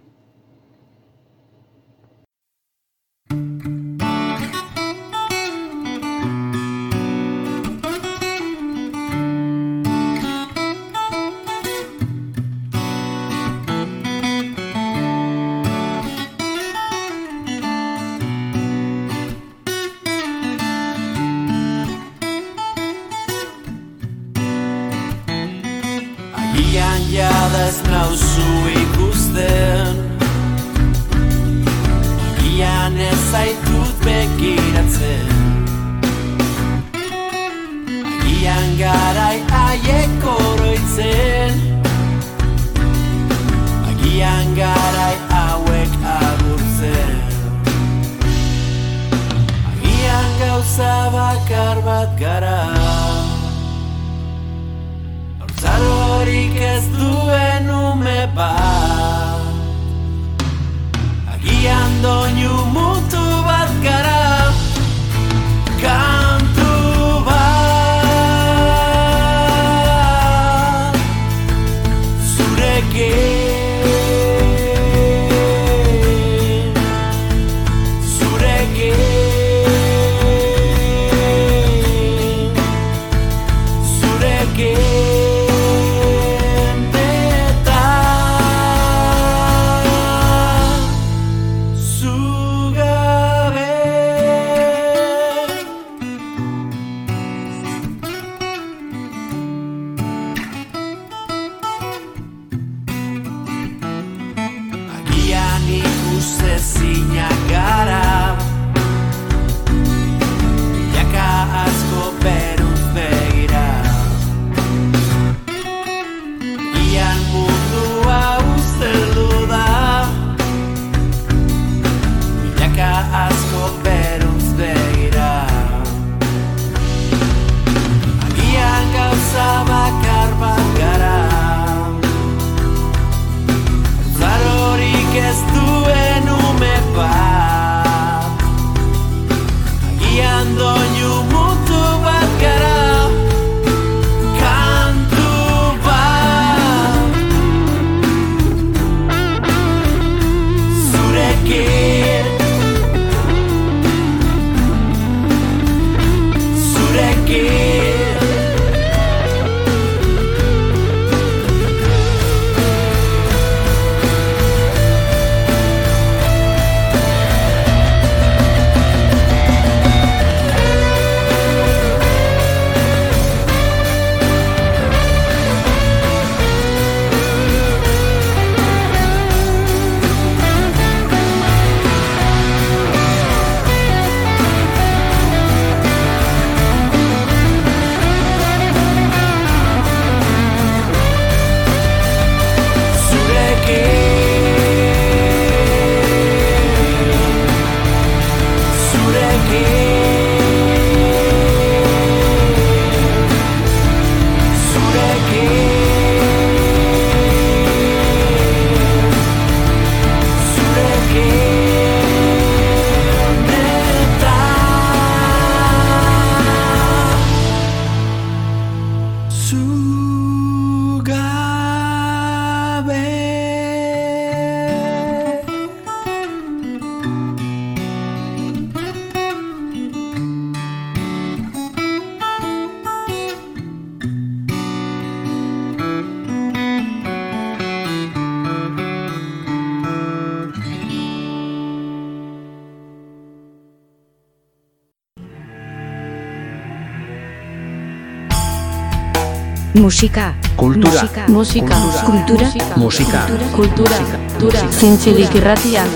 Musika. Kultura. Musika. Kultura. Musika. Kultura. Kultura. Zintzilik irratian.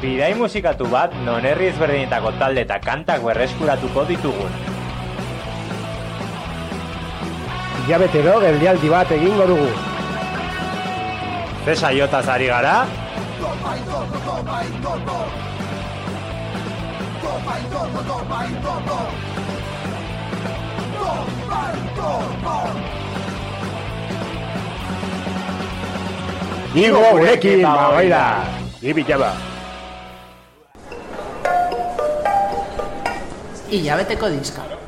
Bidai musikatu bat non herri ezberdinetako talde eta kantak berreskuratuko ditugun. Hilabetero geldialdi bat egingo dugu. Ze saiotaz ari gara? Igo gurekin, ba, baida. Ibila ba. Hilabeteko diska.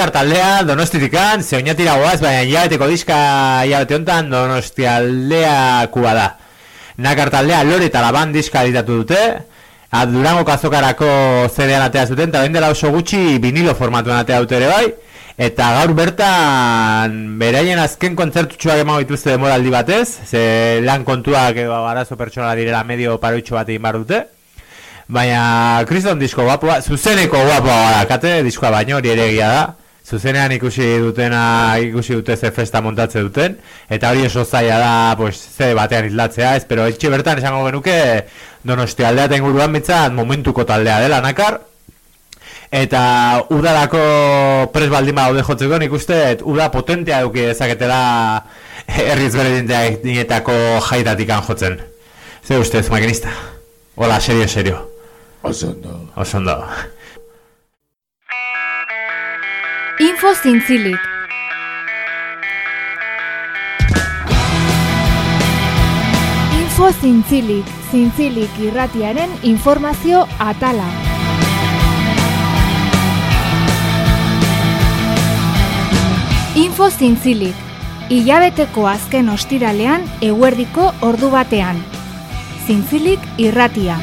Zan, nakar taldea, donostitikan, ze oinatira goaz, baina hilabeteko diska hilabete honetan donostialdea kuba da. Nakar taldea lore eta laban diska editatu dute, Durango kazokarako zedean atea zuten, eta dela oso gutxi vinilo formatuan atea dute ere bai, eta gaur bertan beraien azken kontzertutxoak emago dituzte demoraldi batez, ze lan kontuak edo arazo pertsonala direla medio paroitxo bat egin bar dute. Baina, kriston disko guapoa, zuzeneko guapoa gara, kate diskoa baino hori ere da. Zuzenean ikusi dutena, ikusi dute ze festa montatze duten. Eta hori oso zaila da, pues, ze batean izlatzea, ez, pero etxe bertan esango genuke, donosti aldea eta inguruan mitzat momentuko taldea dela nakar. Eta udalako pres baldin badaude jotzeko, nik uste, uda potentea duki ezaketela herriz beredinteak jaitatik jotzen. Ze ustez, makinista? Hola, serio, serio. Osondo. Osondo. Info zintzilik. Info zintzilik, zintzilik irratiaren informazio atala. Info zintzilik, hilabeteko azken ostiralean eguerdiko ordu batean. Zintzilik irratia.